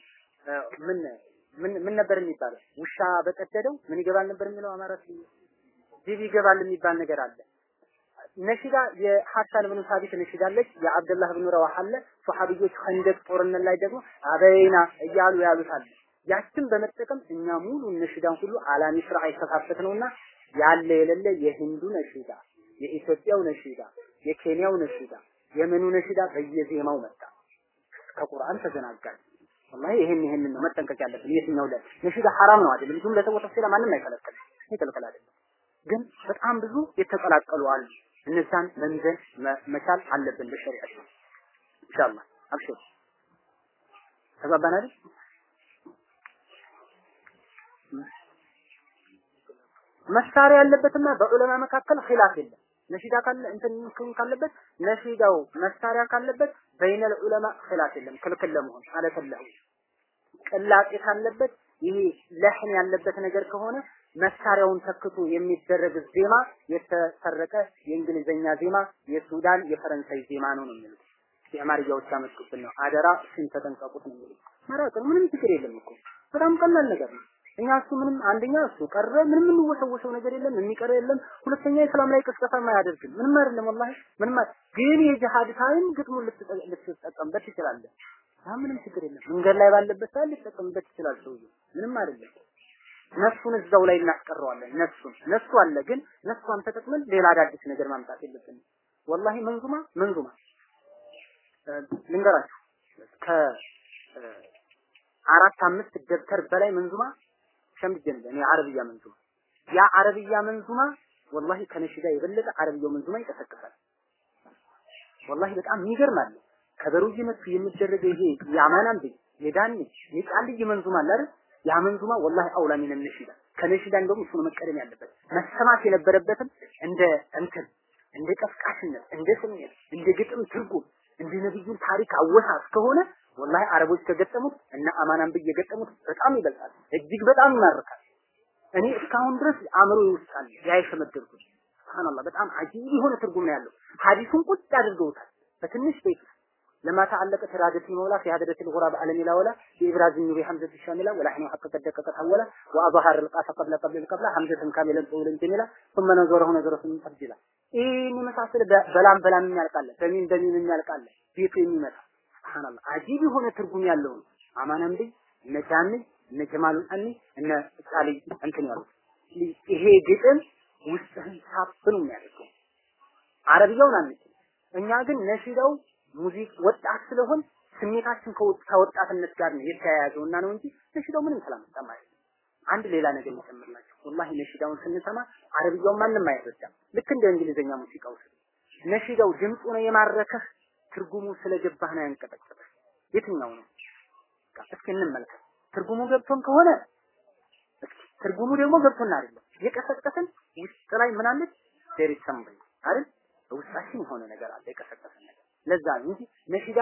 ምን ምን ምን ነበር የሚባለው? ውሻ በቀደደው ምን ይገባል ነበር የሚለው አማራ ጅብ ይገባል የሚባል ነገር አለ። ነሽዳ የሐሳን ብኑ ሳቢት ነሽዳ አለች። የአብደላህ ብኑ ረዋህ አለ። ሱሐቢዮች ኸንደቅ ጦርነት ላይ ደግሞ አበይና እያሉ አለ። ያችን በመጠቀም እኛ ሙሉ ነሽዳን ሁሉ አላሚ ስራ አይከፋፈት ነውና ያለ የሌለ የሂንዱ ነሽዳ፣ የኢትዮጵያው ነሽዳ፣ የኬንያው ነሽዳ፣ የመኑ ነሽዳ በየዜማው መጣ። ከቁርአን ተዘናጋል። ወላሂ ይሄን ይሄንን ነው መጠንቀቅ ያለብን። የትኛው ላይ ነሽዳ ሐራም ነው አይደለም። ጁምላ ተወተፍሲላ ማንም አይከለከልም። ይከለከል አይደለም። ግን በጣም ብዙ የተቀላቀሉ አሉ። እነዛን መምዘን መቻል አለብን በሸሪዓችን ኢንሻአላህ። አብሽር ተግባባን? መሳሪያ ያለበትና በዑለማ መካከል ኺላፍ የለም። ነሺዳ ካለ እንትን ካለበት ነሺዳው መሳሪያ ካለበት በይነል ዑለማ ኺላፍ የለም። ክልክል ለመሆን አለተለሁ ቅላጤ ካለበት ይሄ ለህን ያለበት ነገር ከሆነ መሳሪያውን ተክቶ የሚደረግ ዜማ የተሰረቀ የእንግሊዘኛ ዜማ፣ የሱዳን የፈረንሳይ ዜማ ነው ነው የሚሉት። የአማርያዎች ያመጡብን ነው። አደራ እሱን ተጠንቀቁት ነው የሚሉት። ምንም ችግር የለም እኮ በጣም ቀላል ነገር ነው። እኛ እሱ ምንም አንደኛ እሱ ቀረ ምንም የምንወሰወሰው ነገር የለም፣ የሚቀር የለም። ሁለተኛ እስላም ላይ ቅስቀሳ አያደርግም። ምንም አይደለም። ወላሂ ምንም ግን የጂሃድ ታይም ግጥሙን ልትጠቀምበት ትችላለህ። ምንም ችግር የለም። መንገድ ላይ ባለበት ሰዓት ሊጠቀምበት ይችላል ሰውዬው። ምንም አይደለም። ነፍሱን እዛው ላይ እናስቀረዋለን። ነፍሱን ነፍሱ አለ፣ ግን ነፍሷን ተጠቅመን ሌላ አዳዲስ ነገር ማምጣት የለብንም። ወላሂ መንዙማ መንዙማ ልንገራችሁ ከ አራት አምስት ደብተር በላይ መንዙማ ሸምድጄ ነበር እኔ አረብያ መንዙማ። ያ አረብያ መንዙማ ወላሂ ከነሽዳ የበለጠ አረብያው መንዙማ ይቀሰቅሳል። ወላሂ በጣም ይገርማል። ከበሩይነቱ የሚደረገው ይሄ የአማናን ቤት የዳን የጫልይ መንዙማ አለ አይደል? ያ መንዙማ ወላሂ አውላ ሚን ነሽዳ ከነሽዳ እንደውም እሱ መቀደም ያለበት። መሰማት የነበረበትም እንደ እንትን እንደ ቀስቃሽነት፣ እንደ ስሜት፣ እንደ ግጥም ትርጉም፣ እንደ ነብዩን ታሪክ አወሳስ ከሆነ ወላሂ አረቦች ከገጠሙት እና አማናን ብዬ የገጠሙት በጣም ይበልጣል፣ እጅግ በጣም ይማርካል። እኔ እስካሁን ድረስ አእምሮ ይውስጣል ያ ሱብሃንአላህ በጣም አጂብ የሆነ ትርጉም ነው ያለው። ሐዲሱን ቁጭ አድርገውታል በትንሽ ቤት لما تعلقت إرادة المولى في هدرة الغراب على ملا ولا بإبراز النور حمزة الشاملة ولحن حقق دقة حولا وأظهر القاف قبل قبل القبلة حمزة كاملا طولا جميلة ثم نظره نظرة مفجلة ይህን የመሳሰለ በላም በላም የሚያልቃለ በሚን በሚን የሚያልቃለ ቤቱ የሚመጣ ሱብሃንአላህ አጂብ የሆነ ትርጉም ያለው ነው። አማናም ብይ እነ ጃኒ እነ ጀማሉል አኒ እነ ጻሊ እንትን ያሉት ይሄ ግጥም ውስጥህን ሳብ ነው የሚያደርገው። አረብያውን አንችል እኛ ግን ነሽዳው ሙዚቅ ወጣት ስለሆን ስሜታችን ከወጣትነት ጋር ነው እና ነው እንጂ ነሽዳው ምንም ስላመጣ ማለት አንድ ሌላ ነገር ልጨምርላችሁ። ወላሂ ነሽዳውን ስንሰማ አረብያው ማንም አይረዳም። ልክ እንደ እንግሊዘኛ ሙዚቃ ውስጥ ነሽዳው ድምፁ ነው የማረከህ፣ ትርጉሙ ስለገባህ ነው ያንቀጠቀጠህ። የትኛው ነው? እስኪ እንመልከት። ትርጉሙ ገብቶን ከሆነ ትርጉሙ ደግሞ ገብቶን አይደለም የቀሰቀሰን ውስጥ ላይ ምን አለች? አይደል? በውስጣችን የሆነ ነገር አለ የቀሰቀሰን ለዛ ነው እንጂ ነሽዳ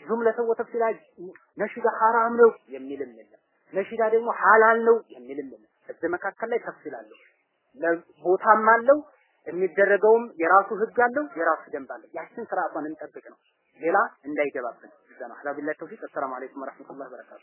ጁምለተ ወተፍሲላ ነሽዳ ሐራም ነው የሚልም የለም። ነሽዳ ደግሞ ሐላል ነው የሚልም የለም። በዚህ መካከል ላይ ተፍሲላለሁ። ቦታም አለው የሚደረገውም የራሱ ህግ አለው፣ የራሱ ደንብ አለው። ያችን ስርዓቷን እንጠብቅ ነው ሌላ እንዳይገባብን። ዘማ ቢላሂ ተውፊቅ። አሰላሙ አለይኩም ወራህመቱላሂ ወበረካቱ